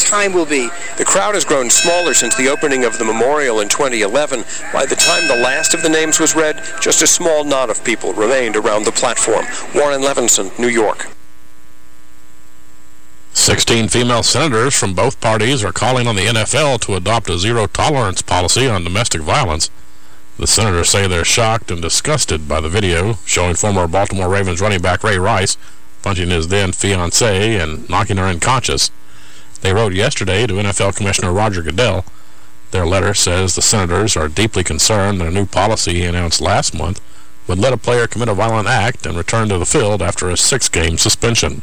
time will be. The crowd has grown smaller since the opening of the memorial in 2011. By the time the last of the names was read, just a small knot of people remained around the platform. Warren Levinson, New York. 16 female senators from both parties are calling on the NFL to adopt a zero-tolerance policy on domestic violence. The senators say they're shocked and disgusted by the video showing former Baltimore Ravens running back Ray Rice punching his then-fiancée and knocking her unconscious. They wrote yesterday to NFL Commissioner Roger Goodell. Their letter says the senators are deeply concerned that a new policy he announced last month would let a player commit a violent act and return to the field after a six-game suspension.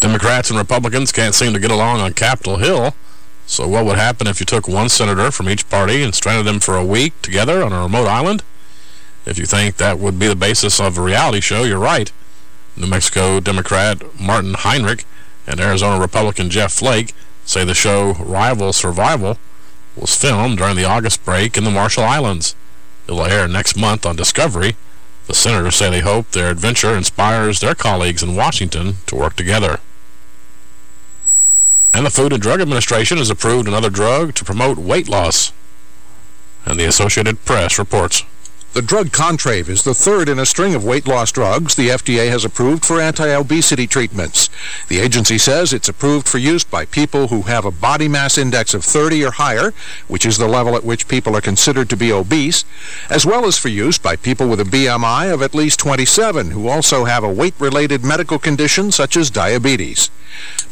Democrats and Republicans can't seem to get along on Capitol Hill. So what would happen if you took one senator from each party and stranded them for a week together on a remote island? If you think that would be the basis of a reality show, you're right. New Mexico Democrat Martin Heinrich and Arizona Republican Jeff Flake say the show Rival Survival was filmed during the August break in the Marshall Islands. It will air next month on Discovery. The senators say they hope their adventure inspires their colleagues in Washington to work together. And the Food and Drug Administration has approved another drug to promote weight loss. And the Associated Press reports. The drug Contrave is the third in a string of weight loss drugs the FDA has approved for anti-obesity treatments. The agency says it's approved for use by people who have a body mass index of 30 or higher, which is the level at which people are considered to be obese, as well as for use by people with a BMI of at least 27 who also have a weight-related medical condition such as diabetes.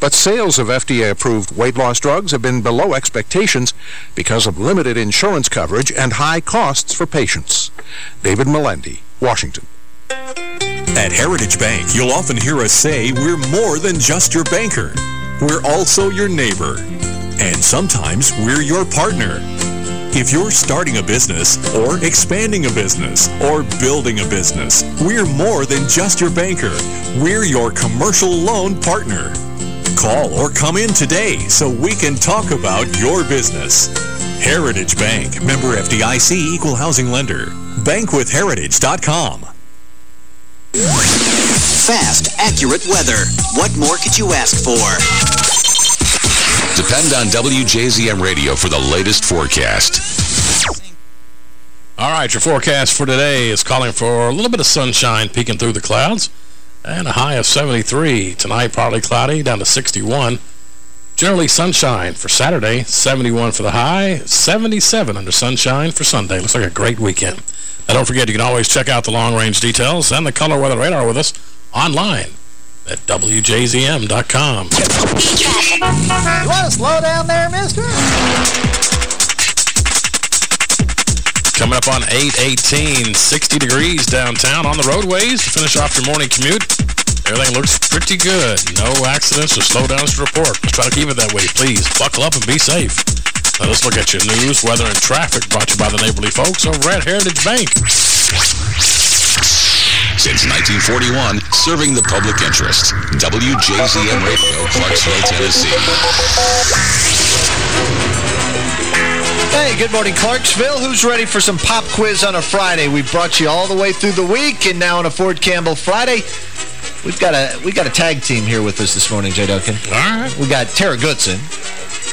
But sales of FDA-approved weight loss drugs have been below expectations because of limited insurance coverage and high costs for patients. David Melendi, Washington. At Heritage Bank, you'll often hear us say we're more than just your banker. We're also your neighbor. And sometimes we're your partner. If you're starting a business, or expanding a business, or building a business, we're more than just your banker. We're your commercial loan partner. Call or come in today so we can talk about your business. Heritage Bank, member FDIC equal housing lender. Bankwithheritage.com. Fast, accurate weather. What more could you ask for? Depend on WJZM Radio for the latest forecast. All right, your forecast for today is calling for a little bit of sunshine peeking through the clouds and a high of 73. Tonight, partly cloudy, down to 61. Generally sunshine for Saturday, 71 for the high, 77 under sunshine for Sunday. Looks like a great weekend. Now, don't forget, you can always check out the long-range details and the color weather radar with us online at WJZM.com. You want to slow down there, mister? Coming up on 818, 60 degrees downtown on the roadways to finish off your morning commute. Everything looks pretty good. No accidents or slowdowns to report. Let's try to keep it that way, please. Buckle up and be safe. Now let's look at your news, weather, and traffic brought to you by the neighborly folks over at Heritage Bank. Since 1941, serving the public interest. WJZM Radio, Clarksville, Tennessee. Hey, good morning, Clarksville. Who's ready for some pop quiz on a Friday? We brought you all the way through the week, and now on a Fort Campbell Friday, we've got a we got a tag team here with us this morning, Jay Duncan. All right. We got Tara Goodson.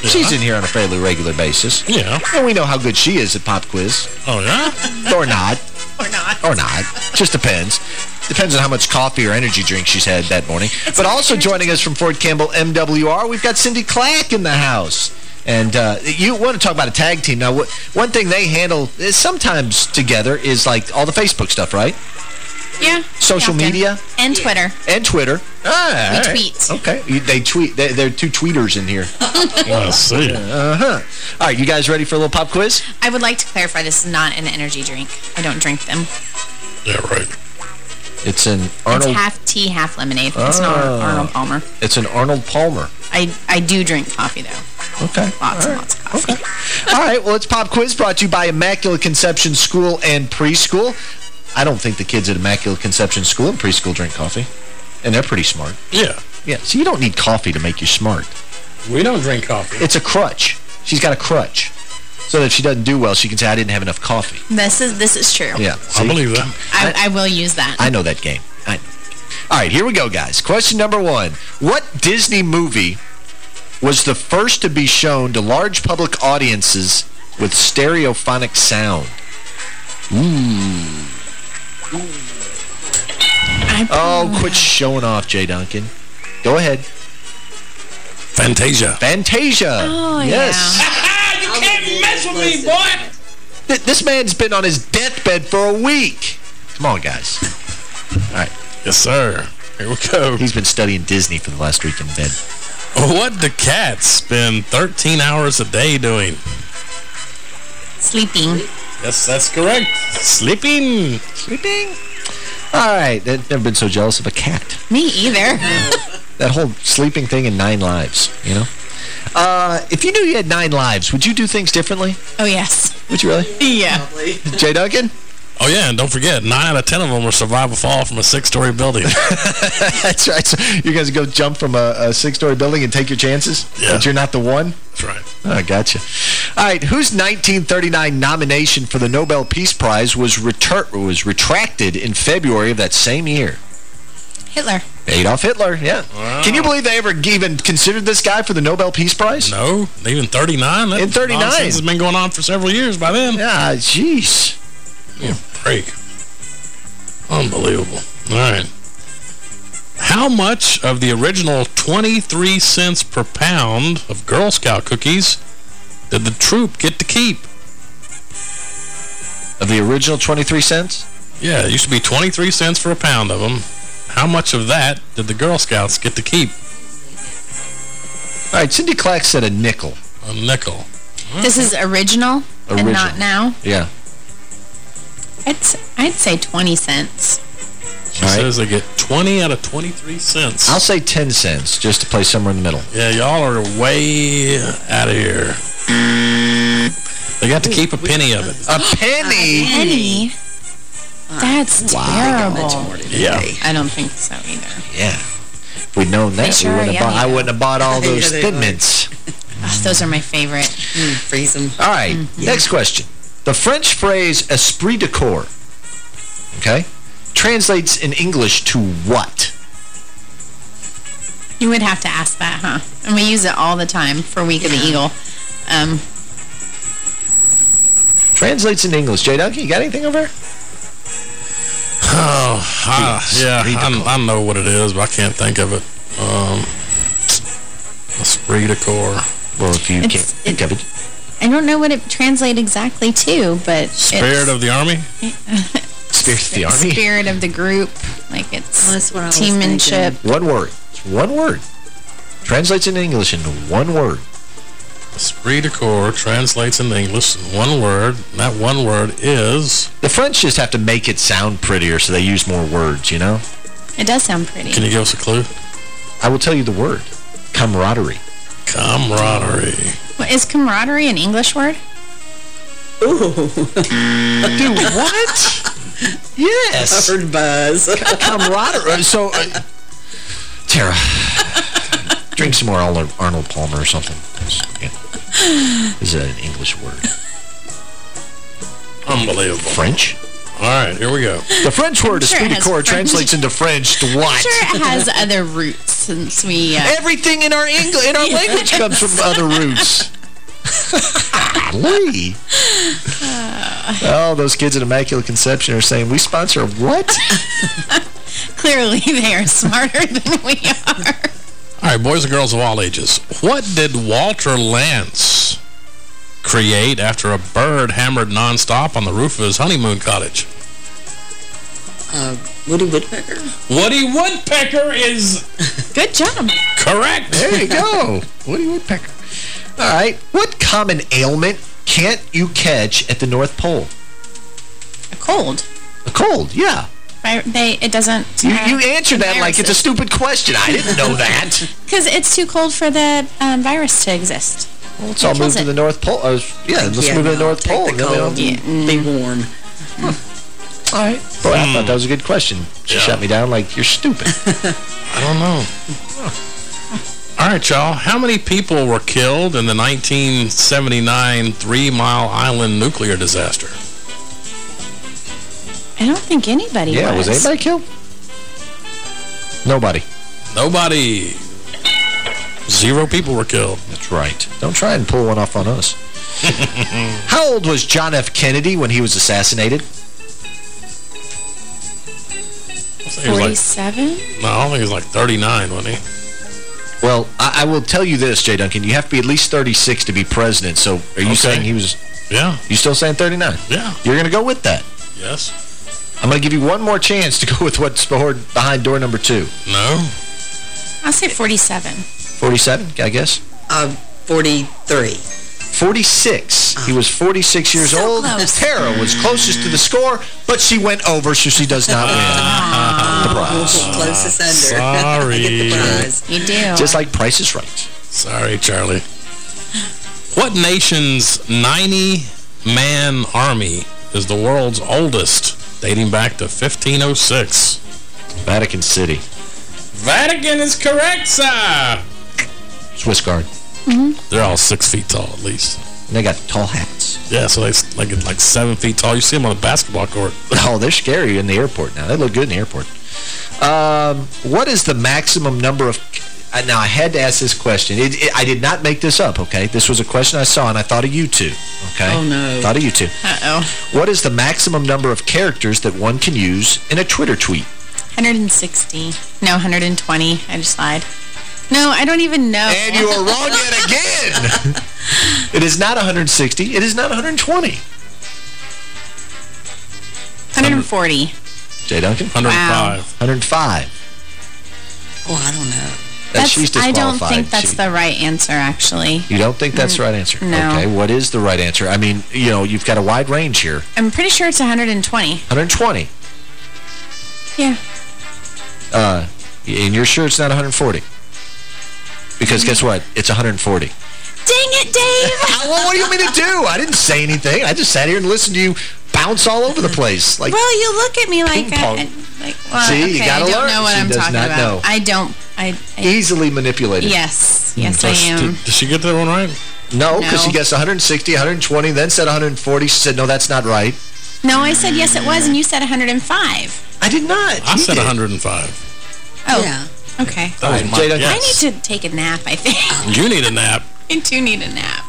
Yeah. She's in here on a fairly regular basis. Yeah. And we know how good she is at pop quiz. Oh, yeah? Or not. Or not. Or not. Just depends. Depends on how much coffee or energy drink she's had that morning. but also joining us from Fort Campbell MWR, we've got Cindy Clack in the house. And uh, you want to talk about a tag team. Now, what, one thing they handle is sometimes together is like all the Facebook stuff, right? Yeah. Social often. media. And Twitter. And Twitter. Ah, We all right. tweet. Okay. You- They tweet. They, they're two tweeters in here. I see. Uh-huh. All right, you guys ready for a little pop quiz? I would like to clarify this is not an energy drink. I don't drink them. Yeah, right. It's an Arnold... It's half tea, half lemonade. It's not Oh. Arnold Palmer. It's an Arnold Palmer. I, I do drink coffee, though. Okay. Lots and lots of coffee. All right, well, it's Pop Quiz brought to you by Immaculate Conception School and Preschool. I don't think the kids at Immaculate Conception School and Preschool drink coffee. And they're pretty smart. Yeah. Yeah, so you don't need coffee to make you smart. We don't drink coffee. It's a crutch. She's got a crutch. So that if she doesn't do well, she can say, I didn't have enough coffee. This is this is true. Yeah. I believe that. I, I will use that. I know that game. I know. All right, here we go, guys. Question number one. What Disney movie was the first to be shown to large public audiences with stereophonic sound? Ooh. Oh, quit showing off, Jay Duncan. Go ahead. Fantasia. Fantasia. Oh, yes. you can't mess with me, boy! Th this man's been on his deathbed for a week. Come on, guys. All right. Yes, sir. Here we go. He's been studying Disney for the last week in bed. What do cats spend 13 hours a day doing? Sleeping. Yes, that's correct. Sleeping. Sleeping. All right. I've never been so jealous of a cat. Me either. That whole sleeping thing in nine lives, you know? Uh, if you knew you had nine lives, would you do things differently? Oh, yes. Would you really? Yeah. Jay Duncan? Oh, yeah, and don't forget, 9 out of 10 of them will survive a fall from a six-story building. That's right. So you guys go jump from a, a six-story building and take your chances? Yeah. But you're not the one? That's right. I oh, gotcha. All right, whose 1939 nomination for the Nobel Peace Prize was, retur was retracted in February of that same year? Hitler. Adolf Hitler, yeah. Wow. Can you believe they ever even considered this guy for the Nobel Peace Prize? No, even 39. That In 39. nonsense has been going on for several years by then. Yeah, jeez. Yeah, break. Unbelievable. All right. How much of the original 23 cents per pound of Girl Scout cookies did the troop get to keep? Of the original 23 cents? Yeah, it used to be 23 cents for a pound of them. How much of that did the Girl Scouts get to keep? All right, Cindy Clack said a nickel. A nickel. This is original, and not now. Yeah. I'd, s- I'd say 20 cents. She All right. says they get 20 out of 23 cents. I'll say 10 cents, just to play somewhere in the middle. Yeah, y'all are way out of here. They got to keep a penny of it. A penny? Penny? That's Wow. terrible. Yeah. I don't think so either. Yeah. If we'd known that, sure we wouldn't have bought, I wouldn't have bought all those they Thin. Mints. Those are my favorite. Mm, freeze them. All right, mm, next question. The French phrase esprit de corps, okay, translates in English to what? You would have to ask that, huh? And we use it all the time for Week of the Eagle. Um, Translates in English. Jay Duncan, you got anything over there? Oh, I, yeah, Esprit de I, I know what it is, but I can't think of it. Um, esprit de corps. Well, if you It's- can't think of it. I don't know what it translates exactly to, but Spirit of the Army? Spirit of the Army? Spirit of the group. Like it's That's what I was teammanship. One word. It's one word. Translates in English into one word. Esprit de corps translates in English in one word, and that one word is... The French just have to make it sound prettier, so they use more words, you know? It does sound pretty. Can you give us a clue? I will tell you the word. Camaraderie. Camaraderie. What, is camaraderie an English word? Ooh. Dude, what? Yes. Covered buzz. Camaraderie. So, uh, Tara, drink some more Arnold Arnold Palmer or something. Yeah. This is an English word. Unbelievable. French? All right, here we go. The French word sure it esprit de corps French. translates into French to what? I'm sure it has other roots since we... Uh, Everything in our English in our language comes from other roots. Lee. oh, those kids at Immaculate Conception are saying, we sponsor what? clearly they are smarter than we are. All right, boys and girls of all ages. What did Walter Lantz create after a bird hammered nonstop on the roof of his honeymoon cottage? Uh, Woody Woodpecker? Woody Woodpecker is Good job. correct. There you go. Woody Woodpecker. All right. What common ailment can't you catch at the North Pole? A cold. A cold, yeah. Vi- They, it doesn't... You, you answered that like it's a stupid question. I didn't know that. Because it's too cold for the um, virus to exist. Well, let's It all kills move to it. the North Pole. Uh, yeah, let's Yeah, move to the North take Pole. the and then we cold. don't- Be warm. All right. Boy, I thought that was a good question. She Yeah. shut me down like, you're stupid. I don't know. All right, y'all. How many people were killed in the 1979 Three Mile Island nuclear disaster? I don't think anybody yeah, was. was anybody killed? Nobody. Nobody. Zero people were killed. That's right. Don't try and pull one off on us. How old was John F. Kennedy when he was assassinated? He was like, 47? no, I think he was like 39, wasn't he? Well, I, I will tell you this, Jay Duncan. You have to be at least 36 to be president. So are you Okay. saying he was... Yeah. You still saying 39? Yeah. You're going to go with that? Yes. I'm going to give you one more chance to go with what's behind behind door number two. No. I'll say 47. 47, I guess? Uh, 43. 46. He was 46 years So old. close. Tara was closest to the score, but she went over, so she does not win the prize. Closest under. Sorry. I get the prize. You do. Just like Price is Right. Sorry, Charlie. What nation's 90-man army is the world's oldest, dating back to 1506? Vatican City. Vatican is correct, sir. Swiss Guard. They're all six feet tall, at least. And they got tall hats. Yeah, so they like like seven feet tall. You see them on the basketball court. Oh, they're scary in the airport now. They look good in the airport. Um, what is the maximum number of... Uh, now, I had to ask this question. It, it, I did not make this up, okay? This was a question I saw, and I thought of you two, okay? Oh, no. Thought of you two. Uh-oh. What is the maximum number of characters that one can use in a Twitter tweet? 160. No, 120. I just lied. No, I don't even know. And you are wrong yet again. it is not 160. It is not 120. 140. Jay Duncan? 105. 105. Oh, I don't know. That she's I don't think that's She- the right answer, actually. You don't think that's the right answer? No. Okay, what is the right answer? I mean, you know, you've got a wide range here. I'm pretty sure it's 120. 120. Yeah. Uh, and you're sure it's not 140? Because guess what? It's 140. Dang it, Dave! well, what do you want me to do? I didn't say anything. I just sat here and listened to you bounce all over the place. Like, well, you look at me like, ping. I, like well, See, okay, you gotta I don't learn. know what She I'm does talking not about. know. I don't. I, I easily manipulated. Yes. Hmm, yes, I am. did, did she get that one right? No, because No. she guessed 160, 120, then said 140. She said, no, that's not right. No, I said yes, it was, and you said 105. I did not. I You said did. 105. Oh, Yeah. Okay. That was All right, my Jada, I need to take a nap, I think. You need a nap. I do need a nap.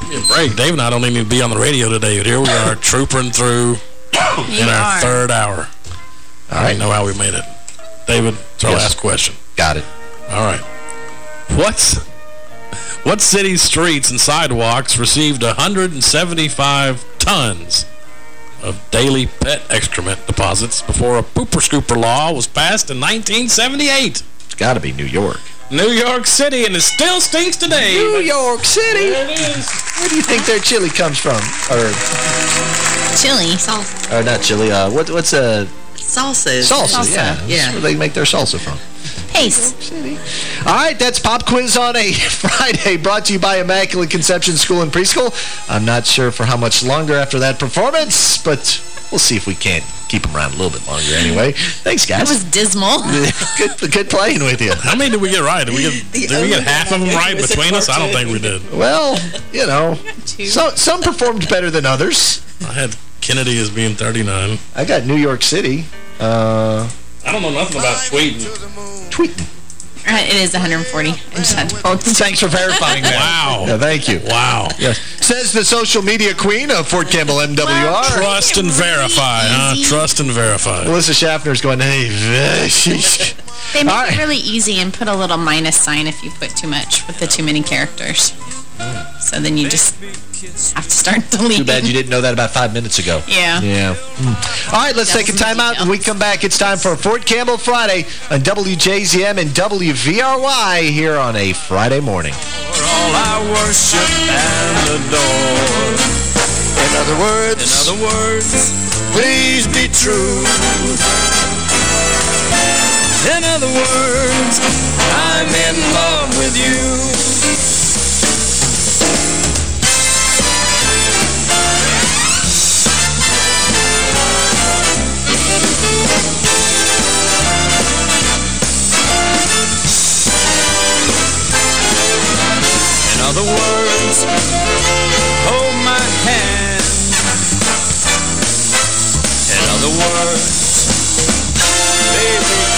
Give me a break. Dave and I don't even need to be on the radio today, but here we are trooping through You in our are. third hour. I right. don't know how we made it. David, it's our Yes. last question. Got it. All right. What's what city's streets and sidewalks received 175 tons of daily pet excrement deposits before a pooper scooper law was passed in 1978? It's got to be New York. New York City, and it still stinks today. New York City. There it is. Where do you think their chili comes from? Or, Chili. Salsa. or not chili, uh, what, what's a... Salsa. is- Salsa, yeah. That's Yeah. where they make their salsa from. Pace. All right, that's Pop Quiz on a Friday, brought to you by Immaculate Conception School and Preschool. I'm not sure for how much longer after that performance, but we'll see if we can't keep them around a little bit longer anyway. Thanks, guys. That was dismal. good, good playing with you. How many did we get right? Did we get, did we get half of them right between us? I don't think we did. Well, you know, Two. so, some performed better than others. I had Kennedy as being 39. I got New York City. Uh, I don't know nothing about tweeting. tweeting. Uh, it is 140. I just had to thanks for verifying that. Wow. Yeah, thank you. Wow. Yes. Says the social media queen of Fort Campbell MWR. Trust and verify, huh? Trust and verify. Melissa Schaffner's going, hey, sheesh. They make All right. it really easy and put a little minus sign if you put too much with the too many characters. So then you just have to start deleting. Too bad you didn't know that about five minutes ago. Yeah. Yeah. Hmm. All right, let's take a time out. When we come back, it's time for Fort Campbell Friday on WJZM and WVRY here on a Friday morning. all I worship and adore. In other words, In other words, please be true. in other words, I'm in love with you. Other words, hold my hand. In other words,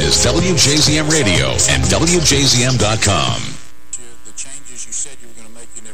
is WJZM Radio and WJZM.com.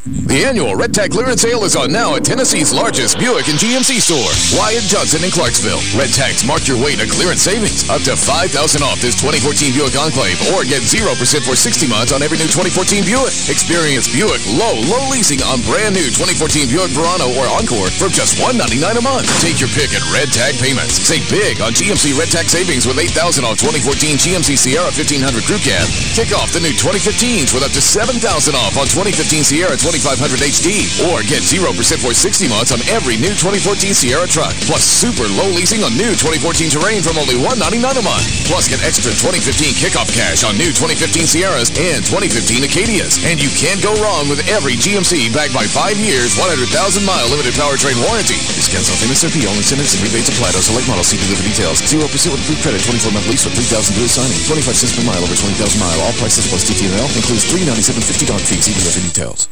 The annual Red Tag clearance sale is on now at Tennessee's largest Buick and GMC store, Wyatt Johnson in Clarksville. Red Tags mark your way to clearance savings, up to 5,000 off this 2014 Buick Enclave, or get 0% for 60 months on every new 2014 Buick. Experience Buick low, low leasing on brand new 2014 Buick Verano or Encore for just 199 a month. Take your pick at Red Tag Payments. Save big on GMC Red Tag savings with 8000 off 2014 GMC Sierra 1500 Crew Cab. Kick off the new 2015s with up to 7000 off on 2015 Sierra 2500 HD. Or get 0% for 60 months on every new 2014 Sierra truck. Plus super low leasing on new 2014 Terrain from only $199 a month. Plus get extra 2015 kickoff cash on new 2015 Sierras and 2015 Acadias. And you can't go wrong with every GMC backed by 5 years, 100,000-mile limited powertrain warranty. Discounts off MSRP. All incentives and rebates apply to select models. See delivery details. 0% with free credit. 24-month lease with 3000 due signing. 25 cents per mile over 20,000 mile. All prices plus TTL. Includes 397.50 dog fee. See delivery details.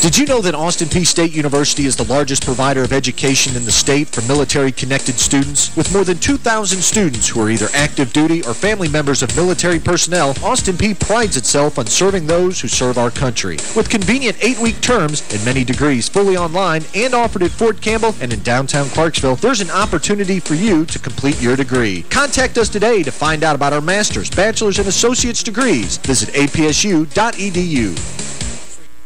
Did you know that Austin Peay State University is the largest provider of education in the state for military-connected students? With more than 2,000 students who are either active duty or family members of military personnel, Austin Peay prides itself on serving those who serve our country. With convenient eight-week terms and many degrees fully online and offered at Fort Campbell and in downtown Clarksville, there's an opportunity for you to complete your degree. Contact us today to find out about our master's, bachelor's, and associate's degrees. Visit apsu.edu.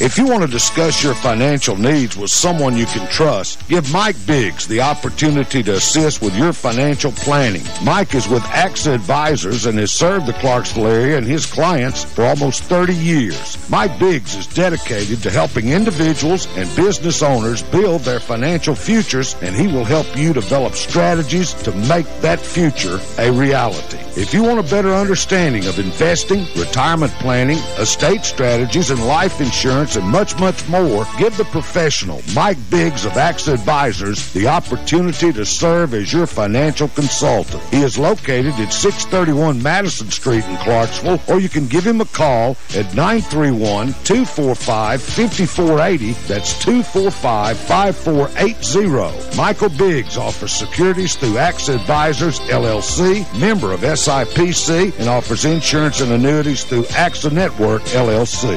If you want to discuss your financial needs with someone you can trust, give Mike Biggs the opportunity to assist with your financial planning. Mike is with AXA Advisors and has served the Clarksville area and his clients for almost 30 years. Mike Biggs is dedicated to helping individuals and business owners build their financial futures, and he will help you develop strategies to make that future a reality. If you want a better understanding of investing, retirement planning, estate strategies, and life insurance, and much, much more, give the professional, Mike Biggs of AXA Advisors, the opportunity to serve as your financial consultant. He is located at 631 Madison Street in Clarksville, or you can give him a call at 931-245-5480. That's 245-5480. Michael Biggs offers securities through AXA Advisors, LLC, member of SIPC, and offers insurance and annuities through AXA Network, LLC.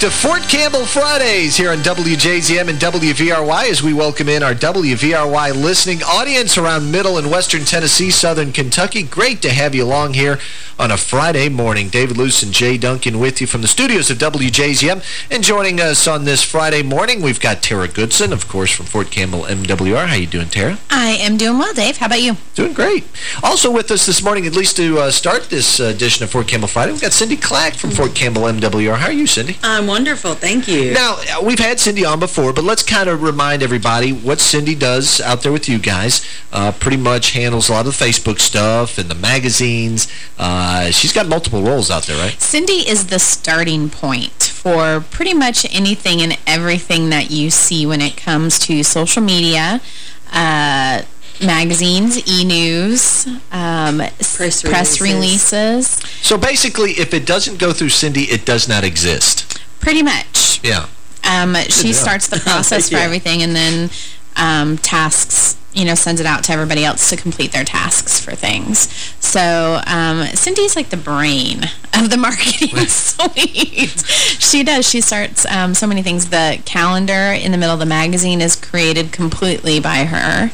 To Fort Campbell Fridays here on WJZM and WVRY as we welcome in our WVRY listening audience around Middle and Western Tennessee, Southern Kentucky. Great to have you along here on a Friday morning. David Luce and Jay Duncan with you from the studios of WJZM. And joining us on this Friday morning, we've got Tara Goodson, of course, from Fort Campbell MWR. How are you doing, Tara? I am doing well, Dave. How about you? Doing great. Also with us this morning, at least to uh, start this uh, edition of Fort Campbell Friday, we've got Cindy Clack from Fort Campbell MWR. How are you, Cindy? I'm wonderful. Thank you. Now, we've had Cindy on before, but let's kind of remind everybody what Cindy does out there with you guys. Uh, pretty much handles a lot of the Facebook stuff and the magazines. Uh, she's got multiple roles out there, right? Cindy is the starting point for pretty much anything and everything that you see when it comes to social media, uh, magazines, e-news, um, press, press releases. So basically, if it doesn't go through Cindy, it does not exist. Pretty much. Yeah. Um, she starts the process for everything and then um, tasks, you know, sends it out to everybody else to complete their tasks for things. So um, Cindy's like the brain of the marketing suite. she does. She starts um, so many things. The calendar in the middle of the magazine is created completely by her.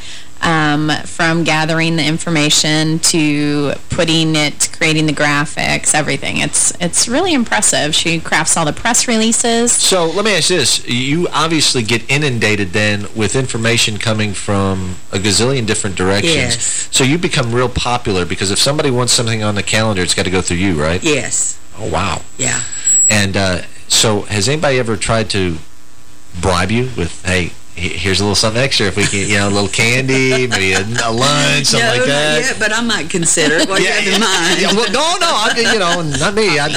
Um, from gathering the information to putting it, creating the graphics, everything. It's it's really impressive. She crafts all the press releases. So let me ask this. You obviously get inundated then with information coming from a gazillion different directions. Yes. So you become real popular because if somebody wants something on the calendar, it's got to go through you, right? Yes. Oh, wow. Yeah. And uh, so has anybody ever tried to bribe you with, hey, he- here's a little something extra if we can, you know, a little candy, maybe a, a lunch, something no, like that? Yeah, but I might consider it. What do you have in mind? Yeah, well, no, no, I, you know, not me. I,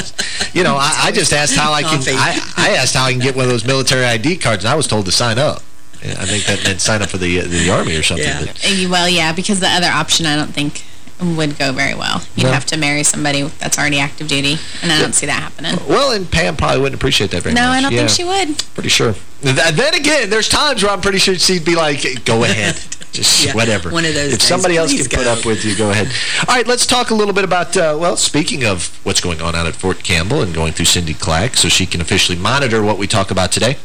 you know, I, I just asked how I can. I, I asked how I can get one of those military ID cards, and I was told to sign up. Yeah, I think that meant sign up for the the army or something. Yeah. but- Uh, Well, yeah, because the other option I don't think would go very well. You'd No. have to marry somebody that's already active duty, and I don't see that happening. well, and Pam probably wouldn't appreciate that very No, much. No, I don't Yeah, think she would. Pretty sure. Th then again, there's times where I'm pretty sure she'd be like, go ahead. Just Yeah, whatever. one of those If days, somebody else can put up with you, go ahead. All right, let's talk a little bit about, uh, well, speaking of what's going on out at Fort Campbell and going through Cindy Clack so she can officially monitor what we talk about today.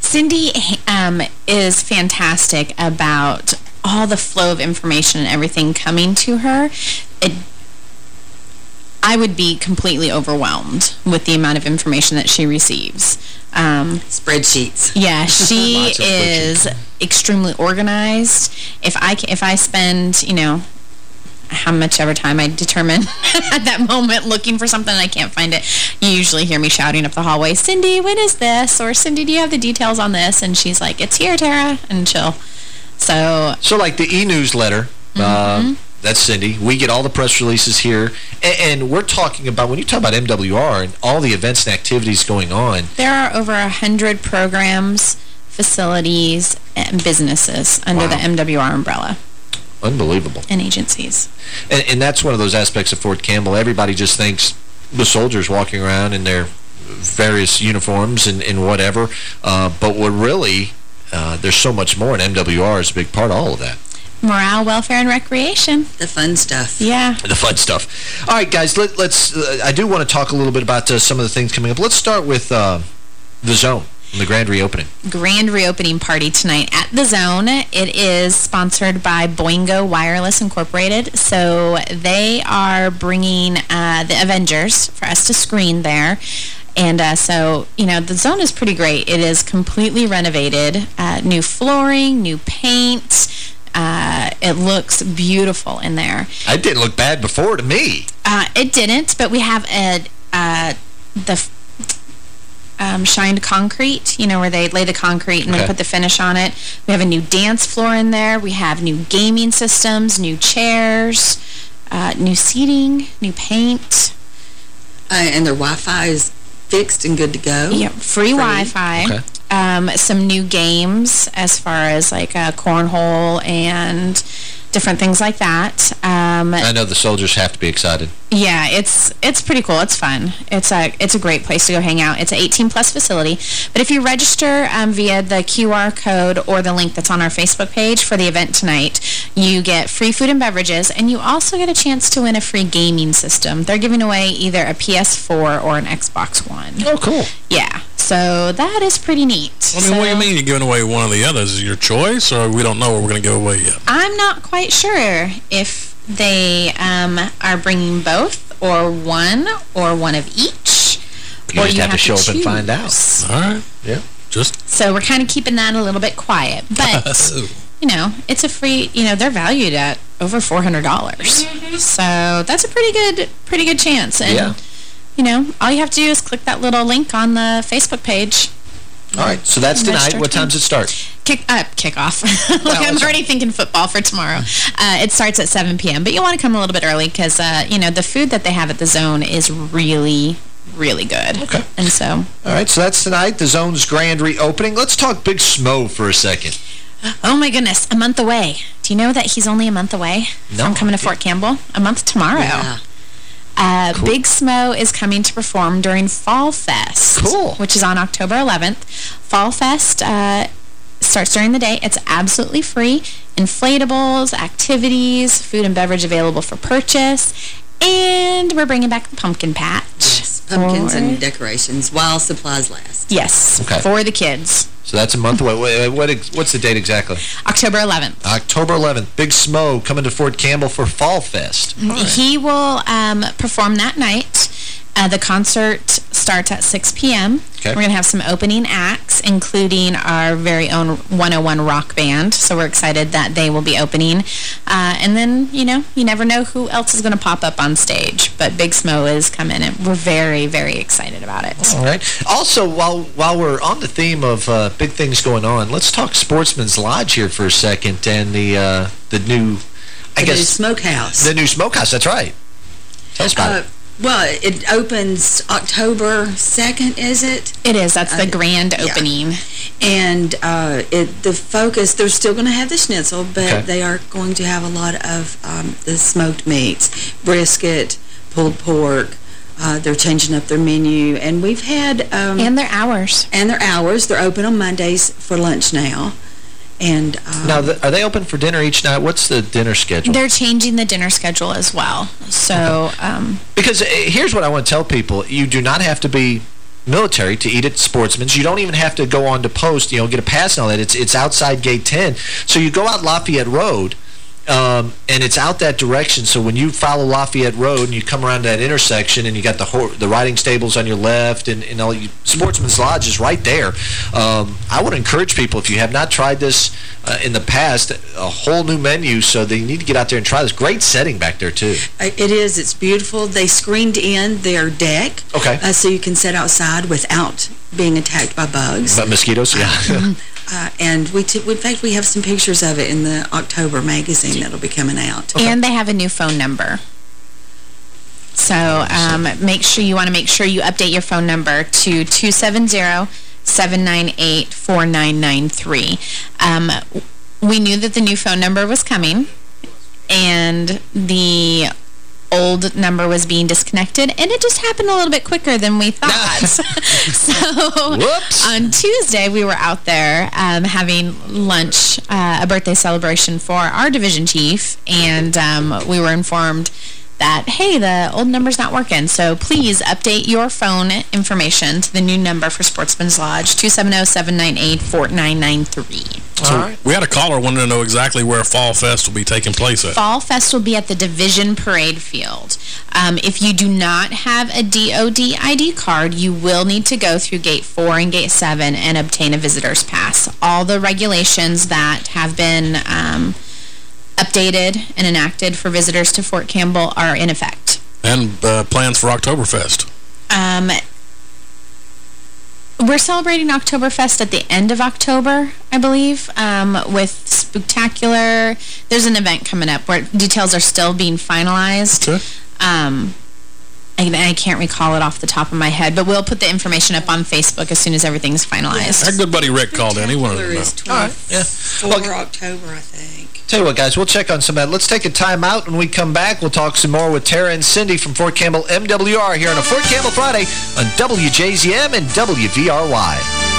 Cindy um, is fantastic about all the flow of information and everything coming to her. It, I would be completely overwhelmed with the amount of information that she receives. Um, Spreadsheets. Yeah, she is extremely organized. If I, if I spend, you know, how much ever time I determine at that moment looking for something and I can't find it, you usually hear me shouting up the hallway, Cindy, when is this? Or Cindy, do you have the details on this? And she's like, it's here, Tara. And she'll, so... So like the e-newsletter, uh, that's Cindy. We get all the press releases here. And, and we're talking about, when you talk about MWR and all the events and activities going on, There are over a hundred programs, facilities, and businesses under the MWR umbrella unbelievable. and agencies. And, and that's one of those aspects of Fort Campbell. Everybody just thinks the soldiers walking around in their various uniforms and, and whatever. Uh, but what really, uh, there's so much more, and MWR is a big part of all of that. Morale, welfare, and recreation. The fun stuff. Yeah. The fun stuff. All right, guys, let, let's. Uh, I do want to talk a little bit about uh, some of the things coming up. Let's start with uh, the zone and the grand reopening. grand reopening party tonight at The Zone. It is sponsored by Boingo Wireless Incorporated. So they are bringing uh, the Avengers for us to screen there. And uh, so, you know, The Zone is pretty great. It is completely renovated. Uh, new flooring, new paint. Uh, it looks beautiful in there. It didn't look bad before to me. Uh, it didn't, but we have a, uh, the um, shined concrete, you know, where they lay the concrete and Okay. then put the finish on it. We have a new dance floor in there. We have new gaming systems, new chairs, uh, new seating, new paint. Uh, and their Wi-Fi is fixed and good to go. Yep, free, Wi-Fi. Okay. Um, some new games as far as like uh, cornhole and different things like that. Um, I know the soldiers have to be excited. yeah, it's it's pretty cool. It's fun. It's a it's a great place to go hang out. It's an 18 plus facility. But if you register um, via the QR code or the link that's on our Facebook page for the event tonight, you get free food and beverages, and you also get a chance to win a free gaming system. They're giving away either a PS4 or an Xbox One. Oh, cool. Yeah, so that is pretty neat. I mean, what do you mean you're giving away one of the others? Is it your choice, or we don't know what we're going to give away yet? I'm not quite sure if they um, are bringing both or one or one of each. You or just have to show up and find out. All right. Yeah. Just. So we're kind of keeping that a little bit quiet. But, you know, it's a free, you know, they're valued at over $400. So that's a pretty good, pretty good chance. And, Yeah. you know, all you have to do is click that little link on the Facebook page. All right, so that's tonight. What time does it start? Kick uh, kick off. like I'm already thinking football for tomorrow. Uh, it starts at 7 p.m. But you want to come a little bit early because uh, you know the food that they have at the Zone is really, really good. Okay. And so, All right, so that's tonight, the Zone's grand reopening. Let's talk Big Smo for a second. oh my goodness, a month away. Do you know that he's only a month away No, from coming to Fort Campbell? A month tomorrow. Yeah. Uh, Big Smo is coming to perform during Fall Fest. Cool. Which is on October 11th. Fall Fest uh, starts during the day. It's absolutely free. Inflatables, activities, food and beverage available for purchase. And we're bringing back the pumpkin patch. Yes, pumpkins and decorations while supplies last. Yes, Okay. for the kids. So that's a month away. What, what, what's the date exactly? October 11th. October 11th. Big Smo coming to Fort Campbell for Fall Fest. He will um, perform that night. Uh, the concert starts at 6 p.m. Okay. We're going to have some opening acts, including our very own 101 Rock Band. So we're excited that they will be opening. Uh, and then, you know, you never know who else is going to pop up on stage. But Big Smo is coming, and we're very, very excited about it. All right. Also, while while we're on the theme of uh, big things going on, let's talk Sportsman's Lodge here for a second and the uh, the new, I The guess, new smokehouse. the new smokehouse. That's right. Tell us about Uh, it. Well, it opens October 2nd, is it? It is. That's the Uh, grand yeah. opening. And uh, it, the focus, they're still going to have the schnitzel, but Okay. they are going to have a lot of um, the smoked meats, brisket, pulled pork. Uh, they're changing up their menu. And we've had... Um, And their hours. And their hours. They're open on Mondays for lunch now. And uh, Now, the, are they open for dinner each night? What's the dinner schedule? They're changing the dinner schedule as well. So, um, Because uh, here's what I want to tell people. You do not have to be military to eat at Sportsman's. You don't even have to go on to post, you know, get a pass and all that. It's, it's outside Gate 10. So you go out Lafayette Road, um, and it's out that direction. So when you follow Lafayette Road and you come around that intersection and you got the the riding stables on your left and, and all you, Sportsman's Lodge is right there. Um, I would encourage people, if you have not tried this uh, in the past, a whole new menu, so they need to get out there and try this. Great setting back there, too. Uh, It is. It's beautiful. They screened in their deck. Okay. Uh, so you can sit outside without being attacked by bugs. But mosquitoes, yeah. Uh, and we, t in fact, we have some pictures of it in the October magazine that'll be coming out. and they have a new phone number. So um, make sure you want to make sure you update your phone number to 270-798-4993. Um, we knew that the new phone number was coming, and the old number was being disconnected, and it just happened a little bit quicker than we thought. so Whoops. on Tuesday, we were out there um, having lunch, uh, a birthday celebration for our division chief, and um, we were informed that, hey, the old number's not working, so please update your phone information to the new number for Sportsman's Lodge, 270-798-4993. So we had a caller wanting to know exactly where Fall Fest will be taking place at. Fall Fest will be at the Division Parade Field. Um, if you do not have a DOD ID card, you will need to go through Gate 4 and Gate 7 and obtain a visitor's pass. All the regulations that have been um, updated and enacted for visitors to Fort Campbell are in effect. And uh, plans for Oktoberfest. Um, we're celebrating Oktoberfest at the end of October, I believe, um, with Spooktacular. There's an event coming up where details are still being finalized. Um, I, I can't recall it off the top of my head, but we'll put the information up on Facebook as soon as everything's finalized. Our good buddy Rick called in. He wanted to know. is 24 October, I think. Tell you what, guys, we'll check on some of that. Let's take a time out. When we come back, we'll talk some more with Tara and Cindy from Fort Campbell MWR here on a Fort Campbell Friday on WJZM and WVRY.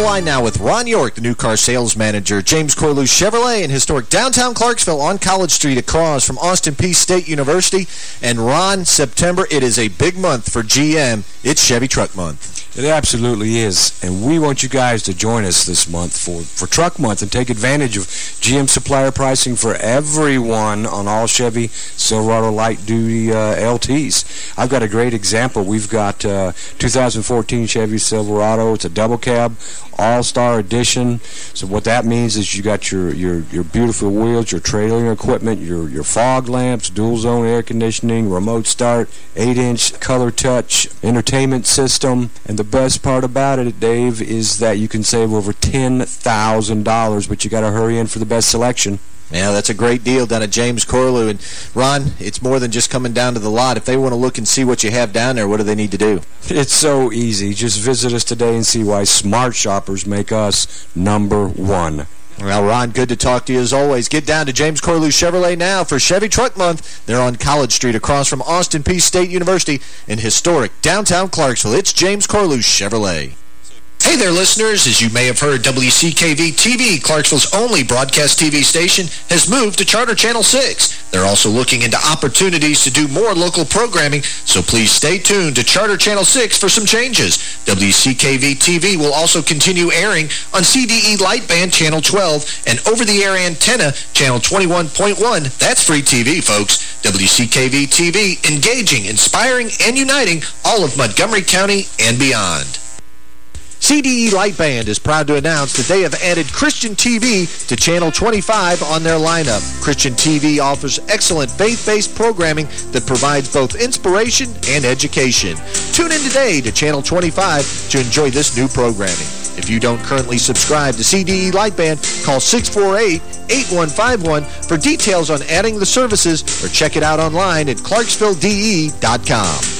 The line now with Ron York, the new car sales manager, James Corlew Chevrolet in historic downtown Clarksville on College Street across from Austin Peay State University. And Ron, September, it is a big month for GM. It's Chevy Truck Month. It absolutely is. And we want you guys to join us this month for, for Truck Month and take advantage of GM supplier pricing for everyone on all Chevy Silverado light-duty uh, LTs. I've got a great example. We've got uh, 2014 Chevy Silverado. It's a double cab, all-star edition. So what that means is you got your, your, your beautiful wheels, your trailing equipment, your, your fog lamps, dual-zone air conditioning, remote start, 8-inch color touch, entertainment system, and the best part about it, Dave, is that you can save over $10,000, but you got to hurry in for the best selection. Yeah, that's a great deal down at James Corlew. And, Ron, it's more than just coming down to the lot. If they want to look and see what you have down there, what do they need to do? It's so easy. Just visit us today and see why smart shoppers make us number one. Well, Ron, good to talk to you as always. Get down to James Corlew Chevrolet now for Chevy Truck Month. They're on College Street across from Austin Peay State University in historic downtown Clarksville. It's James Corlew Chevrolet. Hey there, listeners. As you may have heard, WCKV-TV, Clarksville's only broadcast TV station, has moved to Charter Channel 6. They're also looking into opportunities to do more local programming, so please stay tuned to Charter Channel 6 for some changes. WCKV-TV will also continue airing on CDE Lightband Channel 12 and over-the-air antenna Channel 21.1. That's free TV, folks. WCKV-TV, engaging, inspiring, and uniting all of Montgomery County and beyond. CDE Lightband is proud to announce that they have added Christian TV to Channel 25 on their lineup. Christian TV offers excellent faith-based programming that provides both inspiration and education. Tune in today to Channel 25 to enjoy this new programming. If you don't currently subscribe to CDE Lightband, call 648-8151 for details on adding the services or check it out online at clarksvilledE.com.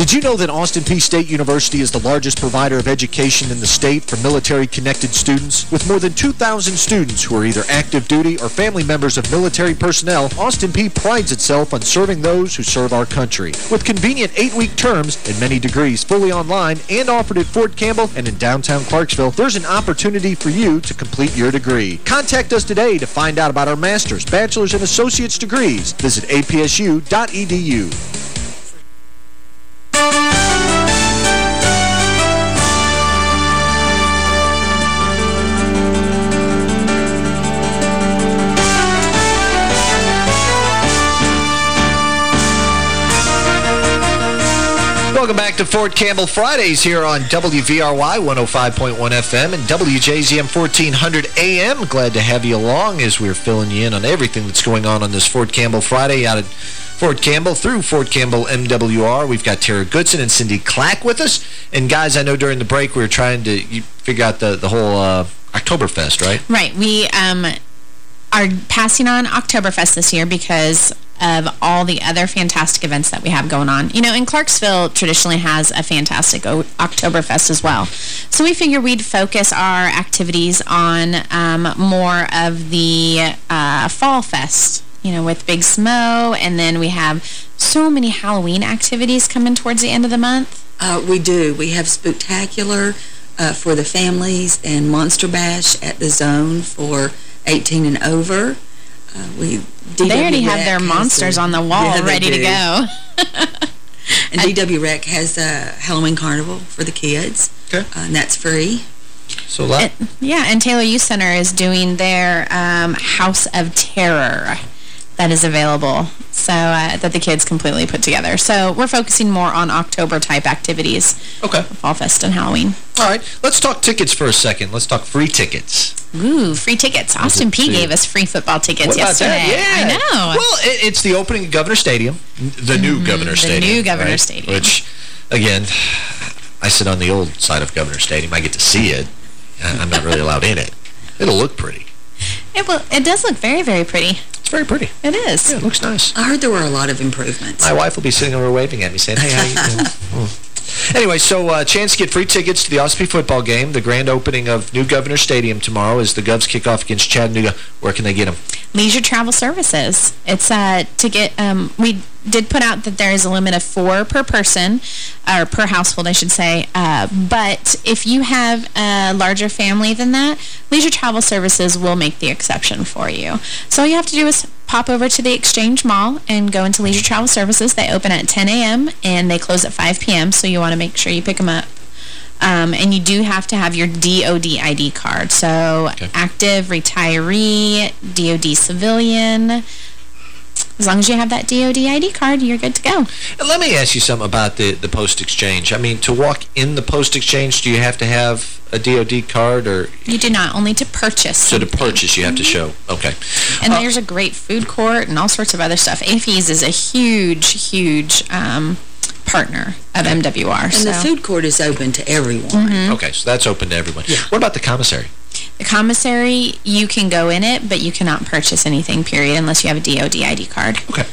Did you know that Austin Peay State University is the largest provider of education in the state for military-connected students? With more than 2,000 students who are either active duty or family members of military personnel, Austin Peay prides itself on serving those who serve our country. With convenient eight-week terms and many degrees fully online and offered at Fort Campbell and in downtown Clarksville, there's an opportunity for you to complete your degree. Contact us today to find out about our master's, bachelor's, and associate's degrees. Visit apsu.edu. Thank you. Welcome back to Fort Campbell Fridays here on WVRY 105.1 FM and WJZM 1400 AM. Glad to have you along as we're filling you in on everything that's going on on this Fort Campbell Friday out at Fort Campbell through Fort Campbell MWR. We've got Tara Goodson and Cindy Clack with us. And guys, I know during the break we were trying to figure out the, the whole uh, Oktoberfest, right? Right. We um, are passing on Oktoberfest this year because of all the other fantastic events that we have going on. You know, in Clarksville traditionally has a fantastic o Oktoberfest as well. So we figured we'd focus our activities on um, more of the uh, Fall Fest, you know, with Big Smo, and then we have so many Halloween activities coming towards the end of the month. Uh, we do. We have Spooktacular uh, for the families and Monster Bash at the Zone for 18 and over. Uh, we they already have their monsters a- on the wall Yeah, they ready to go. And DW Rec has a Halloween carnival for the kids. Okay. Uh, and that's free. So that, Yeah, and Taylor Youth Center is doing their um, House of Terror that is available so uh, that the kids completely put together. So we're focusing more on October-type activities. Okay. Fall Fest and Halloween. all right, let's talk tickets for a second. Let's talk free tickets. Ooh, free tickets. Austin Peay gave us free football tickets yesterday. that? Yeah. I know. Well, it, it's the opening of Governor Stadium, the new Governor Mm-hmm. the Stadium. new Governor right? Stadium. Which, again, I sit on the old side of Governor Stadium. I get to see it. I'm not really allowed in it. It'll look pretty. It, will, it does look very, very pretty. It's very pretty. It is. Yeah, it looks nice. I heard there were a lot of improvements. My wife will be sitting over waving at me saying, hey, how you doing? Hmm. Anyway, so uh, chance to get free tickets to the Austin Peay football game. The grand opening of New Governor Stadium tomorrow is the Govs kick off against Chattanooga. Where can they get them? Leisure Travel Services. It's uh, to get, um, we did put out that there is a limit of four per person, or per household, I should say. Uh, but if you have a larger family than that, Leisure Travel Services will make the exception for you. So all you have to do is pop over to the Exchange Mall and go into Leisure Travel Services. They open at 10 a.m. and they close at 5 p.m., so you want to make sure you pick them up. Um, and you do have to have your DOD ID card. So active, retiree, DOD civilian. As long as you have that DOD ID card, you're good to go. And let me ask you something about the, the post exchange. I mean, to walk in the post exchange, do you have to have a DOD card or You do not, only to purchase. so to purchase you have to show? Okay. And Uh, there's a great food court and all sorts of other stuff. AAFES is a huge, huge um, partner of MWR. And so. the food court is open to everyone. Mm-hmm. Okay, so that's open to everyone. What about the commissary? The commissary, you can go in it, but you cannot purchase anything, period, unless you have a DOD ID card. Okay.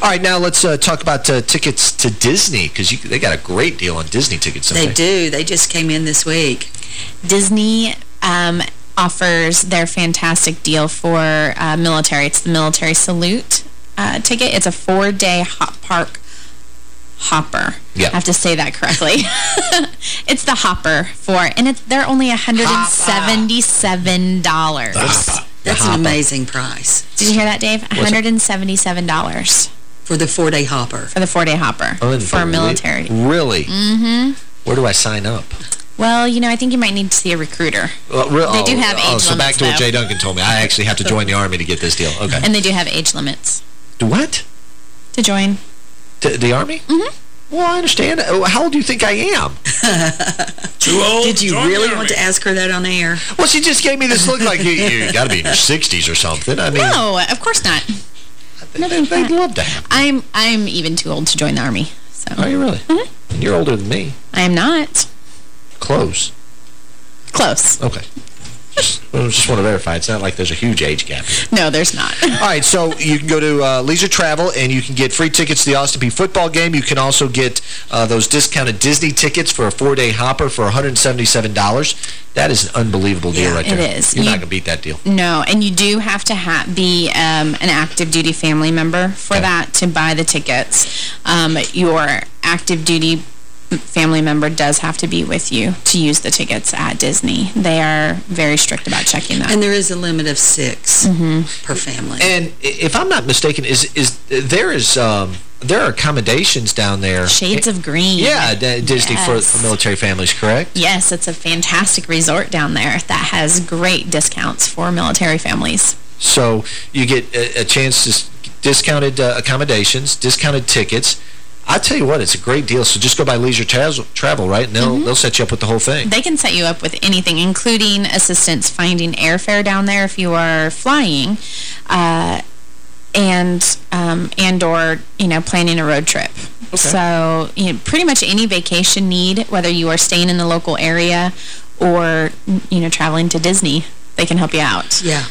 All right, now let's uh, talk about uh, tickets to Disney, because they got a great deal on Disney tickets. don't They do. They just came in this week. Disney um, offers their fantastic deal for uh, military. It's the Military Salute uh, ticket. It's a four-day hot park hopper. Yeah. I have to say that correctly. it's the hopper for, and it's, they're only $177. That's an amazing price. Did you hear that, Dave? $177 For the four-day hopper. for the four-day hopper for Unbelievable. military. Really? Mm-hmm. Where do I sign up? Well, you know, I think you might need to see a recruiter. Well, re- They do oh, have oh, age so back limits, to what. Jay Duncan told me. I actually have to join the Army to get this deal. Okay. And they do have age limits Do what? to join. To the Army? Mm-hmm. Well, I understand. Oh, How old do you think I am? Too old. Did you really want to ask her that on air? Well, she just gave me this look like you, you got to be in your 60s or something. I mean, no, of course not. they'd love to have. I'm I'm even too old to join the army. So. Are you really? Mm-hmm. And you're older than me. I am not. Close. Close. Okay. Just, I just want to verify. It's not like there's a huge age gap here. No, there's not. All right, so you can go to uh, Leisure Travel and you can get free tickets to the Austin Peay football game. You can also get uh, those discounted Disney tickets for a four-day hopper for $177. That is an unbelievable deal Yeah, right there. there. is. You're You- not going to beat that deal. No, and you do have to ha be um, an active duty family member for that to buy the tickets. Um, your active duty family member does have to be with you to use the tickets at Disney. They are very strict about checking that. And there is a limit of 6 Mm-hmm. per family. And if I'm not mistaken, is is there is um, there are accommodations down there? Shades of Green. Yeah, Disney for, Yes. for military families, correct? Yes, it's a fantastic resort down there that has great discounts for military families. So you get a, a chance to discounted uh, accommodations, discounted tickets. I tell you what, it's a great deal. So just go by Leisure Travel, travel right? And they'll Mm-hmm. they'll set you up with the whole thing. They can set you up with anything, including assistance finding airfare down there if you are flying, uh, and um, and or you know planning a road trip. So you know, pretty much any vacation need, whether you are staying in the local area or you know traveling to Disney, they can help you out. Yeah.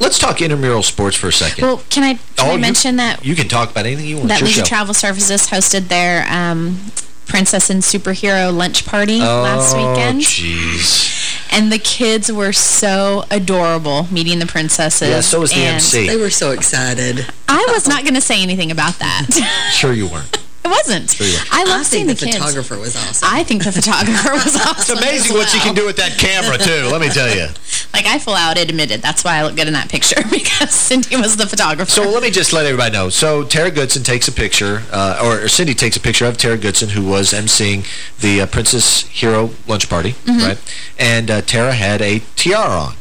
Let's talk intramural sports for a second. Well, can I, can Oh, I you- mention that You can talk about anything you want. that It's your Leisure show. Travel Services hosted their um, Princess and Superhero lunch party last weekend. Oh, jeez. And the kids were so adorable meeting the princesses. Yeah, so was the MC. They were so excited. I was not going to say anything about that. Sure you weren't. I wasn't. I love I seeing the, the kids. photographer was awesome. I think the photographer was awesome. It's amazing what you can do with that camera, too, let me tell you. Like, I full out admitted that's why I look good in that picture, because Cindy was the photographer. So let me just let everybody know. So Tara Goodson takes a picture, uh, or, or Cindy takes a picture of Tara Goodson, who was emceeing the uh, Princess Hero lunch party, Mhm. right? And uh, Tara had a tiara on.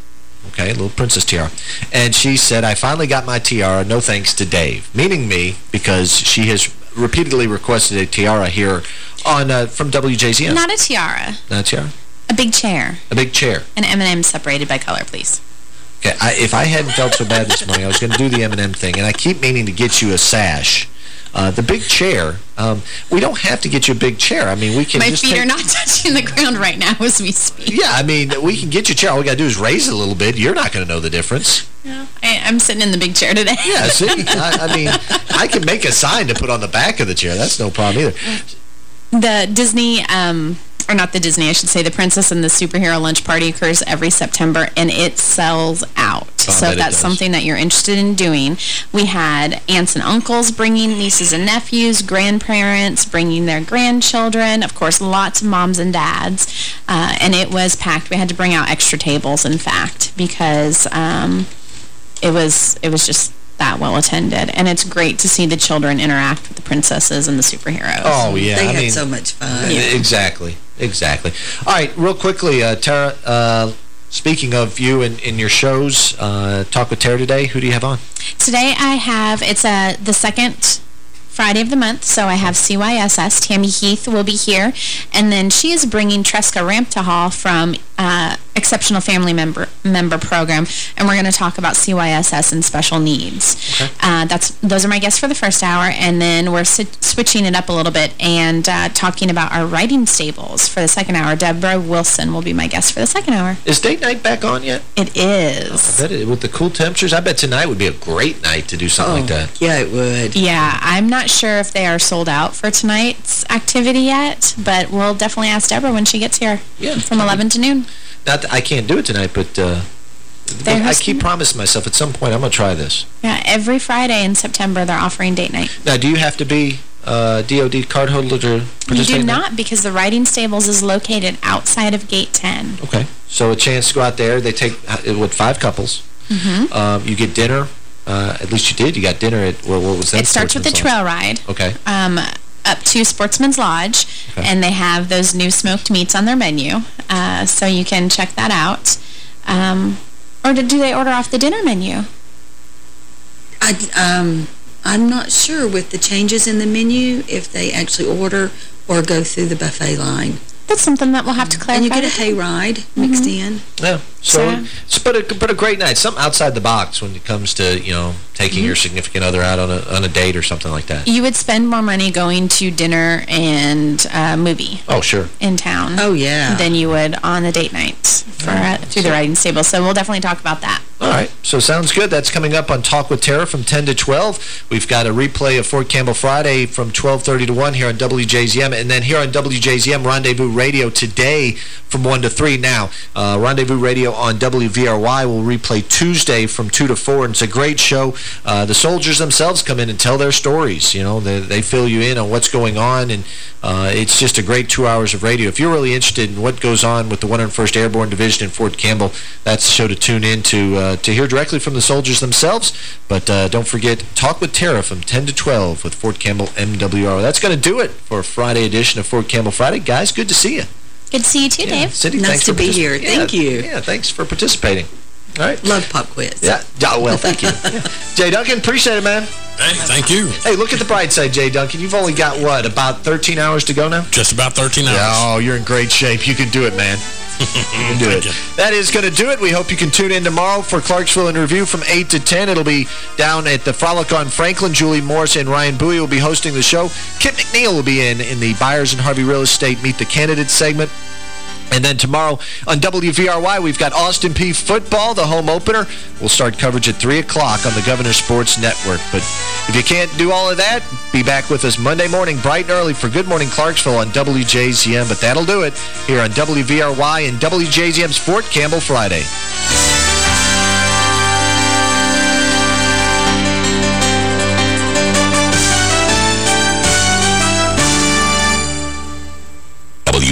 Okay, a little princess tiara. And she said, I finally got my tiara, no thanks to Dave. Meaning me, because she has repeatedly requested a tiara here on uh, from WJZM. Not a tiara. Not a tiara? A big chair. A big chair. An M&M separated by color, please. Okay, I, if I hadn't felt so bad this morning, I was going to do the M&M thing, and I keep meaning to get you a sash. Uh, the big chair, um, we don't have to get you a big chair. I mean, we can My just feet are not touching the ground right now as we speak. Yeah, I mean, we can get you a chair. All we got to do is raise it a little bit. You're not going to know the difference. Yeah. I, I'm sitting in the big chair today. Yeah, see? I, I mean, I can make a sign to put on the back of the chair. That's no problem either. The Disney, um, or not the Disney, I should say, the Princess and the Superhero Lunch Party occurs every September, and it sells out. Oh, so if that's something that you're interested in doing, we had aunts and uncles bringing nieces and nephews, grandparents bringing their grandchildren, of course, lots of moms and dads, uh, and it was packed. We had to bring out extra tables, in fact, because um, it was it was just that well attended, and it's great to see the children interact with the princesses and the superheroes. Oh, yeah. They I had mean, so much fun. Exactly. Exactly. All right, real quickly, uh, Tara, uh, speaking of you and, and your shows, uh, Talk with Tara today, who do you have on? Today I have, it's uh, the second Friday of the month, so I have CYSS. Tammy Heath will be here, and then she is bringing Tresca Ramptahal from uh, Exceptional Family Member Member Program, and we're going to talk about CYSS and special needs. Uh, that's Those are my guests for the first hour, and then we're si switching it up a little bit and uh, talking about our riding stables for the second hour. Deborah Wilson will be my guest for the second hour. Is date night back on yet? It is. I bet it, with the cool temperatures, I bet tonight would be a great night to do something like that. Yeah, it would. Yeah, I'm not sure if they are sold out for tonight's activity yet, but we'll definitely ask Deborah when she gets here. Yeah. From 11 to noon. Not that I can't do it tonight, but uh, I keep promising myself at some point I'm going to try this. Yeah, every Friday in September they're offering date night. Now, do you have to be uh, DOD card holder to You do not because the Riding Stables is located outside of Gate 10. Okay. So a chance to go out there. They take, uh, with five couples. Mm -hmm. Um, you get dinner. Uh, at least you did. You got dinner at, what, what was that? It starts with the Sportsman's trail ride. Okay. Um, up to Sportsman's Lodge, Okay. and they have those new smoked meats on their menu, uh, so you can check that out. Um, or do do they order off the dinner menu? I, um, I'm not sure with the changes in the menu if they actually order or go through the buffet line. That's something that we'll have to clarify. And you get a with them. hayride mixed in. Yeah. So, Yeah. it's but a, but a great night. Something outside the box when it comes to, you know, taking your significant other out on a, on a date or something like that. You would spend more money going to dinner and uh, movie Oh, sure. in town. Oh, yeah. Than you would on a date night for uh, through the riding stable. So we'll definitely talk about that. All right. So sounds good. That's coming up on Talk with Tara from 10 to 12. We've got a replay of Fort Campbell Friday from 12.30 to 1 here on WJZM. And then here on WJZM Rendezvous Radio today from 1 to 3. Now, uh, Rendezvous Radio on WVRY will replay Tuesday from 2 to 4. And it's a great show. Uh, the soldiers themselves come in and tell their stories. You know, they, they fill you in on what's going on. And uh, it's just a great two hours of radio. If you're really interested in what goes on with the 101st Airborne Division in Fort Campbell, that's show to tune in to, uh, to hear directly from the soldiers themselves. But uh, don't forget, Talk with Tara from 10 to 12 with Fort Campbell MWR. That's going to do it for a Friday edition of Fort Campbell Friday. Guys, good to see you. Good to see you too, Dave. Cindy, Nice to be here. Yeah, Thank you. Yeah, thanks for participating. All right. Love pop quiz. Yeah, yeah well, thank you. Yeah. Jay Duncan, appreciate it, man. Hey, thank you. Hey, look at the bright side, Jay Duncan. You've only got, what, about 13 hours to go now? Just about 13 hours. Yeah, oh, you're in great shape. You can do it, man. You can do it. That is going to do it. We hope you can tune in tomorrow for Clarksville in Review from 8 to 10. It'll be down at the Frolic on Franklin. Julie Morris and Ryan Bowie will be hosting the show. Kit McNeil will be in in the Byers and Harvey Real Estate Meet the Candidates segment. And then tomorrow on WVRY, we've got Austin Peay football, the home opener. We'll start coverage at 3 o'clock on the Governor Sports Network. But if you can't do all of that, be back with us Monday morning, bright and early, for Good Morning Clarksville on WJZM. But that'll do it here on WVRY and WJZM's Fort Campbell Friday.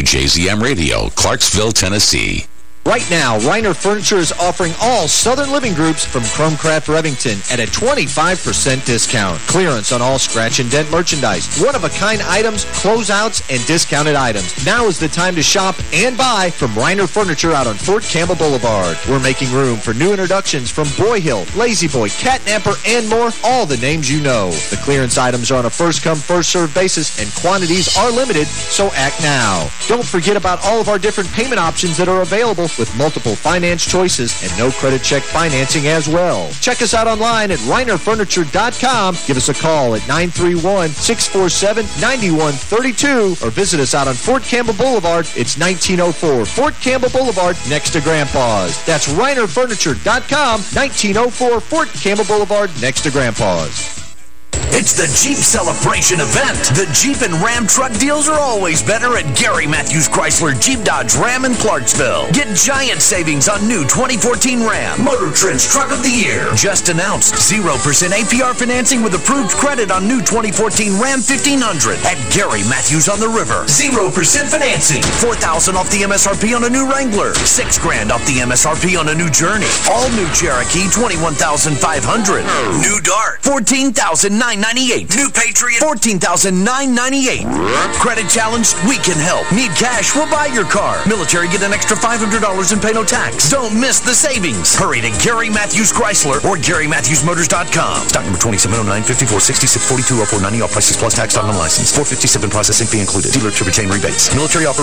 JZM Radio, Clarksville, Tennessee. Right now, Reiner Furniture is offering all Southern Living Groups from Chromcraft Revington at a 25% discount. Clearance on all scratch and dent merchandise, one-of-a-kind items, closeouts, and discounted items. Now is the time to shop and buy from Reiner Furniture out on Fort Campbell Boulevard. We're making room for new introductions from Broyhill, Lazy Boy, Catnapper, and more, all the names you know. The clearance items are on a first-come, first-served basis, and quantities are limited, so act now. Don't forget about all of our different payment options that are available with multiple finance choices and no credit check financing as well. Check us out online at reinerfurniture.com. Give us a call at 931-647-9132 or visit us out on Fort Campbell Boulevard. It's 1904 Fort Campbell Boulevard next to Grandpa's. That's reinerfurniture.com, 1904 Fort Campbell Boulevard next to Grandpa's. It's the Jeep Celebration event. The Jeep and Ram truck deals are always better at Gary Matthews Chrysler Jeep Dodge Ram in Clarksville. Get giant savings on new 2014 Ram. Motor Trend's Truck of the Year. Just announced 0% APR financing with approved credit on new 2014 Ram 1500 at Gary Matthews on the River. 0% financing. 4000 off the MSRP on a new Wrangler. 6 grand off the MSRP on a new Journey. All new Cherokee 21500 New Dart 14998 New Patriot, $14,998. Credit challenged? We can help. Need cash? We'll buy your car. Military, get an extra $500 and pay no tax. Don't miss the savings. Hurry to Gary Matthews Chrysler or GaryMatthewsMotors.com. Stock number 2709 5466 42 0490. All prices plus tax on license. 457 processing fee included. Dealer to retain rebates. Military offer